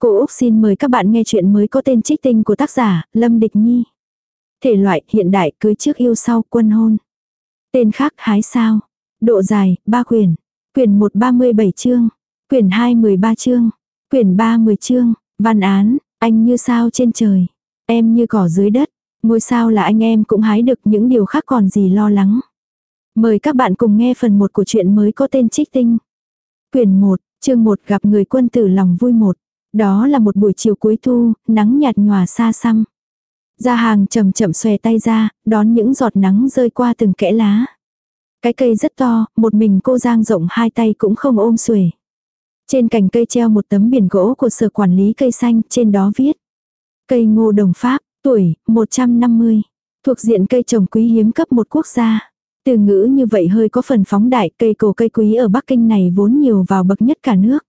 Cô Úc xin mời các bạn nghe chuyện mới có tên trích tinh của tác giả Lâm Địch Nhi. Thể loại hiện đại cưới trước yêu sau quân hôn. Tên khác hái sao. Độ dài 3 quyển. Quyển 1 37 chương. Quyển 2 13 chương. Quyển 3 10 chương. Văn án, anh như sao trên trời. Em như cỏ dưới đất. Ngôi sao là anh em cũng hái được những điều khác còn gì lo lắng. Mời các bạn cùng nghe phần 1 của chuyện mới có tên trích tinh. Quyển 1, chương 1 gặp người quân tử lòng vui một. Đó là một buổi chiều cuối thu, nắng nhạt nhòa xa xăm. Gia hàng chậm chậm xòe tay ra, đón những giọt nắng rơi qua từng kẽ lá. Cái cây rất to, một mình cô giang rộng hai tay cũng không ôm xuể. Trên cành cây treo một tấm biển gỗ của sở quản lý cây xanh, trên đó viết. Cây ngô đồng Pháp, tuổi, 150. Thuộc diện cây trồng quý hiếm cấp một quốc gia. Từ ngữ như vậy hơi có phần phóng đại, cây cổ cây quý ở Bắc Kinh này vốn nhiều vào bậc nhất cả nước.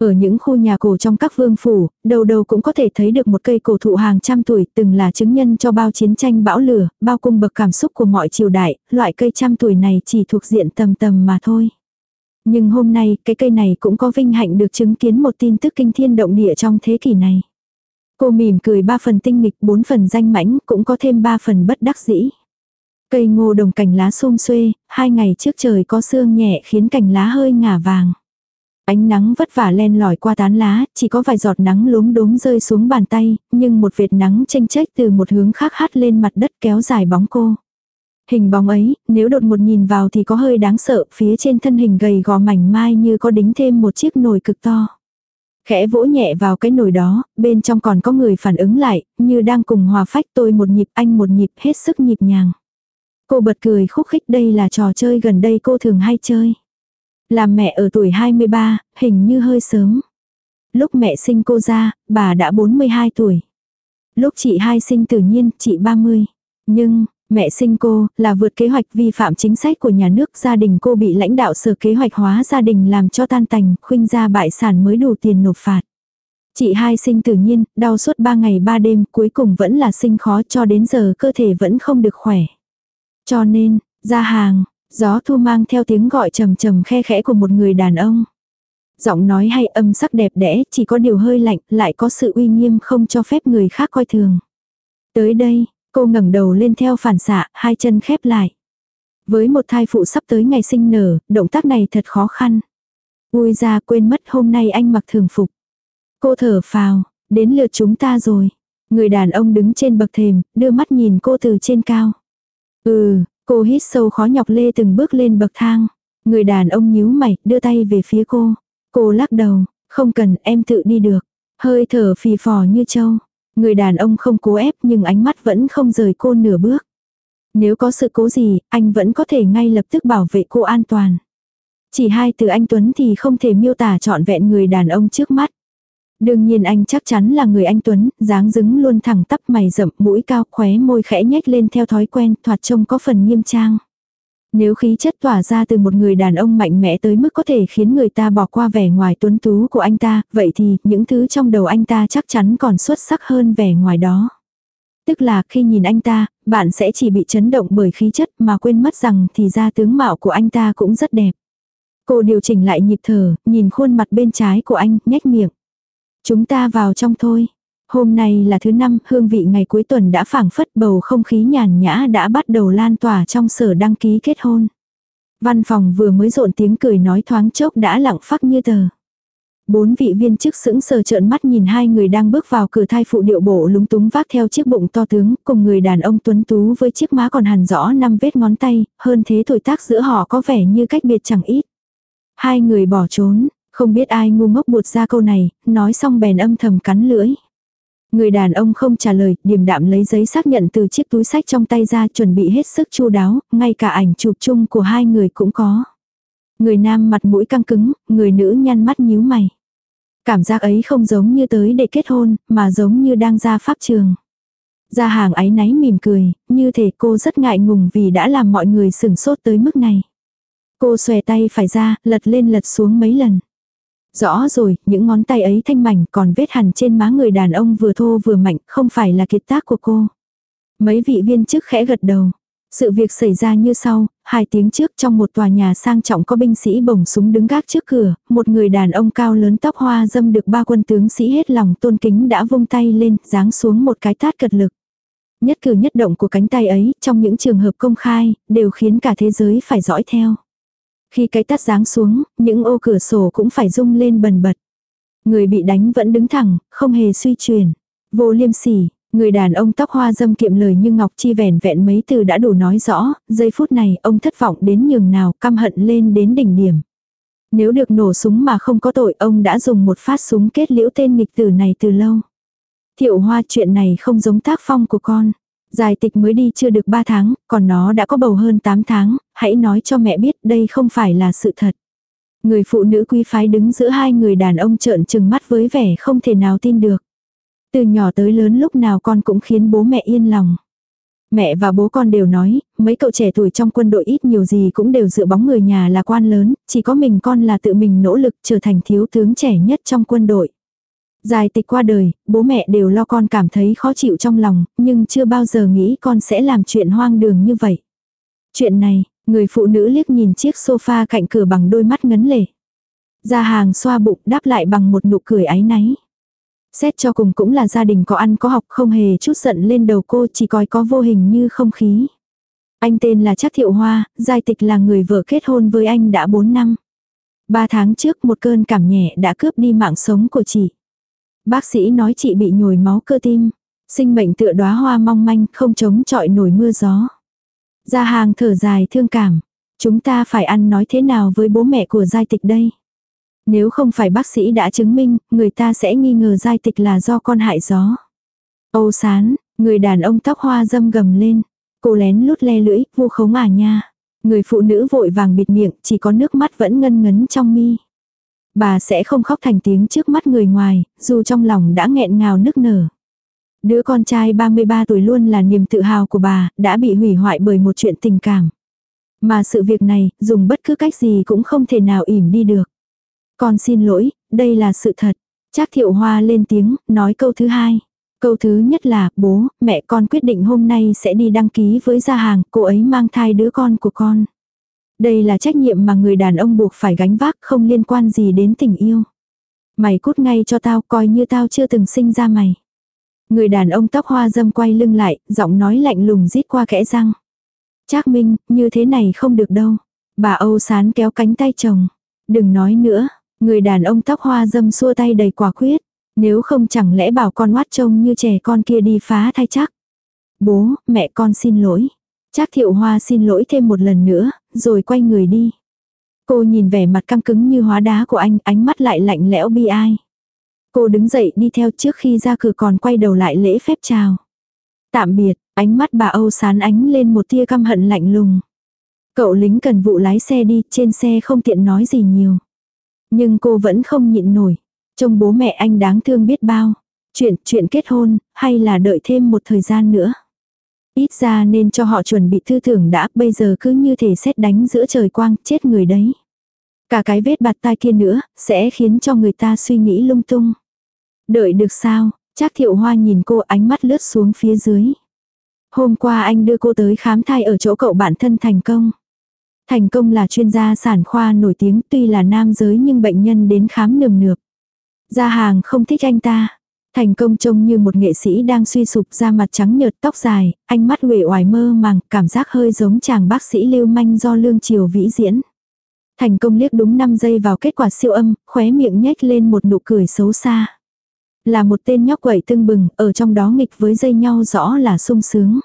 Ở những khu nhà cổ trong các vương phủ, đầu đầu cũng có thể thấy được một cây cổ thụ hàng trăm tuổi từng là chứng nhân cho bao chiến tranh bão lửa, bao cung bậc cảm xúc của mọi triều đại, loại cây trăm tuổi này chỉ thuộc diện tầm tầm mà thôi. Nhưng hôm nay, cái cây này cũng có vinh hạnh được chứng kiến một tin tức kinh thiên động địa trong thế kỷ này. Cô mỉm cười ba phần tinh nghịch, bốn phần danh mãnh, cũng có thêm ba phần bất đắc dĩ. Cây ngô đồng cành lá xôm xuê, hai ngày trước trời có sương nhẹ khiến cành lá hơi ngả vàng. Ánh nắng vất vả len lỏi qua tán lá, chỉ có vài giọt nắng lốm đốm rơi xuống bàn tay, nhưng một vệt nắng chênh chách từ một hướng khác hắt lên mặt đất kéo dài bóng cô. Hình bóng ấy, nếu đột một nhìn vào thì có hơi đáng sợ, phía trên thân hình gầy gò mảnh mai như có đính thêm một chiếc nồi cực to. Khẽ vỗ nhẹ vào cái nồi đó, bên trong còn có người phản ứng lại, như đang cùng hòa phách tôi một nhịp anh một nhịp hết sức nhịp nhàng. Cô bật cười khúc khích đây là trò chơi gần đây cô thường hay chơi. Làm mẹ ở tuổi 23, hình như hơi sớm. Lúc mẹ sinh cô ra, bà đã 42 tuổi. Lúc chị hai sinh tự nhiên, chị 30. Nhưng, mẹ sinh cô, là vượt kế hoạch vi phạm chính sách của nhà nước. Gia đình cô bị lãnh đạo sở kế hoạch hóa gia đình làm cho tan tành, khuynh ra bại sản mới đủ tiền nộp phạt. Chị hai sinh tự nhiên, đau suốt 3 ngày 3 đêm, cuối cùng vẫn là sinh khó cho đến giờ cơ thể vẫn không được khỏe. Cho nên, ra hàng, Gió thu mang theo tiếng gọi trầm trầm khe khẽ của một người đàn ông. Giọng nói hay âm sắc đẹp đẽ, chỉ có điều hơi lạnh, lại có sự uy nghiêm không cho phép người khác coi thường. Tới đây, cô ngẩng đầu lên theo phản xạ, hai chân khép lại. Với một thai phụ sắp tới ngày sinh nở, động tác này thật khó khăn. Ui ra quên mất hôm nay anh mặc thường phục. Cô thở phào, đến lượt chúng ta rồi. Người đàn ông đứng trên bậc thềm, đưa mắt nhìn cô từ trên cao. Ừ, Cô hít sâu khó nhọc lê từng bước lên bậc thang. Người đàn ông nhíu mày, đưa tay về phía cô. Cô lắc đầu, không cần, em tự đi được. Hơi thở phì phò như trâu. Người đàn ông không cố ép nhưng ánh mắt vẫn không rời cô nửa bước. Nếu có sự cố gì, anh vẫn có thể ngay lập tức bảo vệ cô an toàn. Chỉ hai từ anh Tuấn thì không thể miêu tả trọn vẹn người đàn ông trước mắt. Đương nhiên anh chắc chắn là người anh Tuấn, dáng dứng luôn thẳng tắp mày rậm, mũi cao, khóe môi khẽ nhếch lên theo thói quen, thoạt trông có phần nghiêm trang. Nếu khí chất tỏa ra từ một người đàn ông mạnh mẽ tới mức có thể khiến người ta bỏ qua vẻ ngoài tuấn tú của anh ta, vậy thì những thứ trong đầu anh ta chắc chắn còn xuất sắc hơn vẻ ngoài đó. Tức là khi nhìn anh ta, bạn sẽ chỉ bị chấn động bởi khí chất mà quên mất rằng thì ra tướng mạo của anh ta cũng rất đẹp. Cô điều chỉnh lại nhịp thở, nhìn khuôn mặt bên trái của anh, nhếch miệng. Chúng ta vào trong thôi. Hôm nay là thứ năm, hương vị ngày cuối tuần đã phảng phất bầu không khí nhàn nhã đã bắt đầu lan tỏa trong sở đăng ký kết hôn. Văn phòng vừa mới rộn tiếng cười nói thoáng chốc đã lặng phắc như tờ. Bốn vị viên chức sững sờ trợn mắt nhìn hai người đang bước vào cửa thai phụ điệu bộ lúng túng vác theo chiếc bụng to tướng, cùng người đàn ông tuấn tú với chiếc má còn hằn rõ năm vết ngón tay, hơn thế tuổi tác giữa họ có vẻ như cách biệt chẳng ít. Hai người bỏ trốn, không biết ai ngu ngốc buột ra câu này, nói xong bèn âm thầm cắn lưỡi. Người đàn ông không trả lời, điềm đạm lấy giấy xác nhận từ chiếc túi sách trong tay ra chuẩn bị hết sức chu đáo, ngay cả ảnh chụp chung của hai người cũng có. Người nam mặt mũi căng cứng, người nữ nhăn mắt nhíu mày. Cảm giác ấy không giống như tới để kết hôn, mà giống như đang ra pháp trường. gia hàng ấy náy mỉm cười, như thể cô rất ngại ngùng vì đã làm mọi người sửng sốt tới mức này. Cô xòe tay phải ra, lật lên lật xuống mấy lần. Rõ rồi, những ngón tay ấy thanh mảnh còn vết hằn trên má người đàn ông vừa thô vừa mạnh, không phải là kiệt tác của cô. Mấy vị viên chức khẽ gật đầu. Sự việc xảy ra như sau, hai tiếng trước trong một tòa nhà sang trọng có binh sĩ bổng súng đứng gác trước cửa, một người đàn ông cao lớn tóc hoa dâm được ba quân tướng sĩ hết lòng tôn kính đã vung tay lên, giáng xuống một cái tát cật lực. Nhất cử nhất động của cánh tay ấy, trong những trường hợp công khai, đều khiến cả thế giới phải dõi theo. Khi cái tát giáng xuống, những ô cửa sổ cũng phải rung lên bần bật. Người bị đánh vẫn đứng thẳng, không hề suy chuyển. Vô liêm sỉ, người đàn ông tóc hoa dâm kiệm lời như ngọc chi vẻn vẹn mấy từ đã đủ nói rõ, giây phút này ông thất vọng đến nhường nào căm hận lên đến đỉnh điểm. Nếu được nổ súng mà không có tội ông đã dùng một phát súng kết liễu tên nghịch tử này từ lâu. Thiệu hoa chuyện này không giống tác phong của con. Giải tịch mới đi chưa được 3 tháng, còn nó đã có bầu hơn 8 tháng, hãy nói cho mẹ biết đây không phải là sự thật. Người phụ nữ quý phái đứng giữa hai người đàn ông trợn trừng mắt với vẻ không thể nào tin được. Từ nhỏ tới lớn lúc nào con cũng khiến bố mẹ yên lòng. Mẹ và bố con đều nói, mấy cậu trẻ tuổi trong quân đội ít nhiều gì cũng đều dựa bóng người nhà là quan lớn, chỉ có mình con là tự mình nỗ lực trở thành thiếu tướng trẻ nhất trong quân đội. Dài tịch qua đời, bố mẹ đều lo con cảm thấy khó chịu trong lòng, nhưng chưa bao giờ nghĩ con sẽ làm chuyện hoang đường như vậy. Chuyện này, người phụ nữ liếc nhìn chiếc sofa cạnh cửa bằng đôi mắt ngấn lệ. Ra hàng xoa bụng đáp lại bằng một nụ cười áy náy. Xét cho cùng cũng là gia đình có ăn có học không hề chút giận lên đầu cô chỉ coi có vô hình như không khí. Anh tên là Trác Thiệu Hoa, Giai Tịch là người vợ kết hôn với anh đã 4 năm. Ba tháng trước một cơn cảm nhẹ đã cướp đi mạng sống của chị. Bác sĩ nói chị bị nhồi máu cơ tim. Sinh mệnh tựa đóa hoa mong manh không chống chọi nổi mưa gió. Gia hàng thở dài thương cảm. Chúng ta phải ăn nói thế nào với bố mẹ của giai tịch đây? Nếu không phải bác sĩ đã chứng minh, người ta sẽ nghi ngờ giai tịch là do con hại gió. Âu sán, người đàn ông tóc hoa dâm gầm lên. Cô lén lút le lưỡi, vu khống à nha. Người phụ nữ vội vàng bịt miệng, chỉ có nước mắt vẫn ngân ngấn trong mi. Bà sẽ không khóc thành tiếng trước mắt người ngoài, dù trong lòng đã nghẹn ngào nức nở. Đứa con trai 33 tuổi luôn là niềm tự hào của bà, đã bị hủy hoại bởi một chuyện tình cảm. Mà sự việc này, dùng bất cứ cách gì cũng không thể nào ỉm đi được. Con xin lỗi, đây là sự thật. Trác thiệu hoa lên tiếng, nói câu thứ hai. Câu thứ nhất là, bố, mẹ con quyết định hôm nay sẽ đi đăng ký với gia hàng, cô ấy mang thai đứa con của con. Đây là trách nhiệm mà người đàn ông buộc phải gánh vác không liên quan gì đến tình yêu. Mày cút ngay cho tao coi như tao chưa từng sinh ra mày. Người đàn ông tóc hoa dâm quay lưng lại, giọng nói lạnh lùng rít qua kẽ răng. Trác Minh, như thế này không được đâu. Bà Âu Sán kéo cánh tay chồng. Đừng nói nữa, người đàn ông tóc hoa dâm xua tay đầy quả quyết. Nếu không chẳng lẽ bảo con oát trông như trẻ con kia đi phá thai chắc. Bố, mẹ con xin lỗi. Trác thiệu hoa xin lỗi thêm một lần nữa, rồi quay người đi. Cô nhìn vẻ mặt căng cứng như hóa đá của anh, ánh mắt lại lạnh lẽo bi ai. Cô đứng dậy đi theo trước khi ra cửa còn quay đầu lại lễ phép chào. Tạm biệt, ánh mắt bà Âu sán ánh lên một tia căm hận lạnh lùng. Cậu lính cần vụ lái xe đi, trên xe không tiện nói gì nhiều. Nhưng cô vẫn không nhịn nổi. Trông bố mẹ anh đáng thương biết bao. Chuyện, chuyện kết hôn, hay là đợi thêm một thời gian nữa. Ít ra nên cho họ chuẩn bị thư thưởng đã, bây giờ cứ như thể xét đánh giữa trời quang, chết người đấy. Cả cái vết bạt tai kia nữa, sẽ khiến cho người ta suy nghĩ lung tung. Đợi được sao, chắc thiệu hoa nhìn cô ánh mắt lướt xuống phía dưới. Hôm qua anh đưa cô tới khám thai ở chỗ cậu bạn thân thành công. Thành công là chuyên gia sản khoa nổi tiếng tuy là nam giới nhưng bệnh nhân đến khám nườm nượp. Gia hàng không thích anh ta. Thành công trông như một nghệ sĩ đang suy sụp da mặt trắng nhợt tóc dài, ánh mắt uể oải mơ màng, cảm giác hơi giống chàng bác sĩ lưu manh do lương triều vĩ diễn. Thành công liếc đúng 5 giây vào kết quả siêu âm, khóe miệng nhếch lên một nụ cười xấu xa. Là một tên nhóc quậy tưng bừng, ở trong đó nghịch với dây nhau rõ là sung sướng.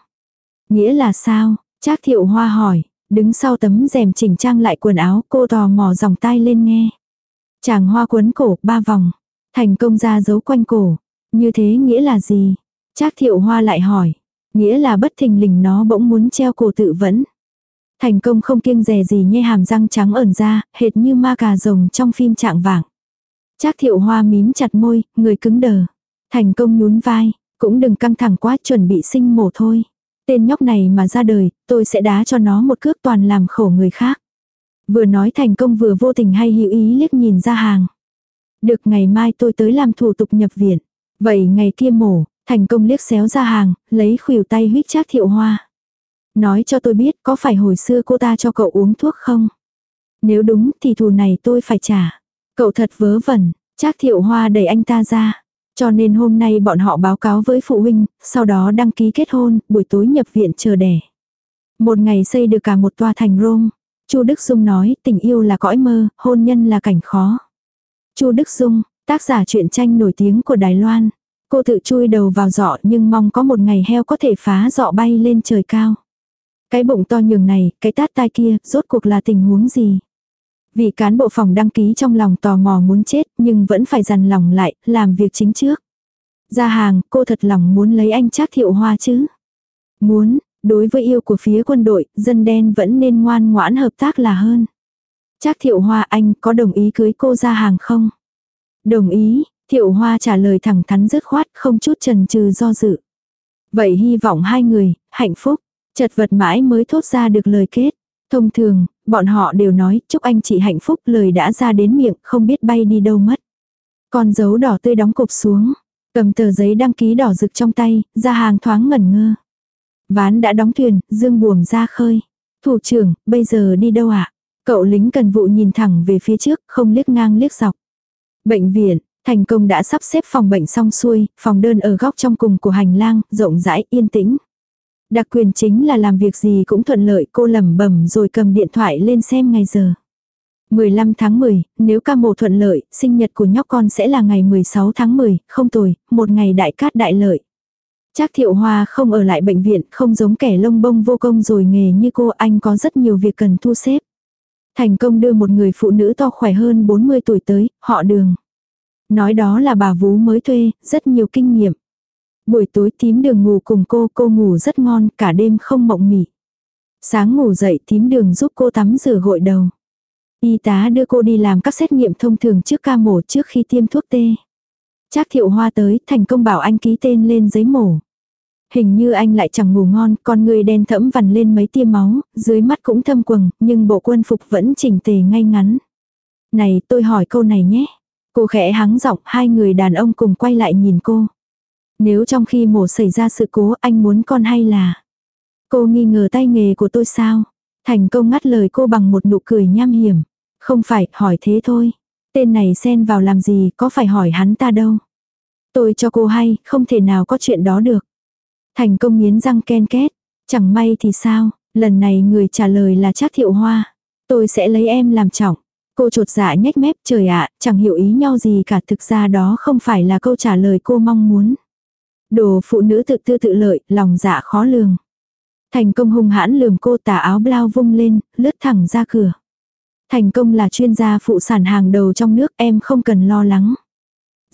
Nghĩa là sao? Trác thiệu hoa hỏi, đứng sau tấm rèm chỉnh trang lại quần áo, cô tò mò dòng tay lên nghe. Chàng hoa quấn cổ, ba vòng. Thành công ra giấu quanh cổ. Như thế nghĩa là gì? Trác thiệu hoa lại hỏi. Nghĩa là bất thình lình nó bỗng muốn treo cổ tự vẫn. Thành công không kiêng dè gì nhe hàm răng trắng ẩn ra, hệt như ma cà rồng trong phim trạng vàng. Trác thiệu hoa mím chặt môi, người cứng đờ. Thành công nhún vai, cũng đừng căng thẳng quá chuẩn bị sinh mổ thôi. Tên nhóc này mà ra đời, tôi sẽ đá cho nó một cước toàn làm khổ người khác. Vừa nói thành công vừa vô tình hay hữu ý liếc nhìn ra hàng. Được ngày mai tôi tới làm thủ tục nhập viện. Vậy ngày kia mổ, thành công liếc xéo ra hàng, lấy khuỷu tay huyết trác thiệu hoa. Nói cho tôi biết có phải hồi xưa cô ta cho cậu uống thuốc không? Nếu đúng thì thù này tôi phải trả. Cậu thật vớ vẩn, Trác thiệu hoa đẩy anh ta ra. Cho nên hôm nay bọn họ báo cáo với phụ huynh, sau đó đăng ký kết hôn, buổi tối nhập viện chờ đẻ. Một ngày xây được cả một tòa thành Rome. Chu Đức Dung nói, tình yêu là cõi mơ, hôn nhân là cảnh khó. Chu Đức Dung, tác giả truyện tranh nổi tiếng của Đài Loan. Cô tự chui đầu vào giỏ nhưng mong có một ngày heo có thể phá giỏ bay lên trời cao. Cái bụng to nhường này, cái tát tai kia, rốt cuộc là tình huống gì? Vì cán bộ phòng đăng ký trong lòng tò mò muốn chết nhưng vẫn phải dằn lòng lại, làm việc chính trước. Ra hàng, cô thật lòng muốn lấy anh Trác Thiệu Hoa chứ? Muốn, đối với yêu của phía quân đội, dân đen vẫn nên ngoan ngoãn hợp tác là hơn. Trác Thiệu Hoa anh có đồng ý cưới cô ra hàng không? Đồng ý, Thiệu Hoa trả lời thẳng thắn dứt khoát không chút chần chừ do dự. Vậy hy vọng hai người, hạnh phúc, chật vật mãi mới thốt ra được lời kết. Thông thường, bọn họ đều nói chúc anh chị hạnh phúc lời đã ra đến miệng không biết bay đi đâu mất. Con dấu đỏ tươi đóng cục xuống, cầm tờ giấy đăng ký đỏ rực trong tay, ra hàng thoáng ngẩn ngơ. Ván đã đóng thuyền, dương buồm ra khơi. Thủ trưởng, bây giờ đi đâu ạ? À? Cậu lính cần vụ nhìn thẳng về phía trước, không liếc ngang liếc dọc. Bệnh viện, thành công đã sắp xếp phòng bệnh xong xuôi, phòng đơn ở góc trong cùng của hành lang, rộng rãi, yên tĩnh. Đặc quyền chính là làm việc gì cũng thuận lợi cô lẩm bẩm rồi cầm điện thoại lên xem ngày giờ. 15 tháng 10, nếu ca mổ thuận lợi, sinh nhật của nhóc con sẽ là ngày 16 tháng 10, không tồi, một ngày đại cát đại lợi. Trác thiệu hoa không ở lại bệnh viện, không giống kẻ lông bông vô công rồi nghề như cô anh có rất nhiều việc cần thu xếp. Thành công đưa một người phụ nữ to khỏe hơn 40 tuổi tới, họ đường. Nói đó là bà vú mới thuê, rất nhiều kinh nghiệm. Buổi tối tím đường ngủ cùng cô, cô ngủ rất ngon, cả đêm không mộng mị. Sáng ngủ dậy tím đường giúp cô tắm rửa gội đầu. Y tá đưa cô đi làm các xét nghiệm thông thường trước ca mổ trước khi tiêm thuốc tê. Trác thiệu hoa tới, thành công bảo anh ký tên lên giấy mổ. Hình như anh lại chẳng ngủ ngon, con người đen thẫm vằn lên mấy tia máu, dưới mắt cũng thâm quầng, nhưng bộ quân phục vẫn chỉnh tề ngay ngắn. Này, tôi hỏi câu này nhé. Cô khẽ hắng giọng, hai người đàn ông cùng quay lại nhìn cô. Nếu trong khi mổ xảy ra sự cố anh muốn con hay là... Cô nghi ngờ tay nghề của tôi sao? Thành công ngắt lời cô bằng một nụ cười nham hiểm. Không phải, hỏi thế thôi. Tên này xen vào làm gì, có phải hỏi hắn ta đâu. Tôi cho cô hay, không thể nào có chuyện đó được. Thành công nghiến răng ken két. Chẳng may thì sao, lần này người trả lời là Trác Thiệu Hoa. Tôi sẽ lấy em làm trọng. Cô trột dạ nhếch mép trời ạ, chẳng hiểu ý nhau gì cả thực ra đó không phải là câu trả lời cô mong muốn. Đồ phụ nữ tự tư tự lợi, lòng dạ khó lường. Thành công hung hãn lườm cô tà áo blau vung lên, lướt thẳng ra cửa. Thành công là chuyên gia phụ sản hàng đầu trong nước em không cần lo lắng.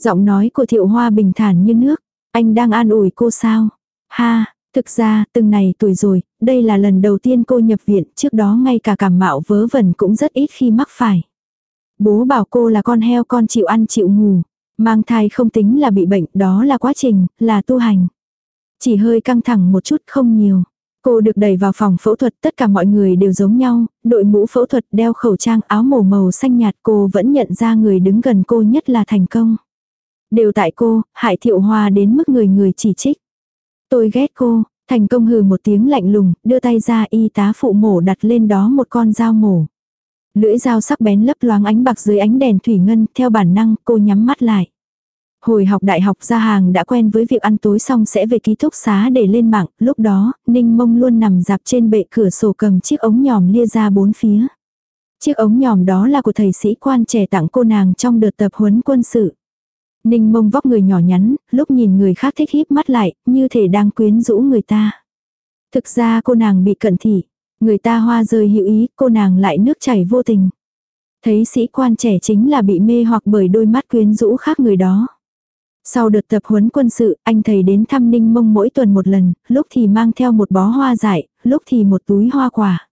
Giọng nói của thiệu hoa bình thản như nước. Anh đang an ủi cô sao? Ha, thực ra, từng này tuổi rồi, đây là lần đầu tiên cô nhập viện, trước đó ngay cả cảm mạo vớ vẩn cũng rất ít khi mắc phải. Bố bảo cô là con heo con chịu ăn chịu ngủ. Mang thai không tính là bị bệnh, đó là quá trình, là tu hành. Chỉ hơi căng thẳng một chút không nhiều. Cô được đẩy vào phòng phẫu thuật, tất cả mọi người đều giống nhau, đội mũ phẫu thuật đeo khẩu trang áo màu màu xanh nhạt cô vẫn nhận ra người đứng gần cô nhất là thành công. Đều tại cô, hại thiệu hoa đến mức người người chỉ trích. Tôi ghét cô, thành công hừ một tiếng lạnh lùng, đưa tay ra y tá phụ mổ đặt lên đó một con dao mổ. Lưỡi dao sắc bén lấp loáng ánh bạc dưới ánh đèn thủy ngân, theo bản năng cô nhắm mắt lại. Hồi học đại học ra hàng đã quen với việc ăn tối xong sẽ về ký túc xá để lên mạng, lúc đó, Ninh Mông luôn nằm dạp trên bệ cửa sổ cầm chiếc ống nhòm lia ra bốn phía. Chiếc ống nhòm đó là của thầy sĩ quan trẻ tặng cô nàng trong đợt tập huấn quân sự. Ninh mông vóc người nhỏ nhắn, lúc nhìn người khác thích híp mắt lại, như thể đang quyến rũ người ta. Thực ra cô nàng bị cận thị, người ta hoa rơi hữu ý, cô nàng lại nước chảy vô tình. Thấy sĩ quan trẻ chính là bị mê hoặc bởi đôi mắt quyến rũ khác người đó. Sau đợt tập huấn quân sự, anh thầy đến thăm Ninh Mông mỗi tuần một lần, lúc thì mang theo một bó hoa dại, lúc thì một túi hoa quả.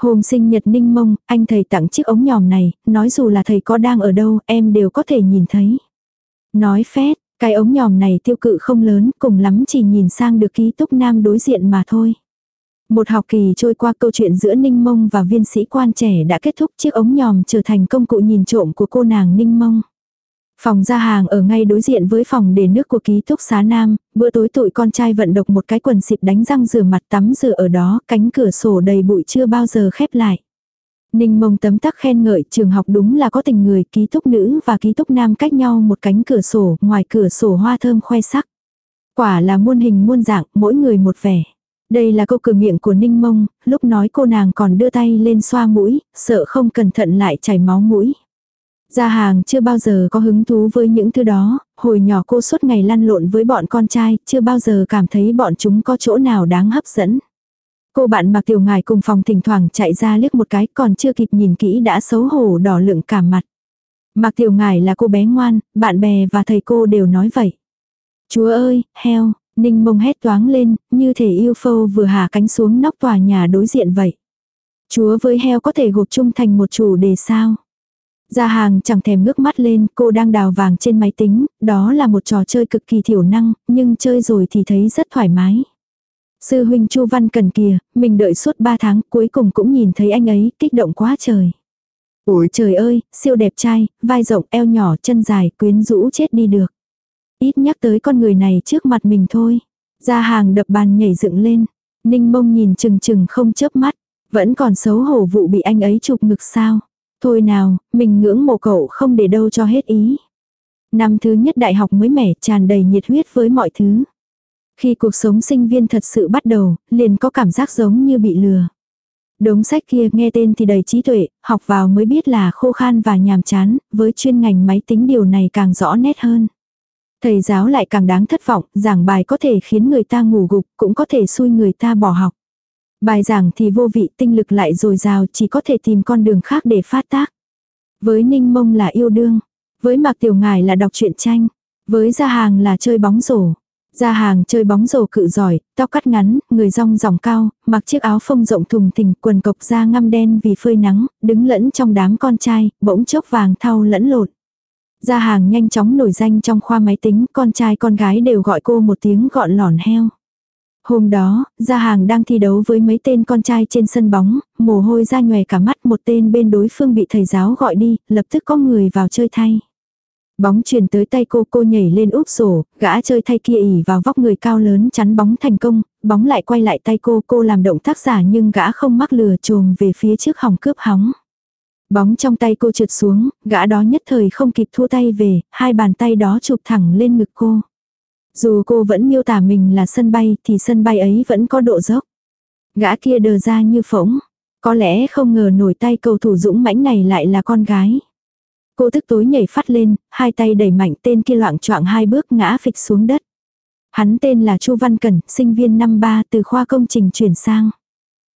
Hôm sinh nhật Ninh Mông, anh thầy tặng chiếc ống nhòm này, nói dù là thầy có đang ở đâu, em đều có thể nhìn thấy. Nói phét, cái ống nhòm này tiêu cự không lớn, cùng lắm chỉ nhìn sang được ký túc nam đối diện mà thôi. Một học kỳ trôi qua câu chuyện giữa Ninh Mông và viên sĩ quan trẻ đã kết thúc chiếc ống nhòm trở thành công cụ nhìn trộm của cô nàng Ninh Mông. Phòng ra hàng ở ngay đối diện với phòng để nước của ký túc xá nam, bữa tối tụi con trai vận độc một cái quần xịp đánh răng rửa mặt tắm rửa ở đó, cánh cửa sổ đầy bụi chưa bao giờ khép lại. Ninh mông tấm tắc khen ngợi trường học đúng là có tình người ký túc nữ và ký túc nam cách nhau một cánh cửa sổ, ngoài cửa sổ hoa thơm khoe sắc. Quả là muôn hình muôn dạng, mỗi người một vẻ. Đây là câu cửa miệng của Ninh mông, lúc nói cô nàng còn đưa tay lên xoa mũi, sợ không cẩn thận lại chảy máu mũi. Gia hàng chưa bao giờ có hứng thú với những thứ đó, hồi nhỏ cô suốt ngày lăn lộn với bọn con trai, chưa bao giờ cảm thấy bọn chúng có chỗ nào đáng hấp dẫn. Cô bạn mặc tiểu ngài cùng phòng thỉnh thoảng chạy ra liếc một cái còn chưa kịp nhìn kỹ đã xấu hổ đỏ lượng cả mặt. Mặc tiểu ngài là cô bé ngoan, bạn bè và thầy cô đều nói vậy. Chúa ơi, heo, ninh mông hét toáng lên, như thể yêu phâu vừa hạ cánh xuống nóc tòa nhà đối diện vậy. Chúa với heo có thể gộp chung thành một chủ đề sao? Gia hàng chẳng thèm ngước mắt lên, cô đang đào vàng trên máy tính, đó là một trò chơi cực kỳ thiểu năng, nhưng chơi rồi thì thấy rất thoải mái. Sư huynh Chu Văn Cần kìa, mình đợi suốt 3 tháng, cuối cùng cũng nhìn thấy anh ấy, kích động quá trời. Ôi trời ơi, siêu đẹp trai, vai rộng, eo nhỏ, chân dài, quyến rũ chết đi được. Ít nhắc tới con người này trước mặt mình thôi. ra hàng đập bàn nhảy dựng lên. Ninh mông nhìn chừng chừng không chớp mắt. Vẫn còn xấu hổ vụ bị anh ấy chụp ngực sao. Thôi nào, mình ngưỡng mộ cậu không để đâu cho hết ý. Năm thứ nhất đại học mới mẻ tràn đầy nhiệt huyết với mọi thứ. Khi cuộc sống sinh viên thật sự bắt đầu, liền có cảm giác giống như bị lừa. Đống sách kia nghe tên thì đầy trí tuệ, học vào mới biết là khô khan và nhàm chán, với chuyên ngành máy tính điều này càng rõ nét hơn. Thầy giáo lại càng đáng thất vọng, giảng bài có thể khiến người ta ngủ gục, cũng có thể xui người ta bỏ học. Bài giảng thì vô vị, tinh lực lại dồi dào, chỉ có thể tìm con đường khác để phát tác. Với Ninh Mông là yêu đương, với Mạc Tiểu ngài là đọc truyện tranh, với Gia Hàng là chơi bóng rổ. Gia hàng chơi bóng rổ cự giỏi, tóc cắt ngắn, người rong ròng cao, mặc chiếc áo phông rộng thùng thình, quần cộc da ngăm đen vì phơi nắng, đứng lẫn trong đám con trai, bỗng chốc vàng thau lẫn lộn. Gia hàng nhanh chóng nổi danh trong khoa máy tính, con trai con gái đều gọi cô một tiếng gọn lỏn heo. Hôm đó, Gia hàng đang thi đấu với mấy tên con trai trên sân bóng, mồ hôi ra nhòe cả mắt một tên bên đối phương bị thầy giáo gọi đi, lập tức có người vào chơi thay. Bóng truyền tới tay cô, cô nhảy lên úp sổ, gã chơi thay kia ỉ vào vóc người cao lớn chắn bóng thành công, bóng lại quay lại tay cô, cô làm động tác giả nhưng gã không mắc lừa chuồng về phía trước hỏng cướp hóng. Bóng trong tay cô trượt xuống, gã đó nhất thời không kịp thua tay về, hai bàn tay đó chụp thẳng lên ngực cô. Dù cô vẫn miêu tả mình là sân bay thì sân bay ấy vẫn có độ dốc. Gã kia đờ ra như phỗng. Có lẽ không ngờ nổi tay cầu thủ dũng mãnh này lại là con gái. Cô tức tối nhảy phát lên, hai tay đẩy mạnh tên kia loạn choạng hai bước ngã phịch xuống đất. Hắn tên là Chu Văn Cẩn, sinh viên năm ba từ khoa công trình chuyển sang.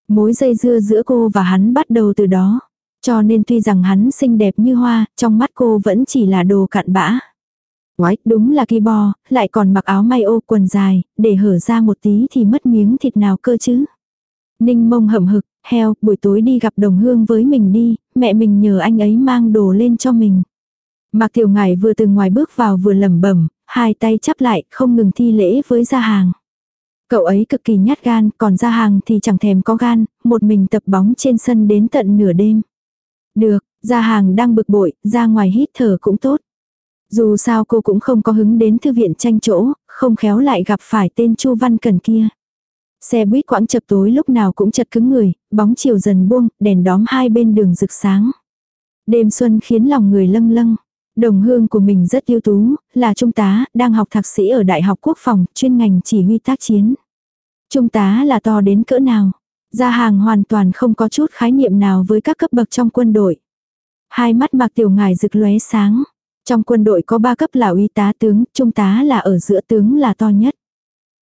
Mối dây dưa giữa cô và hắn bắt đầu từ đó. Cho nên tuy rằng hắn xinh đẹp như hoa, trong mắt cô vẫn chỉ là đồ cặn bã. Quái, đúng là kỳ bò, lại còn mặc áo may ô quần dài, để hở ra một tí thì mất miếng thịt nào cơ chứ. Ninh mông hậm hực, heo, buổi tối đi gặp đồng hương với mình đi, mẹ mình nhờ anh ấy mang đồ lên cho mình. Mạc Tiểu Ngải vừa từ ngoài bước vào vừa lẩm bẩm, hai tay chắp lại, không ngừng thi lễ với gia hàng. Cậu ấy cực kỳ nhát gan, còn gia hàng thì chẳng thèm có gan, một mình tập bóng trên sân đến tận nửa đêm. Được, gia hàng đang bực bội, ra ngoài hít thở cũng tốt. Dù sao cô cũng không có hứng đến thư viện tranh chỗ, không khéo lại gặp phải tên Chu Văn Cần kia. Xe buýt quãng chập tối lúc nào cũng chật cứng người, bóng chiều dần buông, đèn đóm hai bên đường rực sáng. Đêm xuân khiến lòng người lâng lâng. Đồng hương của mình rất ưu tú, là trung tá, đang học thạc sĩ ở Đại học Quốc phòng, chuyên ngành chỉ huy tác chiến. Trung tá là to đến cỡ nào? Gia hàng hoàn toàn không có chút khái niệm nào với các cấp bậc trong quân đội. Hai mắt mạc tiểu ngài rực lóe sáng. Trong quân đội có ba cấp là uy tá tướng, trung tá là ở giữa tướng là to nhất.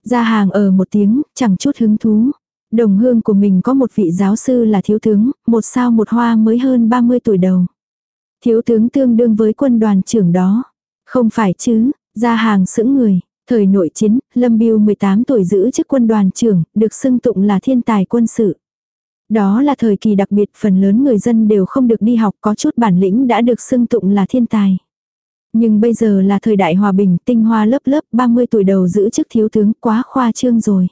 Ra hàng ở một tiếng, chẳng chút hứng thú. Đồng hương của mình có một vị giáo sư là thiếu tướng, một sao một hoa mới hơn 30 tuổi đầu. Thiếu tướng tương đương với quân đoàn trưởng đó. Không phải chứ, ra hàng sững người. Thời nội chiến, Lâm Biêu 18 tuổi giữ chức quân đoàn trưởng, được xưng tụng là thiên tài quân sự. Đó là thời kỳ đặc biệt phần lớn người dân đều không được đi học có chút bản lĩnh đã được xưng tụng là thiên tài. Nhưng bây giờ là thời đại hòa bình, tinh hoa lớp lớp 30 tuổi đầu giữ chức thiếu tướng quá khoa trương rồi.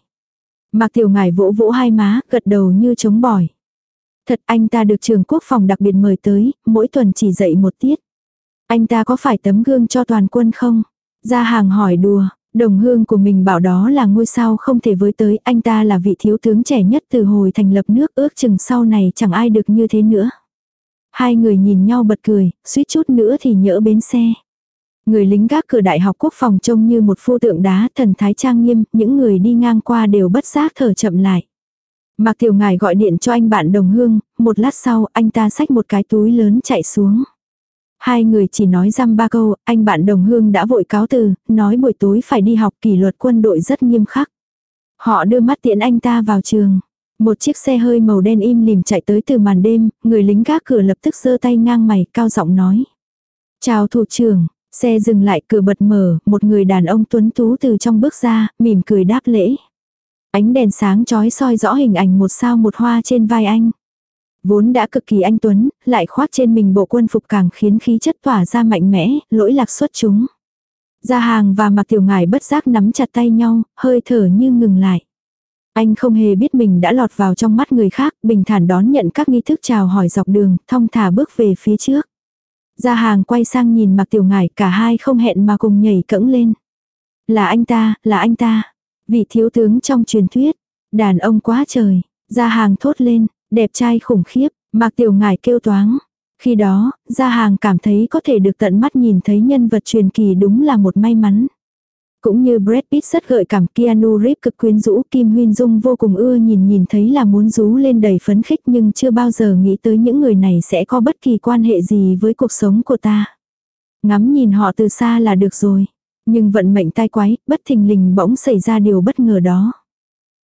Mạc Tiểu Ngải vỗ vỗ hai má, gật đầu như chống bỏi. Thật anh ta được trường quốc phòng đặc biệt mời tới, mỗi tuần chỉ dạy một tiết. Anh ta có phải tấm gương cho toàn quân không? Gia hàng hỏi đùa, đồng hương của mình bảo đó là ngôi sao không thể với tới, anh ta là vị thiếu tướng trẻ nhất từ hồi thành lập nước ước chừng sau này chẳng ai được như thế nữa. Hai người nhìn nhau bật cười, suýt chút nữa thì nhỡ bến xe. Người lính gác cửa đại học quốc phòng trông như một phu tượng đá thần thái trang nghiêm, những người đi ngang qua đều bất giác thở chậm lại. Mạc Tiểu Ngải gọi điện cho anh bạn đồng hương, một lát sau anh ta xách một cái túi lớn chạy xuống. Hai người chỉ nói răm ba câu, anh bạn đồng hương đã vội cáo từ, nói buổi tối phải đi học kỷ luật quân đội rất nghiêm khắc. Họ đưa mắt tiễn anh ta vào trường. Một chiếc xe hơi màu đen im lìm chạy tới từ màn đêm, người lính gác cửa lập tức giơ tay ngang mày, cao giọng nói. Chào thủ trưởng, xe dừng lại cửa bật mở, một người đàn ông tuấn tú từ trong bước ra, mỉm cười đáp lễ. Ánh đèn sáng chói soi rõ hình ảnh một sao một hoa trên vai anh. Vốn đã cực kỳ anh tuấn, lại khoác trên mình bộ quân phục càng khiến khí chất tỏa ra mạnh mẽ, lỗi lạc xuất chúng. Gia hàng và mặc tiểu ngải bất giác nắm chặt tay nhau, hơi thở như ngừng lại. Anh không hề biết mình đã lọt vào trong mắt người khác, bình thản đón nhận các nghi thức chào hỏi dọc đường, thong thả bước về phía trước. Gia hàng quay sang nhìn mặc tiểu ngải, cả hai không hẹn mà cùng nhảy cẫng lên. Là anh ta, là anh ta. Vị thiếu tướng trong truyền thuyết. Đàn ông quá trời. Gia hàng thốt lên, đẹp trai khủng khiếp, mặc tiểu ngải kêu toáng. Khi đó, gia hàng cảm thấy có thể được tận mắt nhìn thấy nhân vật truyền kỳ đúng là một may mắn. Cũng như Brad Pitt rất gợi cảm Keanu Reeves cực quyến rũ Kim Huyên Dung vô cùng ưa nhìn nhìn thấy là muốn rú lên đầy phấn khích nhưng chưa bao giờ nghĩ tới những người này sẽ có bất kỳ quan hệ gì với cuộc sống của ta. Ngắm nhìn họ từ xa là được rồi. Nhưng vận mệnh tai quái, bất thình lình bỗng xảy ra điều bất ngờ đó.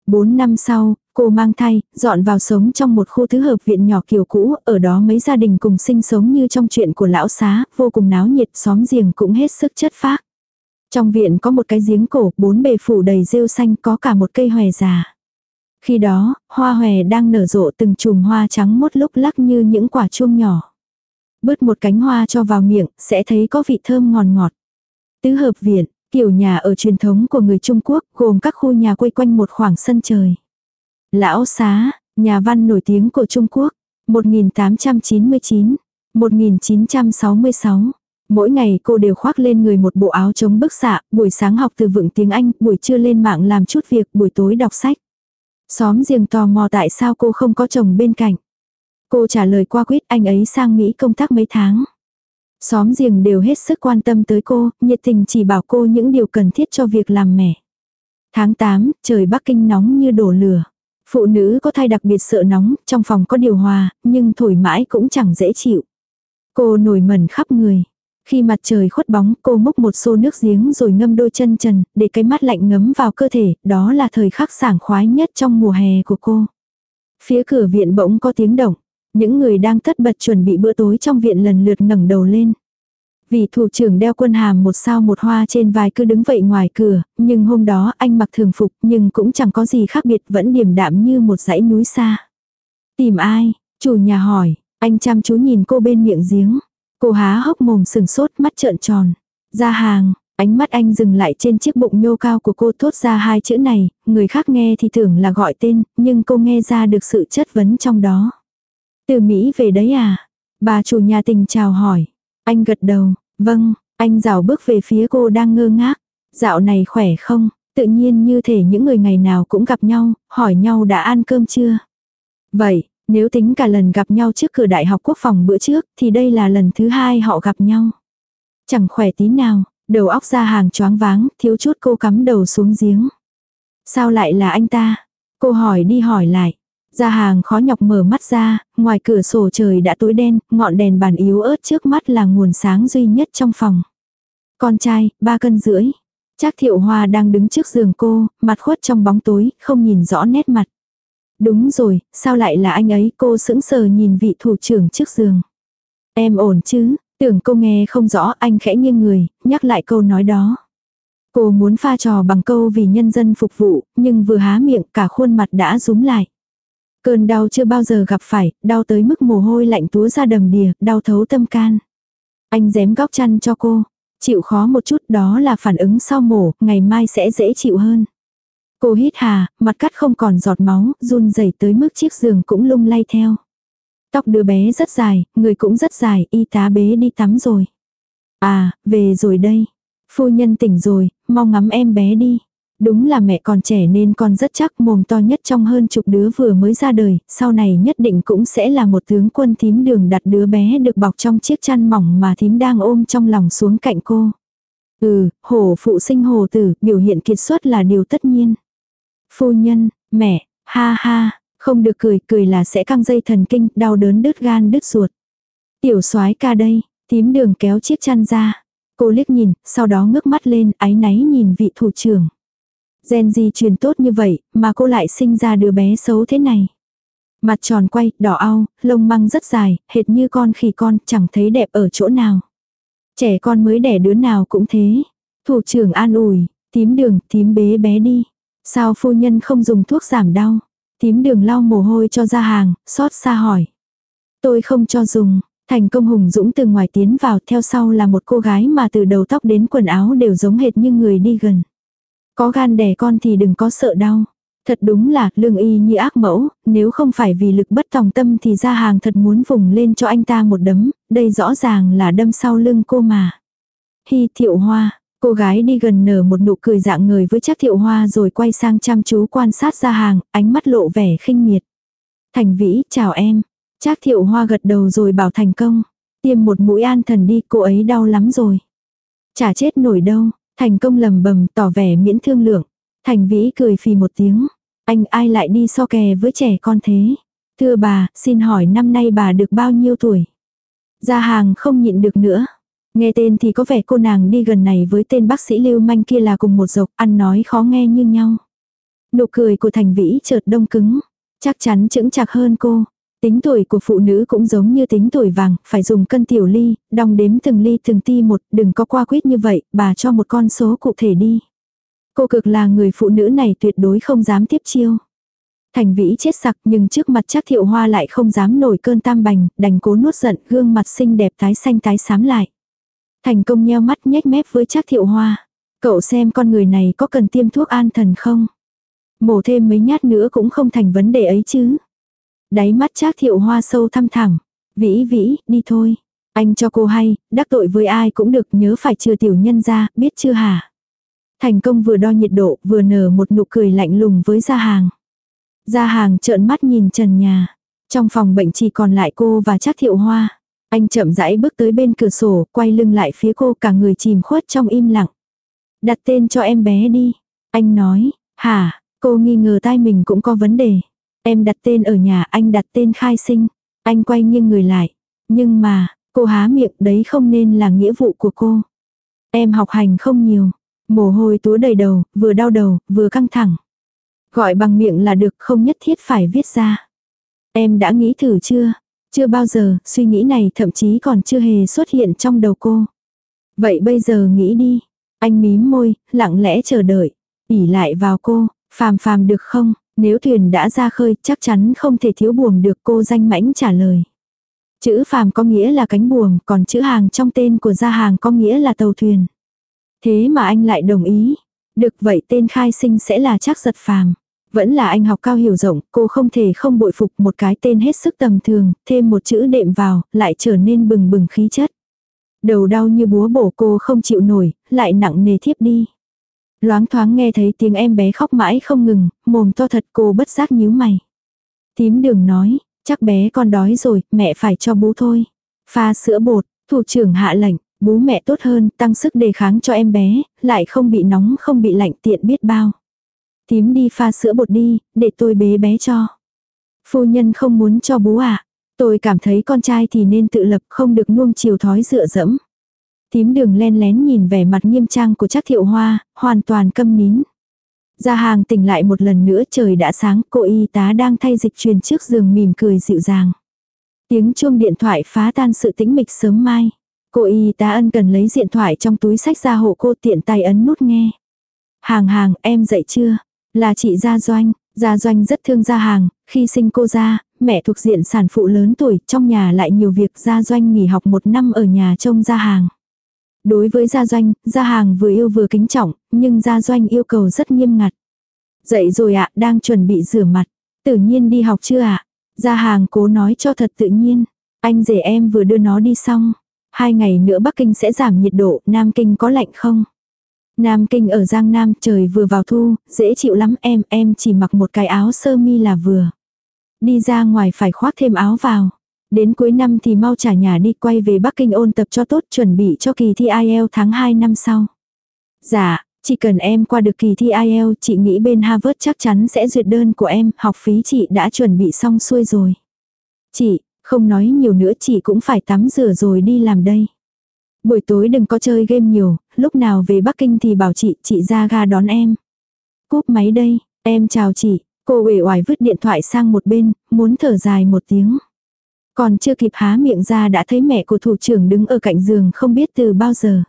Bốn năm sau, cô mang thai, dọn vào sống trong một khu thứ hợp viện nhỏ kiểu cũ, ở đó mấy gia đình cùng sinh sống như trong chuyện của lão xá, vô cùng náo nhiệt, xóm giềng cũng hết sức chất phác. Trong viện có một cái giếng cổ, bốn bề phủ đầy rêu xanh có cả một cây hòe già. Khi đó, hoa hòe đang nở rộ từng chùm hoa trắng mốt lúc lắc như những quả chuông nhỏ. Bớt một cánh hoa cho vào miệng, sẽ thấy có vị thơm ngọt ngọt. Tứ hợp viện, kiểu nhà ở truyền thống của người Trung Quốc, gồm các khu nhà quây quanh một khoảng sân trời. Lão xá, nhà văn nổi tiếng của Trung Quốc, 1899, 1966. Mỗi ngày cô đều khoác lên người một bộ áo chống bức xạ, buổi sáng học từ vựng tiếng Anh, buổi trưa lên mạng làm chút việc, buổi tối đọc sách. Xóm riêng tò mò tại sao cô không có chồng bên cạnh. Cô trả lời qua quyết anh ấy sang Mỹ công tác mấy tháng. Xóm riêng đều hết sức quan tâm tới cô, nhiệt tình chỉ bảo cô những điều cần thiết cho việc làm mẹ. Tháng 8, trời Bắc Kinh nóng như đổ lửa. Phụ nữ có thai đặc biệt sợ nóng, trong phòng có điều hòa, nhưng thổi mãi cũng chẳng dễ chịu. Cô nổi mẩn khắp người. Khi mặt trời khuất bóng, cô múc một xô nước giếng rồi ngâm đôi chân trần, để cái mắt lạnh ngấm vào cơ thể, đó là thời khắc sảng khoái nhất trong mùa hè của cô. Phía cửa viện bỗng có tiếng động. Những người đang tất bật chuẩn bị bữa tối trong viện lần lượt ngẩng đầu lên. Vì thủ trưởng đeo quân hàm một sao một hoa trên vai cứ đứng vậy ngoài cửa, nhưng hôm đó anh mặc thường phục nhưng cũng chẳng có gì khác biệt vẫn điềm đạm như một dãy núi xa. Tìm ai? Chủ nhà hỏi, anh chăm chú nhìn cô bên miệng giếng. Cô há hốc mồm sừng sốt mắt trợn tròn. Ra hàng, ánh mắt anh dừng lại trên chiếc bụng nhô cao của cô thốt ra hai chữ này, người khác nghe thì tưởng là gọi tên, nhưng cô nghe ra được sự chất vấn trong đó. Từ Mỹ về đấy à? Bà chủ nhà tình chào hỏi. Anh gật đầu, vâng, anh rào bước về phía cô đang ngơ ngác. Dạo này khỏe không? Tự nhiên như thể những người ngày nào cũng gặp nhau, hỏi nhau đã ăn cơm chưa? Vậy, nếu tính cả lần gặp nhau trước cửa đại học quốc phòng bữa trước, thì đây là lần thứ hai họ gặp nhau. Chẳng khỏe tí nào, đầu óc ra hàng choáng váng, thiếu chút cô cắm đầu xuống giếng. Sao lại là anh ta? Cô hỏi đi hỏi lại. Gia hàng khó nhọc mở mắt ra, ngoài cửa sổ trời đã tối đen, ngọn đèn bàn yếu ớt trước mắt là nguồn sáng duy nhất trong phòng. Con trai, ba cân rưỡi. Chắc thiệu hoa đang đứng trước giường cô, mặt khuất trong bóng tối, không nhìn rõ nét mặt. Đúng rồi, sao lại là anh ấy cô sững sờ nhìn vị thủ trưởng trước giường. Em ổn chứ, tưởng cô nghe không rõ anh khẽ nghiêng người, nhắc lại câu nói đó. Cô muốn pha trò bằng câu vì nhân dân phục vụ, nhưng vừa há miệng cả khuôn mặt đã rúm lại. Cơn đau chưa bao giờ gặp phải, đau tới mức mồ hôi lạnh túa ra đầm đìa, đau thấu tâm can. Anh dém góc chăn cho cô. Chịu khó một chút đó là phản ứng sau mổ, ngày mai sẽ dễ chịu hơn. Cô hít hà, mặt cắt không còn giọt máu, run rẩy tới mức chiếc giường cũng lung lay theo. Tóc đứa bé rất dài, người cũng rất dài, y tá bế đi tắm rồi. À, về rồi đây. Phu nhân tỉnh rồi, mau ngắm em bé đi. Đúng là mẹ còn trẻ nên con rất chắc mồm to nhất trong hơn chục đứa vừa mới ra đời, sau này nhất định cũng sẽ là một tướng quân thím đường đặt đứa bé được bọc trong chiếc chăn mỏng mà thím đang ôm trong lòng xuống cạnh cô. Ừ, hổ phụ sinh hồ tử, biểu hiện kiệt xuất là điều tất nhiên. Phu nhân, mẹ, ha ha, không được cười, cười là sẽ căng dây thần kinh, đau đớn đứt gan đứt ruột. Tiểu soái ca đây, tím đường kéo chiếc chăn ra. Cô liếc nhìn, sau đó ngước mắt lên, áy náy nhìn vị thủ trưởng. Gen gì truyền tốt như vậy, mà cô lại sinh ra đứa bé xấu thế này. Mặt tròn quay, đỏ au, lông măng rất dài, hệt như con khỉ con, chẳng thấy đẹp ở chỗ nào. Trẻ con mới đẻ đứa nào cũng thế. Thủ trưởng an ủi, tím đường, tím bế bé đi. Sao phu nhân không dùng thuốc giảm đau? Tím đường lau mồ hôi cho ra hàng, xót xa hỏi. Tôi không cho dùng. Thành công hùng dũng từ ngoài tiến vào theo sau là một cô gái mà từ đầu tóc đến quần áo đều giống hệt như người đi gần. Có gan đẻ con thì đừng có sợ đau. Thật đúng là lương y như ác mẫu, nếu không phải vì lực bất tòng tâm thì ra hàng thật muốn vùng lên cho anh ta một đấm, đây rõ ràng là đâm sau lưng cô mà. Hi thiệu hoa, cô gái đi gần nở một nụ cười dạng người với chắc thiệu hoa rồi quay sang chăm chú quan sát ra hàng, ánh mắt lộ vẻ khinh miệt. Thành vĩ, chào em. Trác thiệu hoa gật đầu rồi bảo thành công. Tiêm một mũi an thần đi, cô ấy đau lắm rồi. Chả chết nổi đâu, thành công lầm bầm tỏ vẻ miễn thương lượng. Thành vĩ cười phì một tiếng. Anh ai lại đi so kè với trẻ con thế? Thưa bà, xin hỏi năm nay bà được bao nhiêu tuổi? Gia hàng không nhịn được nữa. Nghe tên thì có vẻ cô nàng đi gần này với tên bác sĩ lưu manh kia là cùng một dọc, ăn nói khó nghe như nhau. Nụ cười của thành vĩ chợt đông cứng. Chắc chắn chững chạc hơn cô. Tính tuổi của phụ nữ cũng giống như tính tuổi vàng, phải dùng cân tiểu ly, đong đếm từng ly từng ti một, đừng có qua quyết như vậy, bà cho một con số cụ thể đi. Cô cực là người phụ nữ này tuyệt đối không dám tiếp chiêu. Thành vĩ chết sặc nhưng trước mặt chắc thiệu hoa lại không dám nổi cơn tam bành, đành cố nuốt giận, gương mặt xinh đẹp tái xanh tái xám lại. Thành công nheo mắt nhếch mép với trác thiệu hoa. Cậu xem con người này có cần tiêm thuốc an thần không? Mổ thêm mấy nhát nữa cũng không thành vấn đề ấy chứ. Đáy mắt trác thiệu hoa sâu thăm thẳng. Vĩ vĩ, đi thôi. Anh cho cô hay, đắc tội với ai cũng được nhớ phải trừ tiểu nhân ra, biết chưa hả? Thành công vừa đo nhiệt độ, vừa nở một nụ cười lạnh lùng với gia hàng. Gia hàng trợn mắt nhìn trần nhà. Trong phòng bệnh chỉ còn lại cô và trác thiệu hoa. Anh chậm rãi bước tới bên cửa sổ, quay lưng lại phía cô cả người chìm khuất trong im lặng. Đặt tên cho em bé đi. Anh nói, hả, cô nghi ngờ tai mình cũng có vấn đề. Em đặt tên ở nhà, anh đặt tên khai sinh. Anh quay nghiêng người lại. Nhưng mà, cô há miệng đấy không nên là nghĩa vụ của cô. Em học hành không nhiều. Mồ hôi túa đầy đầu, vừa đau đầu, vừa căng thẳng. Gọi bằng miệng là được không nhất thiết phải viết ra. Em đã nghĩ thử chưa? Chưa bao giờ, suy nghĩ này thậm chí còn chưa hề xuất hiện trong đầu cô. Vậy bây giờ nghĩ đi. Anh mím môi, lặng lẽ chờ đợi. ỉ lại vào cô, phàm phàm được không? Nếu thuyền đã ra khơi chắc chắn không thể thiếu buồm được cô danh mãnh trả lời. Chữ phàm có nghĩa là cánh buồm, còn chữ hàng trong tên của gia hàng có nghĩa là tàu thuyền. Thế mà anh lại đồng ý. Được vậy tên khai sinh sẽ là chắc giật phàm. Vẫn là anh học cao hiểu rộng, cô không thể không bội phục một cái tên hết sức tầm thường, thêm một chữ đệm vào, lại trở nên bừng bừng khí chất. Đầu đau như búa bổ cô không chịu nổi, lại nặng nề thiếp đi. Loáng thoáng nghe thấy tiếng em bé khóc mãi không ngừng, mồm to thật cô bất giác nhíu mày. Tím đường nói, chắc bé con đói rồi, mẹ phải cho bú thôi. Pha sữa bột, thủ trưởng hạ lệnh, bú mẹ tốt hơn, tăng sức đề kháng cho em bé, lại không bị nóng không bị lạnh tiện biết bao. Tím đi pha sữa bột đi, để tôi bế bé cho. Phu nhân không muốn cho bú à. Tôi cảm thấy con trai thì nên tự lập không được nuông chiều thói dựa dẫm. Tím đường len lén nhìn vẻ mặt nghiêm trang của chắc thiệu hoa, hoàn toàn câm nín. Ra hàng tỉnh lại một lần nữa trời đã sáng, cô y tá đang thay dịch truyền trước giường mỉm cười dịu dàng. Tiếng chuông điện thoại phá tan sự tĩnh mịch sớm mai. Cô y tá ân cần lấy điện thoại trong túi sách ra hộ cô tiện tay ấn nút nghe. Hàng hàng, em dậy chưa? Là chị Gia Doanh. Gia Doanh rất thương Gia Hàng, khi sinh cô ra, mẹ thuộc diện sản phụ lớn tuổi, trong nhà lại nhiều việc Gia Doanh nghỉ học một năm ở nhà trông Gia Hàng. Đối với Gia Doanh, Gia Hàng vừa yêu vừa kính trọng, nhưng Gia Doanh yêu cầu rất nghiêm ngặt. Dậy rồi ạ, đang chuẩn bị rửa mặt. Tự nhiên đi học chưa ạ? Gia Hàng cố nói cho thật tự nhiên. Anh rể em vừa đưa nó đi xong. Hai ngày nữa Bắc Kinh sẽ giảm nhiệt độ, Nam Kinh có lạnh không? Nam Kinh ở Giang Nam trời vừa vào thu, dễ chịu lắm em, em chỉ mặc một cái áo sơ mi là vừa. Đi ra ngoài phải khoác thêm áo vào. Đến cuối năm thì mau trả nhà đi quay về Bắc Kinh ôn tập cho tốt chuẩn bị cho kỳ thi IELTS tháng 2 năm sau. Dạ, chỉ cần em qua được kỳ thi IELTS chị nghĩ bên Harvard chắc chắn sẽ duyệt đơn của em, học phí chị đã chuẩn bị xong xuôi rồi. Chị, không nói nhiều nữa chị cũng phải tắm rửa rồi đi làm đây. Buổi tối đừng có chơi game nhiều, lúc nào về Bắc Kinh thì bảo chị, chị ra ga đón em. Cúp máy đây, em chào chị, cô uể oải vứt điện thoại sang một bên, muốn thở dài một tiếng. Còn chưa kịp há miệng ra đã thấy mẹ của thủ trưởng đứng ở cạnh giường không biết từ bao giờ.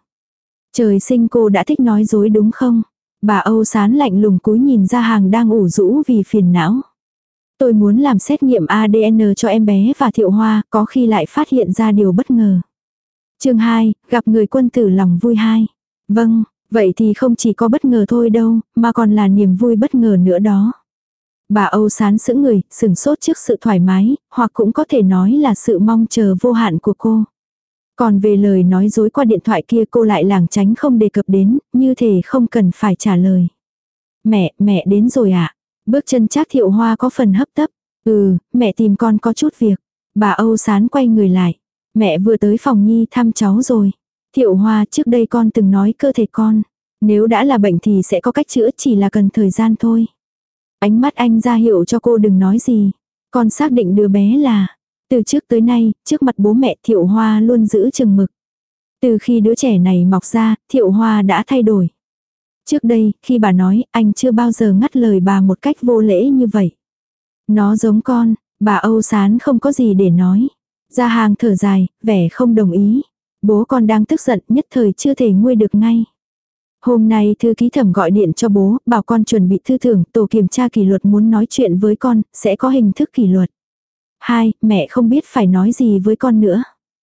Trời sinh cô đã thích nói dối đúng không? Bà Âu sán lạnh lùng cúi nhìn ra hàng đang ủ rũ vì phiền não. Tôi muốn làm xét nghiệm ADN cho em bé và thiệu hoa, có khi lại phát hiện ra điều bất ngờ chương 2, gặp người quân tử lòng vui hai. Vâng, vậy thì không chỉ có bất ngờ thôi đâu, mà còn là niềm vui bất ngờ nữa đó. Bà Âu sán sững người, sừng sốt trước sự thoải mái, hoặc cũng có thể nói là sự mong chờ vô hạn của cô. Còn về lời nói dối qua điện thoại kia cô lại lảng tránh không đề cập đến, như thể không cần phải trả lời. Mẹ, mẹ đến rồi ạ. À? Bước chân chắc thiệu hoa có phần hấp tấp. Ừ, mẹ tìm con có chút việc. Bà Âu sán quay người lại. Mẹ vừa tới phòng nhi thăm cháu rồi. Thiệu hoa trước đây con từng nói cơ thể con. Nếu đã là bệnh thì sẽ có cách chữa chỉ là cần thời gian thôi. Ánh mắt anh ra hiệu cho cô đừng nói gì. Con xác định đứa bé là. Từ trước tới nay, trước mặt bố mẹ Thiệu Hoa luôn giữ chừng mực. Từ khi đứa trẻ này mọc ra, Thiệu Hoa đã thay đổi. Trước đây, khi bà nói, anh chưa bao giờ ngắt lời bà một cách vô lễ như vậy. Nó giống con, bà Âu Sán không có gì để nói gia hàng thở dài, vẻ không đồng ý. Bố con đang tức giận nhất thời chưa thể nguôi được ngay. Hôm nay thư ký thẩm gọi điện cho bố, bảo con chuẩn bị thư thưởng, tổ kiểm tra kỷ luật muốn nói chuyện với con, sẽ có hình thức kỷ luật. Hai, mẹ không biết phải nói gì với con nữa.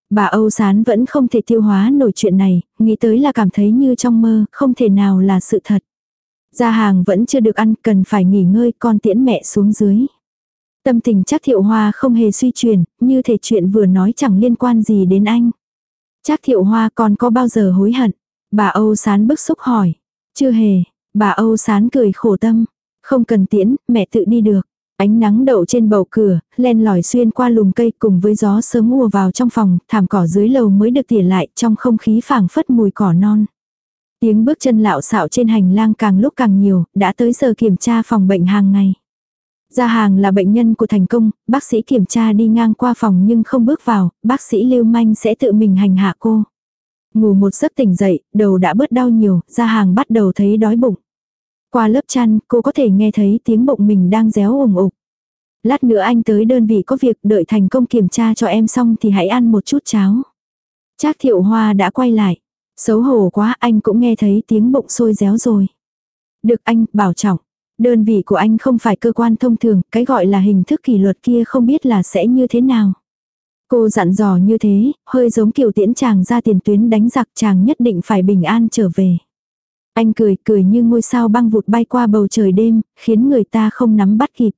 Bà Âu Sán vẫn không thể tiêu hóa nổi chuyện này, nghĩ tới là cảm thấy như trong mơ, không thể nào là sự thật. Gia hàng vẫn chưa được ăn, cần phải nghỉ ngơi, con tiễn mẹ xuống dưới. Tâm tình chắc thiệu hoa không hề suy chuyển, như thể chuyện vừa nói chẳng liên quan gì đến anh. Chắc thiệu hoa còn có bao giờ hối hận? Bà Âu Sán bức xúc hỏi. Chưa hề, bà Âu Sán cười khổ tâm. Không cần tiễn, mẹ tự đi được. Ánh nắng đậu trên bầu cửa, len lỏi xuyên qua lùm cây cùng với gió sớm mùa vào trong phòng, thảm cỏ dưới lầu mới được tỉa lại trong không khí phảng phất mùi cỏ non. Tiếng bước chân lạo xạo trên hành lang càng lúc càng nhiều, đã tới giờ kiểm tra phòng bệnh hàng ngày. Gia hàng là bệnh nhân của thành công, bác sĩ kiểm tra đi ngang qua phòng nhưng không bước vào, bác sĩ lưu manh sẽ tự mình hành hạ cô. Ngủ một giấc tỉnh dậy, đầu đã bớt đau nhiều, gia hàng bắt đầu thấy đói bụng. Qua lớp chăn, cô có thể nghe thấy tiếng bụng mình đang réo ủng ục. Lát nữa anh tới đơn vị có việc đợi thành công kiểm tra cho em xong thì hãy ăn một chút cháo. Trác thiệu hoa đã quay lại. Xấu hổ quá anh cũng nghe thấy tiếng bụng sôi réo rồi. Được anh, bảo trọng. Đơn vị của anh không phải cơ quan thông thường, cái gọi là hình thức kỷ luật kia không biết là sẽ như thế nào. Cô dặn dò như thế, hơi giống kiểu tiễn chàng ra tiền tuyến đánh giặc chàng nhất định phải bình an trở về. Anh cười cười như ngôi sao băng vụt bay qua bầu trời đêm, khiến người ta không nắm bắt kịp.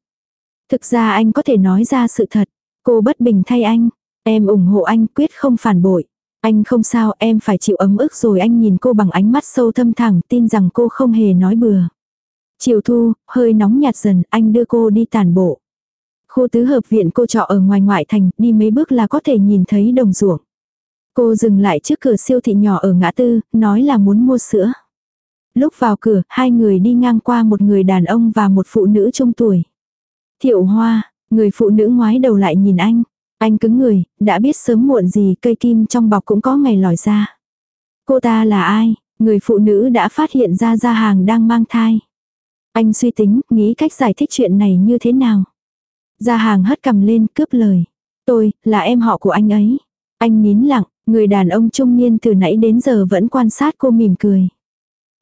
Thực ra anh có thể nói ra sự thật. Cô bất bình thay anh. Em ủng hộ anh quyết không phản bội. Anh không sao em phải chịu ấm ức rồi anh nhìn cô bằng ánh mắt sâu thâm thẳng tin rằng cô không hề nói bừa. Chiều thu, hơi nóng nhạt dần, anh đưa cô đi tàn bộ. Khu tứ hợp viện cô trọ ở ngoài ngoại thành, đi mấy bước là có thể nhìn thấy đồng ruộng. Cô dừng lại trước cửa siêu thị nhỏ ở ngã tư, nói là muốn mua sữa. Lúc vào cửa, hai người đi ngang qua một người đàn ông và một phụ nữ trung tuổi. Thiệu hoa, người phụ nữ ngoái đầu lại nhìn anh. Anh cứng người, đã biết sớm muộn gì cây kim trong bọc cũng có ngày lòi ra. Cô ta là ai? Người phụ nữ đã phát hiện ra gia hàng đang mang thai. Anh suy tính, nghĩ cách giải thích chuyện này như thế nào. Gia hàng hất cầm lên, cướp lời. Tôi, là em họ của anh ấy. Anh nín lặng, người đàn ông trung niên từ nãy đến giờ vẫn quan sát cô mỉm cười.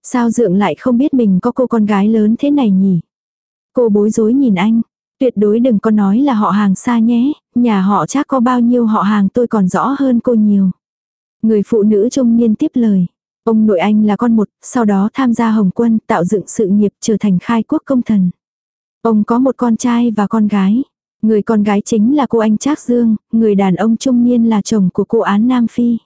Sao dượng lại không biết mình có cô con gái lớn thế này nhỉ? Cô bối rối nhìn anh. Tuyệt đối đừng có nói là họ hàng xa nhé, nhà họ chắc có bao nhiêu họ hàng tôi còn rõ hơn cô nhiều. Người phụ nữ trung niên tiếp lời. Ông nội anh là con một, sau đó tham gia Hồng quân, tạo dựng sự nghiệp trở thành khai quốc công thần. Ông có một con trai và con gái. Người con gái chính là cô anh Trác Dương, người đàn ông trung niên là chồng của cô Án Nam Phi.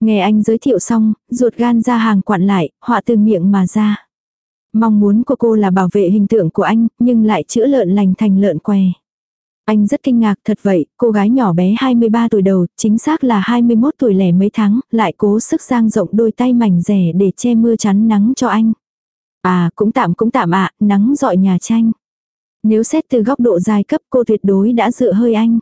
Nghe anh giới thiệu xong, ruột gan ra hàng quặn lại, họa từ miệng mà ra. Mong muốn của cô là bảo vệ hình tượng của anh, nhưng lại chữa lợn lành thành lợn què. Anh rất kinh ngạc thật vậy, cô gái nhỏ bé 23 tuổi đầu, chính xác là 21 tuổi lẻ mấy tháng, lại cố sức giang rộng đôi tay mảnh rẻ để che mưa chắn nắng cho anh. À, cũng tạm cũng tạm ạ, nắng dọi nhà tranh. Nếu xét từ góc độ giai cấp cô tuyệt đối đã dựa hơi anh.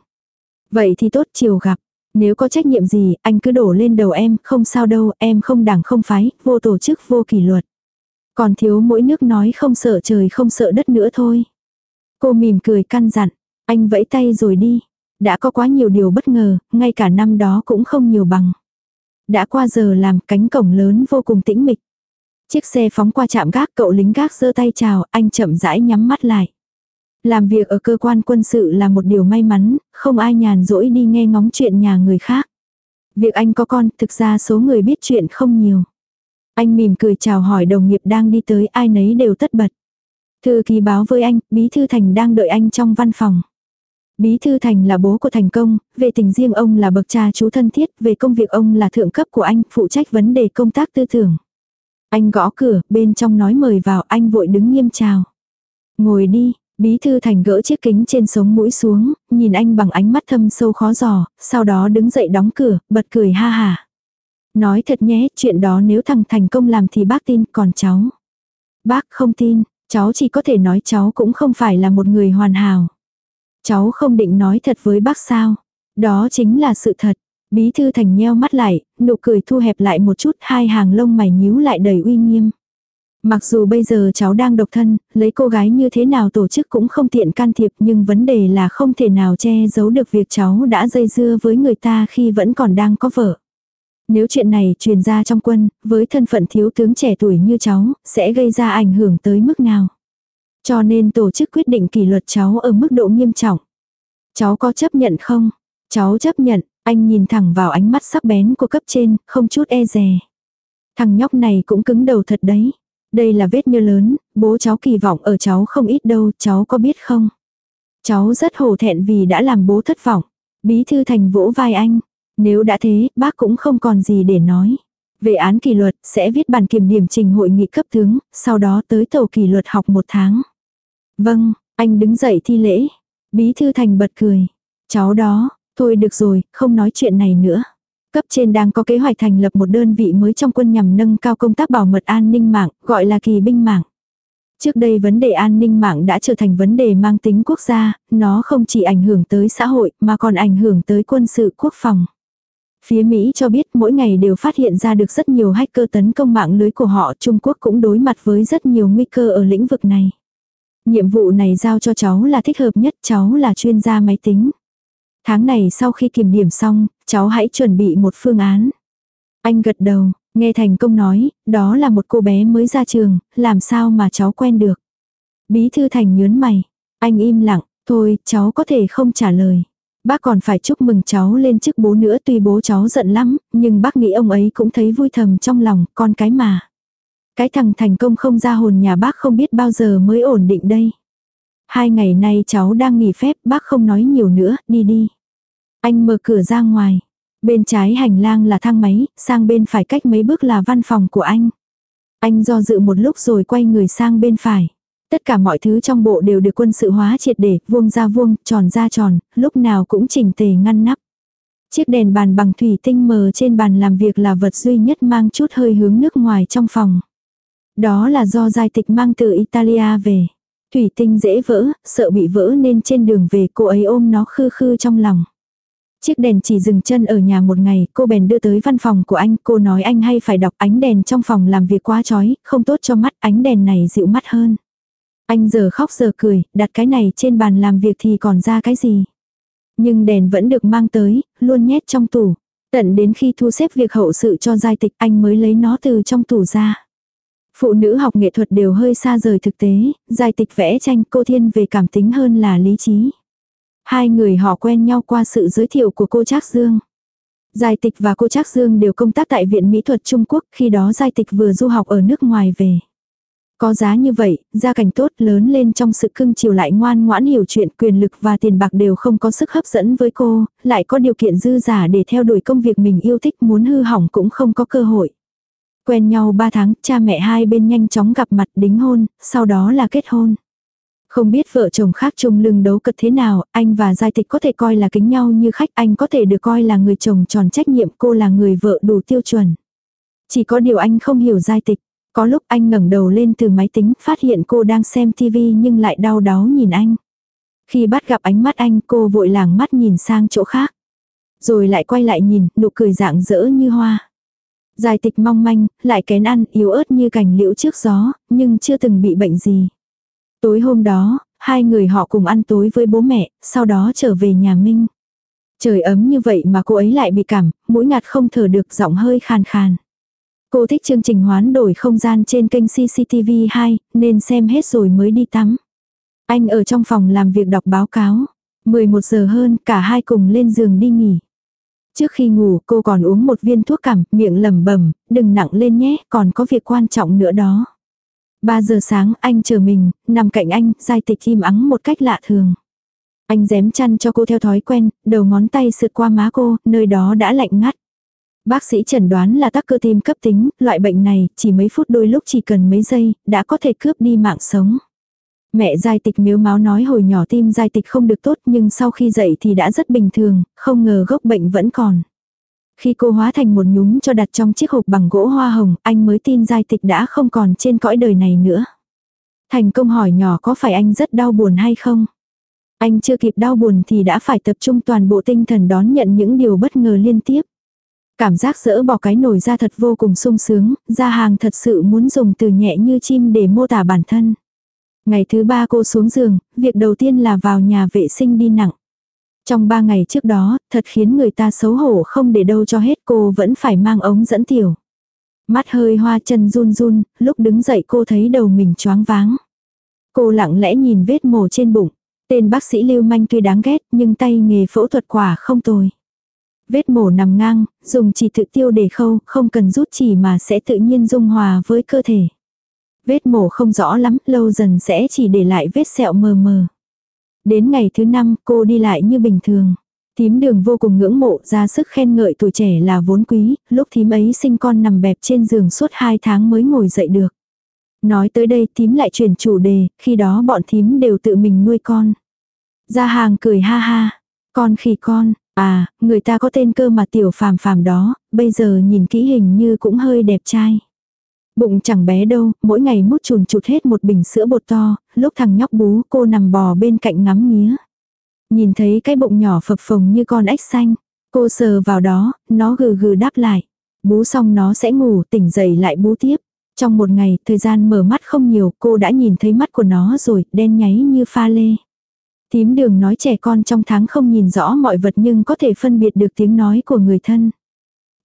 Vậy thì tốt chiều gặp. Nếu có trách nhiệm gì, anh cứ đổ lên đầu em, không sao đâu, em không đảng không phái, vô tổ chức vô kỷ luật. Còn thiếu mỗi nước nói không sợ trời không sợ đất nữa thôi. Cô mỉm cười căn dặn, anh vẫy tay rồi đi. Đã có quá nhiều điều bất ngờ, ngay cả năm đó cũng không nhiều bằng. Đã qua giờ làm cánh cổng lớn vô cùng tĩnh mịch. Chiếc xe phóng qua trạm gác cậu lính gác giơ tay chào, anh chậm rãi nhắm mắt lại. Làm việc ở cơ quan quân sự là một điều may mắn, không ai nhàn rỗi đi nghe ngóng chuyện nhà người khác. Việc anh có con, thực ra số người biết chuyện không nhiều. Anh mỉm cười chào hỏi đồng nghiệp đang đi tới ai nấy đều tất bật. Thư ký báo với anh, Bí Thư Thành đang đợi anh trong văn phòng. Bí Thư Thành là bố của Thành Công, về tình riêng ông là bậc cha chú thân thiết, về công việc ông là thượng cấp của anh, phụ trách vấn đề công tác tư tưởng. Anh gõ cửa, bên trong nói mời vào, anh vội đứng nghiêm chào. Ngồi đi, Bí Thư Thành gỡ chiếc kính trên sống mũi xuống, nhìn anh bằng ánh mắt thâm sâu khó giò, sau đó đứng dậy đóng cửa, bật cười ha hà. Nói thật nhé, chuyện đó nếu thằng thành công làm thì bác tin, còn cháu. Bác không tin, cháu chỉ có thể nói cháu cũng không phải là một người hoàn hảo. Cháu không định nói thật với bác sao. Đó chính là sự thật. Bí thư thành nheo mắt lại, nụ cười thu hẹp lại một chút, hai hàng lông mày nhíu lại đầy uy nghiêm. Mặc dù bây giờ cháu đang độc thân, lấy cô gái như thế nào tổ chức cũng không tiện can thiệp nhưng vấn đề là không thể nào che giấu được việc cháu đã dây dưa với người ta khi vẫn còn đang có vợ. Nếu chuyện này truyền ra trong quân, với thân phận thiếu tướng trẻ tuổi như cháu, sẽ gây ra ảnh hưởng tới mức nào. Cho nên tổ chức quyết định kỷ luật cháu ở mức độ nghiêm trọng. Cháu có chấp nhận không? Cháu chấp nhận, anh nhìn thẳng vào ánh mắt sắc bén của cấp trên, không chút e dè. Thằng nhóc này cũng cứng đầu thật đấy. Đây là vết nhơ lớn, bố cháu kỳ vọng ở cháu không ít đâu, cháu có biết không? Cháu rất hổ thẹn vì đã làm bố thất vọng. Bí thư thành vỗ vai anh. Nếu đã thế, bác cũng không còn gì để nói. Về án kỷ luật, sẽ viết bản kiểm điểm trình hội nghị cấp tướng, sau đó tới tổ kỷ luật học một tháng. Vâng, anh đứng dậy thi lễ. Bí thư thành bật cười. Cháu đó, thôi được rồi, không nói chuyện này nữa. Cấp trên đang có kế hoạch thành lập một đơn vị mới trong quân nhằm nâng cao công tác bảo mật an ninh mạng, gọi là kỳ binh mạng. Trước đây vấn đề an ninh mạng đã trở thành vấn đề mang tính quốc gia, nó không chỉ ảnh hưởng tới xã hội mà còn ảnh hưởng tới quân sự quốc phòng. Phía Mỹ cho biết mỗi ngày đều phát hiện ra được rất nhiều hacker tấn công mạng lưới của họ. Trung Quốc cũng đối mặt với rất nhiều nguy cơ ở lĩnh vực này. Nhiệm vụ này giao cho cháu là thích hợp nhất, cháu là chuyên gia máy tính. Tháng này sau khi kiểm điểm xong, cháu hãy chuẩn bị một phương án. Anh gật đầu, nghe thành công nói, đó là một cô bé mới ra trường, làm sao mà cháu quen được. Bí thư thành nhớn mày, anh im lặng, thôi cháu có thể không trả lời. Bác còn phải chúc mừng cháu lên chức bố nữa tuy bố cháu giận lắm, nhưng bác nghĩ ông ấy cũng thấy vui thầm trong lòng, con cái mà. Cái thằng thành công không ra hồn nhà bác không biết bao giờ mới ổn định đây. Hai ngày nay cháu đang nghỉ phép, bác không nói nhiều nữa, đi đi. Anh mở cửa ra ngoài. Bên trái hành lang là thang máy, sang bên phải cách mấy bước là văn phòng của anh. Anh do dự một lúc rồi quay người sang bên phải. Tất cả mọi thứ trong bộ đều được quân sự hóa triệt để, vuông ra vuông, tròn ra tròn, lúc nào cũng chỉnh tề ngăn nắp. Chiếc đèn bàn bằng thủy tinh mờ trên bàn làm việc là vật duy nhất mang chút hơi hướng nước ngoài trong phòng. Đó là do giai tịch mang từ Italia về. Thủy tinh dễ vỡ, sợ bị vỡ nên trên đường về cô ấy ôm nó khư khư trong lòng. Chiếc đèn chỉ dừng chân ở nhà một ngày, cô bèn đưa tới văn phòng của anh, cô nói anh hay phải đọc ánh đèn trong phòng làm việc quá chói, không tốt cho mắt, ánh đèn này dịu mắt hơn. Anh giờ khóc giờ cười, đặt cái này trên bàn làm việc thì còn ra cái gì. Nhưng đèn vẫn được mang tới, luôn nhét trong tủ. Tận đến khi thu xếp việc hậu sự cho giai tịch anh mới lấy nó từ trong tủ ra. Phụ nữ học nghệ thuật đều hơi xa rời thực tế, giải tịch vẽ tranh cô thiên về cảm tính hơn là lý trí. Hai người họ quen nhau qua sự giới thiệu của cô Trác Dương. Giải tịch và cô Trác Dương đều công tác tại Viện Mỹ thuật Trung Quốc khi đó giải tịch vừa du học ở nước ngoài về. Có giá như vậy, gia cảnh tốt lớn lên trong sự cưng chiều lại ngoan ngoãn hiểu chuyện quyền lực và tiền bạc đều không có sức hấp dẫn với cô, lại có điều kiện dư giả để theo đuổi công việc mình yêu thích muốn hư hỏng cũng không có cơ hội. Quen nhau 3 tháng, cha mẹ hai bên nhanh chóng gặp mặt đính hôn, sau đó là kết hôn. Không biết vợ chồng khác chung lưng đấu cật thế nào, anh và giai tịch có thể coi là kính nhau như khách, anh có thể được coi là người chồng tròn trách nhiệm, cô là người vợ đủ tiêu chuẩn. Chỉ có điều anh không hiểu giai tịch. Có lúc anh ngẩng đầu lên từ máy tính, phát hiện cô đang xem tivi nhưng lại đau đáu nhìn anh. Khi bắt gặp ánh mắt anh, cô vội làng mắt nhìn sang chỗ khác. Rồi lại quay lại nhìn, nụ cười dạng dỡ như hoa. Dài tịch mong manh, lại kén ăn, yếu ớt như cành liễu trước gió, nhưng chưa từng bị bệnh gì. Tối hôm đó, hai người họ cùng ăn tối với bố mẹ, sau đó trở về nhà Minh. Trời ấm như vậy mà cô ấy lại bị cảm, mũi ngạt không thở được giọng hơi khàn khàn. Cô thích chương trình hoán đổi không gian trên kênh CCTV 2, nên xem hết rồi mới đi tắm. Anh ở trong phòng làm việc đọc báo cáo. 11 giờ hơn, cả hai cùng lên giường đi nghỉ. Trước khi ngủ, cô còn uống một viên thuốc cảm, miệng lẩm bẩm, đừng nặng lên nhé, còn có việc quan trọng nữa đó. 3 giờ sáng, anh chờ mình, nằm cạnh anh, dai tịch im ắng một cách lạ thường. Anh dém chăn cho cô theo thói quen, đầu ngón tay sượt qua má cô, nơi đó đã lạnh ngắt. Bác sĩ chẩn đoán là tắc cơ tim cấp tính, loại bệnh này chỉ mấy phút đôi lúc chỉ cần mấy giây, đã có thể cướp đi mạng sống. Mẹ giai tịch miếu máu nói hồi nhỏ tim giai tịch không được tốt nhưng sau khi dậy thì đã rất bình thường, không ngờ gốc bệnh vẫn còn. Khi cô hóa thành một nhúm cho đặt trong chiếc hộp bằng gỗ hoa hồng, anh mới tin giai tịch đã không còn trên cõi đời này nữa. Thành công hỏi nhỏ có phải anh rất đau buồn hay không? Anh chưa kịp đau buồn thì đã phải tập trung toàn bộ tinh thần đón nhận những điều bất ngờ liên tiếp. Cảm giác dỡ bỏ cái nổi ra thật vô cùng sung sướng, ra hàng thật sự muốn dùng từ nhẹ như chim để mô tả bản thân. Ngày thứ ba cô xuống giường, việc đầu tiên là vào nhà vệ sinh đi nặng. Trong ba ngày trước đó, thật khiến người ta xấu hổ không để đâu cho hết cô vẫn phải mang ống dẫn tiểu. Mắt hơi hoa chân run run, lúc đứng dậy cô thấy đầu mình choáng váng. Cô lặng lẽ nhìn vết mổ trên bụng. Tên bác sĩ lưu manh tuy đáng ghét nhưng tay nghề phẫu thuật quả không tồi. Vết mổ nằm ngang, dùng chỉ tự tiêu để khâu, không cần rút chỉ mà sẽ tự nhiên dung hòa với cơ thể. Vết mổ không rõ lắm, lâu dần sẽ chỉ để lại vết sẹo mờ mờ. Đến ngày thứ năm, cô đi lại như bình thường. Thím đường vô cùng ngưỡng mộ ra sức khen ngợi tuổi trẻ là vốn quý, lúc thím ấy sinh con nằm bẹp trên giường suốt 2 tháng mới ngồi dậy được. Nói tới đây thím lại chuyển chủ đề, khi đó bọn thím đều tự mình nuôi con. Ra hàng cười ha ha, con khỉ con, à, người ta có tên cơ mà tiểu phàm phàm đó, bây giờ nhìn kỹ hình như cũng hơi đẹp trai. Bụng chẳng bé đâu, mỗi ngày mút chùn chụt hết một bình sữa bột to, lúc thằng nhóc bú cô nằm bò bên cạnh ngắm nghía. Nhìn thấy cái bụng nhỏ phập phồng như con ếch xanh, cô sờ vào đó, nó gừ gừ đáp lại. Bú xong nó sẽ ngủ, tỉnh dậy lại bú tiếp. Trong một ngày, thời gian mở mắt không nhiều, cô đã nhìn thấy mắt của nó rồi, đen nháy như pha lê. Tím đường nói trẻ con trong tháng không nhìn rõ mọi vật nhưng có thể phân biệt được tiếng nói của người thân.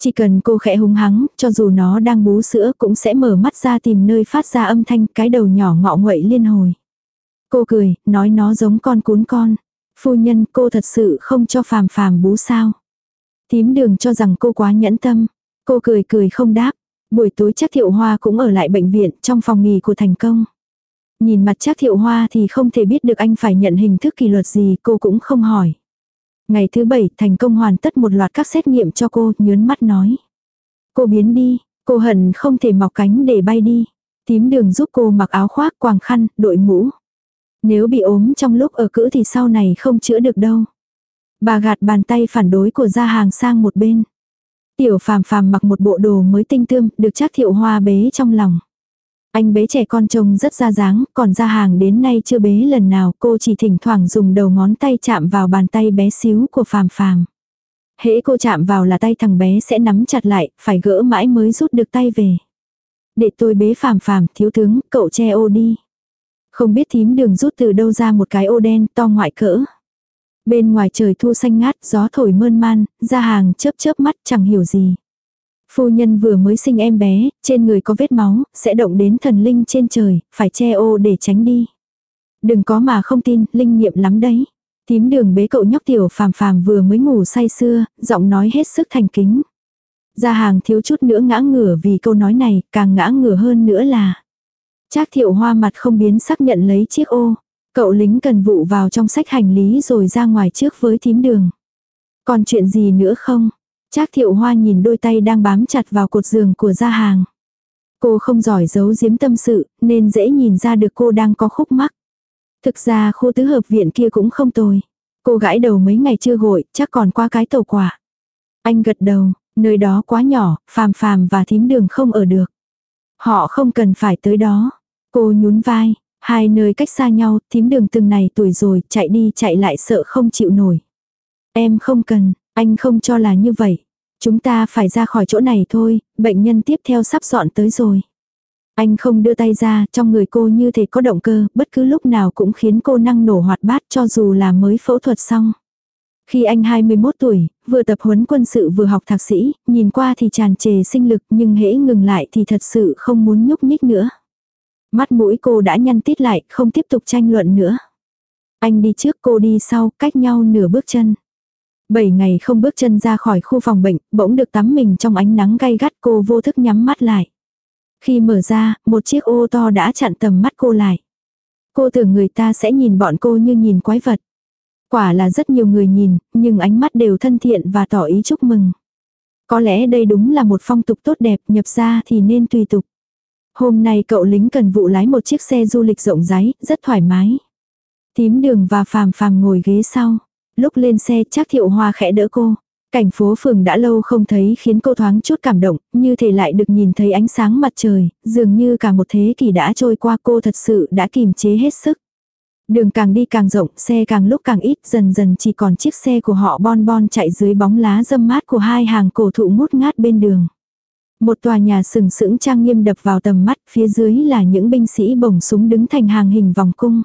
Chỉ cần cô khẽ hung hắng, cho dù nó đang bú sữa cũng sẽ mở mắt ra tìm nơi phát ra âm thanh cái đầu nhỏ ngọ nguậy liên hồi. Cô cười, nói nó giống con cún con. Phu nhân cô thật sự không cho phàm phàm bú sao. Tím đường cho rằng cô quá nhẫn tâm. Cô cười cười không đáp. Buổi tối chắc thiệu hoa cũng ở lại bệnh viện trong phòng nghỉ của thành công. Nhìn mặt chắc thiệu hoa thì không thể biết được anh phải nhận hình thức kỷ luật gì cô cũng không hỏi. Ngày thứ bảy thành công hoàn tất một loạt các xét nghiệm cho cô, nhớn mắt nói. Cô biến đi, cô hận không thể mọc cánh để bay đi. Tím đường giúp cô mặc áo khoác, quàng khăn, đội mũ. Nếu bị ốm trong lúc ở cữ thì sau này không chữa được đâu. Bà gạt bàn tay phản đối của gia hàng sang một bên. Tiểu phàm phàm mặc một bộ đồ mới tinh tươm, được chắc thiệu hoa bế trong lòng. Anh bế trẻ con trông rất ra dáng, còn ra hàng đến nay chưa bế lần nào, cô chỉ thỉnh thoảng dùng đầu ngón tay chạm vào bàn tay bé xíu của phàm phàm. Hễ cô chạm vào là tay thằng bé sẽ nắm chặt lại, phải gỡ mãi mới rút được tay về. Để tôi bế phàm phàm, thiếu tướng, cậu che ô đi. Không biết thím đường rút từ đâu ra một cái ô đen to ngoại cỡ. Bên ngoài trời thu xanh ngát, gió thổi mơn man, ra hàng chớp chớp mắt chẳng hiểu gì. Phu nhân vừa mới sinh em bé, trên người có vết máu, sẽ động đến thần linh trên trời, phải che ô để tránh đi. Đừng có mà không tin, linh nghiệm lắm đấy. Tím đường bế cậu nhóc tiểu phàm phàm vừa mới ngủ say xưa, giọng nói hết sức thành kính. Gia hàng thiếu chút nữa ngã ngửa vì câu nói này, càng ngã ngửa hơn nữa là. Trác thiệu hoa mặt không biến sắc nhận lấy chiếc ô. Cậu lính cần vụ vào trong sách hành lý rồi ra ngoài trước với thím đường. Còn chuyện gì nữa không? Trác thiệu hoa nhìn đôi tay đang bám chặt vào cột giường của gia hàng. Cô không giỏi giấu giếm tâm sự, nên dễ nhìn ra được cô đang có khúc mắc. Thực ra khu tứ hợp viện kia cũng không tồi. Cô gãi đầu mấy ngày chưa gội, chắc còn qua cái tàu quả. Anh gật đầu, nơi đó quá nhỏ, phàm phàm và thím đường không ở được. Họ không cần phải tới đó. Cô nhún vai, hai nơi cách xa nhau, thím đường từng này tuổi rồi, chạy đi chạy lại sợ không chịu nổi. Em không cần, anh không cho là như vậy. Chúng ta phải ra khỏi chỗ này thôi, bệnh nhân tiếp theo sắp dọn tới rồi. Anh không đưa tay ra, trong người cô như thể có động cơ, bất cứ lúc nào cũng khiến cô năng nổ hoạt bát cho dù là mới phẫu thuật xong. Khi anh 21 tuổi, vừa tập huấn quân sự vừa học thạc sĩ, nhìn qua thì tràn trề sinh lực nhưng hễ ngừng lại thì thật sự không muốn nhúc nhích nữa. Mắt mũi cô đã nhăn tít lại, không tiếp tục tranh luận nữa. Anh đi trước cô đi sau, cách nhau nửa bước chân. Bảy ngày không bước chân ra khỏi khu phòng bệnh, bỗng được tắm mình trong ánh nắng gay gắt cô vô thức nhắm mắt lại. Khi mở ra, một chiếc ô to đã chặn tầm mắt cô lại. Cô tưởng người ta sẽ nhìn bọn cô như nhìn quái vật. Quả là rất nhiều người nhìn, nhưng ánh mắt đều thân thiện và tỏ ý chúc mừng. Có lẽ đây đúng là một phong tục tốt đẹp, nhập ra thì nên tùy tục. Hôm nay cậu lính cần vụ lái một chiếc xe du lịch rộng rãi, rất thoải mái. Tím đường và phàm phàm ngồi ghế sau. Lúc lên xe chắc thiệu hoa khẽ đỡ cô. Cảnh phố phường đã lâu không thấy khiến cô thoáng chút cảm động, như thể lại được nhìn thấy ánh sáng mặt trời, dường như cả một thế kỷ đã trôi qua cô thật sự đã kìm chế hết sức. Đường càng đi càng rộng, xe càng lúc càng ít, dần dần chỉ còn chiếc xe của họ bon bon chạy dưới bóng lá dâm mát của hai hàng cổ thụ ngút ngát bên đường. Một tòa nhà sừng sững trang nghiêm đập vào tầm mắt, phía dưới là những binh sĩ bổng súng đứng thành hàng hình vòng cung.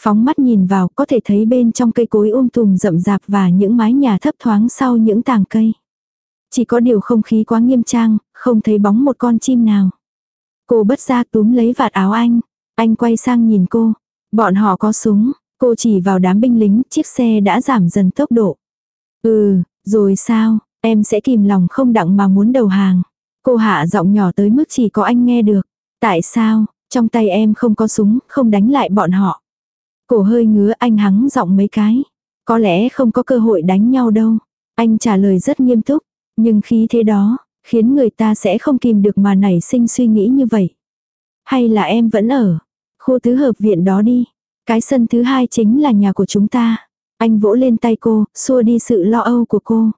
Phóng mắt nhìn vào có thể thấy bên trong cây cối um tùm rậm rạp và những mái nhà thấp thoáng sau những tàng cây. Chỉ có điều không khí quá nghiêm trang, không thấy bóng một con chim nào. Cô bất ra túm lấy vạt áo anh. Anh quay sang nhìn cô. Bọn họ có súng. Cô chỉ vào đám binh lính, chiếc xe đã giảm dần tốc độ. Ừ, rồi sao, em sẽ kìm lòng không đặng mà muốn đầu hàng. Cô hạ giọng nhỏ tới mức chỉ có anh nghe được. Tại sao, trong tay em không có súng, không đánh lại bọn họ. Cổ hơi ngứa anh hắng giọng mấy cái. Có lẽ không có cơ hội đánh nhau đâu. Anh trả lời rất nghiêm túc. Nhưng khí thế đó, khiến người ta sẽ không kìm được mà nảy sinh suy nghĩ như vậy. Hay là em vẫn ở khu tứ hợp viện đó đi. Cái sân thứ hai chính là nhà của chúng ta. Anh vỗ lên tay cô, xua đi sự lo âu của cô.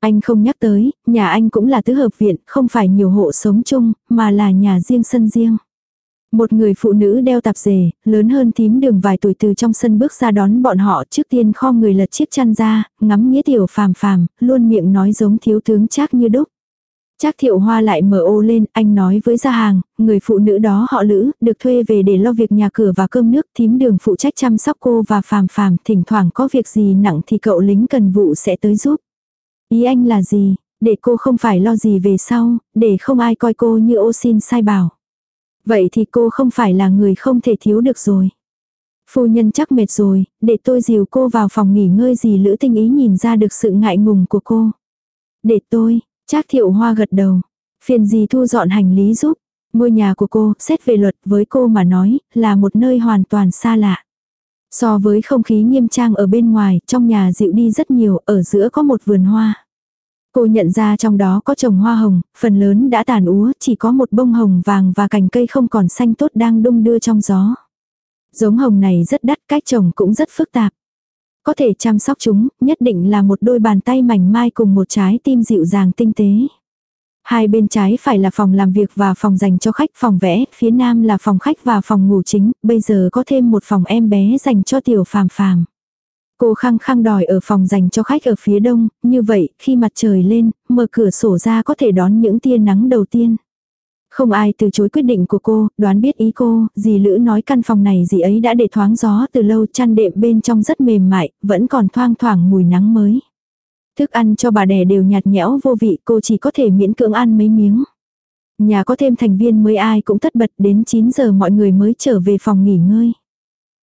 Anh không nhắc tới, nhà anh cũng là tứ hợp viện, không phải nhiều hộ sống chung, mà là nhà riêng sân riêng. Một người phụ nữ đeo tạp dề, lớn hơn thím đường vài tuổi từ trong sân bước ra đón bọn họ trước tiên kho người lật chiếc chăn ra, ngắm nghĩa tiểu phàm phàm, luôn miệng nói giống thiếu tướng chắc như đúc. Chắc thiệu hoa lại mở ô lên, anh nói với gia hàng, người phụ nữ đó họ lữ, được thuê về để lo việc nhà cửa và cơm nước, thím đường phụ trách chăm sóc cô và phàm phàm, thỉnh thoảng có việc gì nặng thì cậu lính cần vụ sẽ tới giúp. Ý anh là gì? Để cô không phải lo gì về sau, để không ai coi cô như ô xin sai bảo. Vậy thì cô không phải là người không thể thiếu được rồi. Phu nhân chắc mệt rồi, để tôi dìu cô vào phòng nghỉ ngơi gì lữ tinh ý nhìn ra được sự ngại ngùng của cô. Để tôi, Trác thiệu hoa gật đầu. Phiền gì thu dọn hành lý giúp. Ngôi nhà của cô, xét về luật với cô mà nói, là một nơi hoàn toàn xa lạ. So với không khí nghiêm trang ở bên ngoài, trong nhà dịu đi rất nhiều, ở giữa có một vườn hoa. Cô nhận ra trong đó có trồng hoa hồng, phần lớn đã tàn úa, chỉ có một bông hồng vàng và cành cây không còn xanh tốt đang đung đưa trong gió. Giống hồng này rất đắt, cách trồng cũng rất phức tạp. Có thể chăm sóc chúng, nhất định là một đôi bàn tay mảnh mai cùng một trái tim dịu dàng tinh tế. Hai bên trái phải là phòng làm việc và phòng dành cho khách phòng vẽ, phía nam là phòng khách và phòng ngủ chính, bây giờ có thêm một phòng em bé dành cho tiểu phàm phàm. Cô khăng khăng đòi ở phòng dành cho khách ở phía đông, như vậy, khi mặt trời lên, mở cửa sổ ra có thể đón những tia nắng đầu tiên. Không ai từ chối quyết định của cô, đoán biết ý cô, dì Lữ nói căn phòng này dì ấy đã để thoáng gió từ lâu chăn đệm bên trong rất mềm mại, vẫn còn thoang thoảng mùi nắng mới. Thức ăn cho bà đẻ đều nhạt nhẽo vô vị, cô chỉ có thể miễn cưỡng ăn mấy miếng. Nhà có thêm thành viên mới ai cũng tất bật đến 9 giờ mọi người mới trở về phòng nghỉ ngơi.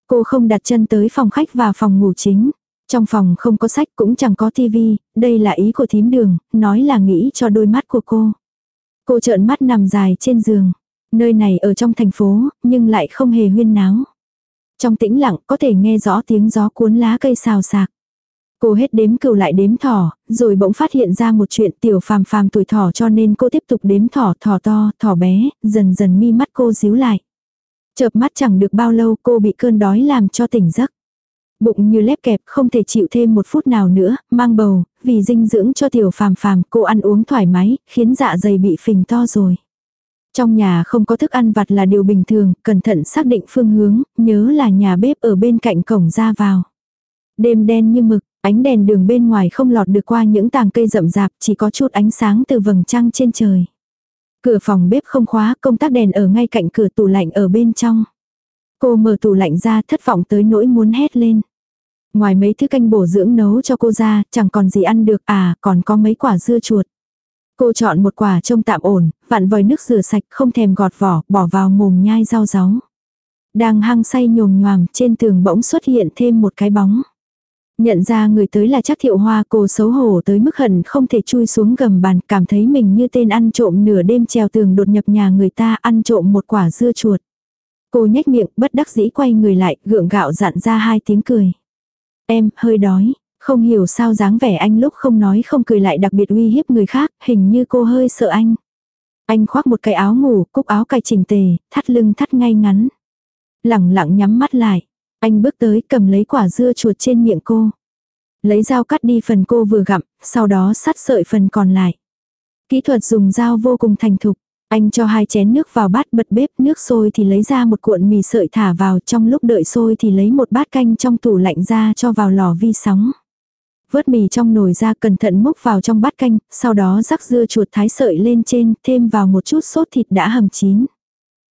Cô không đặt chân tới phòng khách và phòng ngủ chính. Trong phòng không có sách cũng chẳng có tivi, đây là ý của thím đường, nói là nghĩ cho đôi mắt của cô. Cô trợn mắt nằm dài trên giường. Nơi này ở trong thành phố, nhưng lại không hề huyên náo. Trong tĩnh lặng có thể nghe rõ tiếng gió cuốn lá cây xào xạc. Cô hết đếm cừu lại đếm thỏ, rồi bỗng phát hiện ra một chuyện tiểu phàm phàm tuổi thỏ cho nên cô tiếp tục đếm thỏ, thỏ to, thỏ bé, dần dần mi mắt cô díu lại. Chợp mắt chẳng được bao lâu cô bị cơn đói làm cho tỉnh giấc. Bụng như lép kẹp không thể chịu thêm một phút nào nữa, mang bầu, vì dinh dưỡng cho tiểu phàm phàm cô ăn uống thoải mái, khiến dạ dày bị phình to rồi. Trong nhà không có thức ăn vặt là điều bình thường, cẩn thận xác định phương hướng, nhớ là nhà bếp ở bên cạnh cổng ra vào. Đêm đen như mực, ánh đèn đường bên ngoài không lọt được qua những tàng cây rậm rạp, chỉ có chút ánh sáng từ vầng trăng trên trời. Cửa phòng bếp không khóa, công tắc đèn ở ngay cạnh cửa tủ lạnh ở bên trong. Cô mở tủ lạnh ra thất vọng tới nỗi muốn hét lên. Ngoài mấy thứ canh bổ dưỡng nấu cho cô ra, chẳng còn gì ăn được à, còn có mấy quả dưa chuột. Cô chọn một quả trông tạm ổn, vặn vòi nước rửa sạch không thèm gọt vỏ, bỏ vào mồm nhai rau ráu. Đang hăng say nhồm nhoàm trên tường bỗng xuất hiện thêm một cái bóng. Nhận ra người tới là chắc thiệu hoa cô xấu hổ tới mức hận không thể chui xuống gầm bàn cảm thấy mình như tên ăn trộm nửa đêm trèo tường đột nhập nhà người ta ăn trộm một quả dưa chuột. Cô nhếch miệng bất đắc dĩ quay người lại gượng gạo dặn ra hai tiếng cười. Em hơi đói, không hiểu sao dáng vẻ anh lúc không nói không cười lại đặc biệt uy hiếp người khác, hình như cô hơi sợ anh. Anh khoác một cái áo ngủ, cúc áo cài chỉnh tề, thắt lưng thắt ngay ngắn. Lẳng lặng nhắm mắt lại. Anh bước tới cầm lấy quả dưa chuột trên miệng cô. Lấy dao cắt đi phần cô vừa gặm, sau đó sắt sợi phần còn lại. Kỹ thuật dùng dao vô cùng thành thục. Anh cho hai chén nước vào bát bật bếp nước sôi thì lấy ra một cuộn mì sợi thả vào trong lúc đợi sôi thì lấy một bát canh trong tủ lạnh ra cho vào lò vi sóng. Vớt mì trong nồi ra cẩn thận múc vào trong bát canh, sau đó rắc dưa chuột thái sợi lên trên, thêm vào một chút sốt thịt đã hầm chín.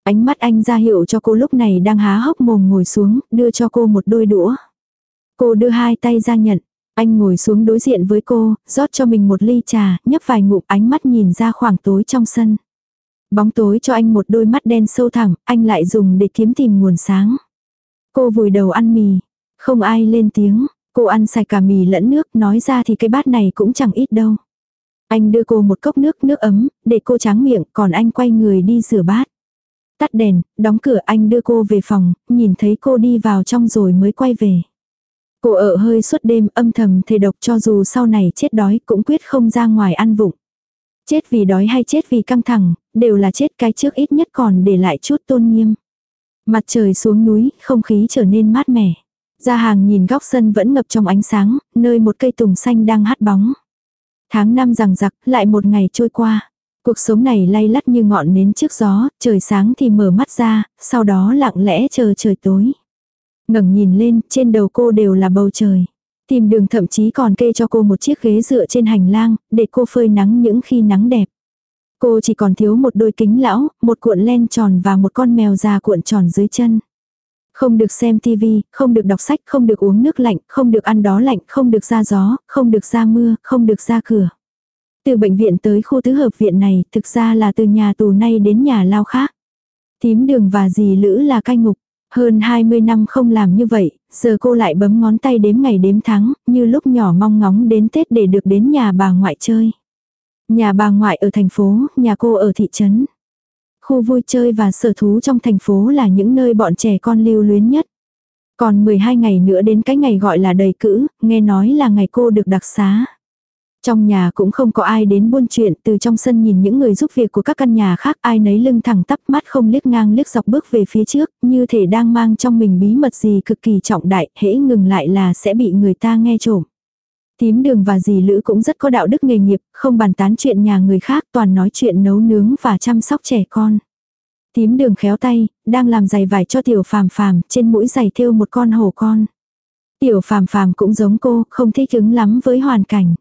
Ánh mắt anh ra hiệu cho cô lúc này đang há hốc mồm ngồi xuống, đưa cho cô một đôi đũa. Cô đưa hai tay ra nhận. Anh ngồi xuống đối diện với cô, rót cho mình một ly trà, nhấp vài ngụm ánh mắt nhìn ra khoảng tối trong sân. Bóng tối cho anh một đôi mắt đen sâu thẳm, anh lại dùng để kiếm tìm nguồn sáng. Cô vùi đầu ăn mì. Không ai lên tiếng, cô ăn sạch cả mì lẫn nước, nói ra thì cái bát này cũng chẳng ít đâu. Anh đưa cô một cốc nước, nước ấm, để cô tráng miệng, còn anh quay người đi rửa bát. Tắt đèn, đóng cửa anh đưa cô về phòng, nhìn thấy cô đi vào trong rồi mới quay về. Cô ở hơi suốt đêm âm thầm thề độc cho dù sau này chết đói cũng quyết không ra ngoài ăn vụng. Chết vì đói hay chết vì căng thẳng, đều là chết cái trước ít nhất còn để lại chút tôn nghiêm. Mặt trời xuống núi, không khí trở nên mát mẻ. Ra hàng nhìn góc sân vẫn ngập trong ánh sáng, nơi một cây tùng xanh đang hát bóng. Tháng năm rằng giặc, lại một ngày trôi qua. Cuộc sống này lay lắt như ngọn nến trước gió, trời sáng thì mở mắt ra, sau đó lặng lẽ chờ trời tối. ngẩng nhìn lên, trên đầu cô đều là bầu trời. Tìm đường thậm chí còn kê cho cô một chiếc ghế dựa trên hành lang, để cô phơi nắng những khi nắng đẹp. Cô chỉ còn thiếu một đôi kính lão, một cuộn len tròn và một con mèo già cuộn tròn dưới chân. Không được xem tivi, không được đọc sách, không được uống nước lạnh, không được ăn đó lạnh, không được ra gió, không được ra mưa, không được ra cửa. Từ bệnh viện tới khu tứ hợp viện này, thực ra là từ nhà tù nay đến nhà lao khác. Tím đường và dì lữ là cai ngục. Hơn 20 năm không làm như vậy, giờ cô lại bấm ngón tay đếm ngày đếm tháng, như lúc nhỏ mong ngóng đến Tết để được đến nhà bà ngoại chơi. Nhà bà ngoại ở thành phố, nhà cô ở thị trấn. Khu vui chơi và sở thú trong thành phố là những nơi bọn trẻ con lưu luyến nhất. Còn 12 ngày nữa đến cái ngày gọi là đầy cữ, nghe nói là ngày cô được đặc xá. Trong nhà cũng không có ai đến buôn chuyện, từ trong sân nhìn những người giúp việc của các căn nhà khác ai nấy lưng thẳng tắp mắt không liếc ngang liếc dọc bước về phía trước, như thể đang mang trong mình bí mật gì cực kỳ trọng đại, hễ ngừng lại là sẽ bị người ta nghe trộm. Tím đường và dì Lữ cũng rất có đạo đức nghề nghiệp, không bàn tán chuyện nhà người khác toàn nói chuyện nấu nướng và chăm sóc trẻ con. Tím đường khéo tay, đang làm giày vải cho tiểu phàm phàm, trên mũi giày thêu một con hổ con. Tiểu phàm phàm cũng giống cô, không thích ứng lắm với hoàn cảnh.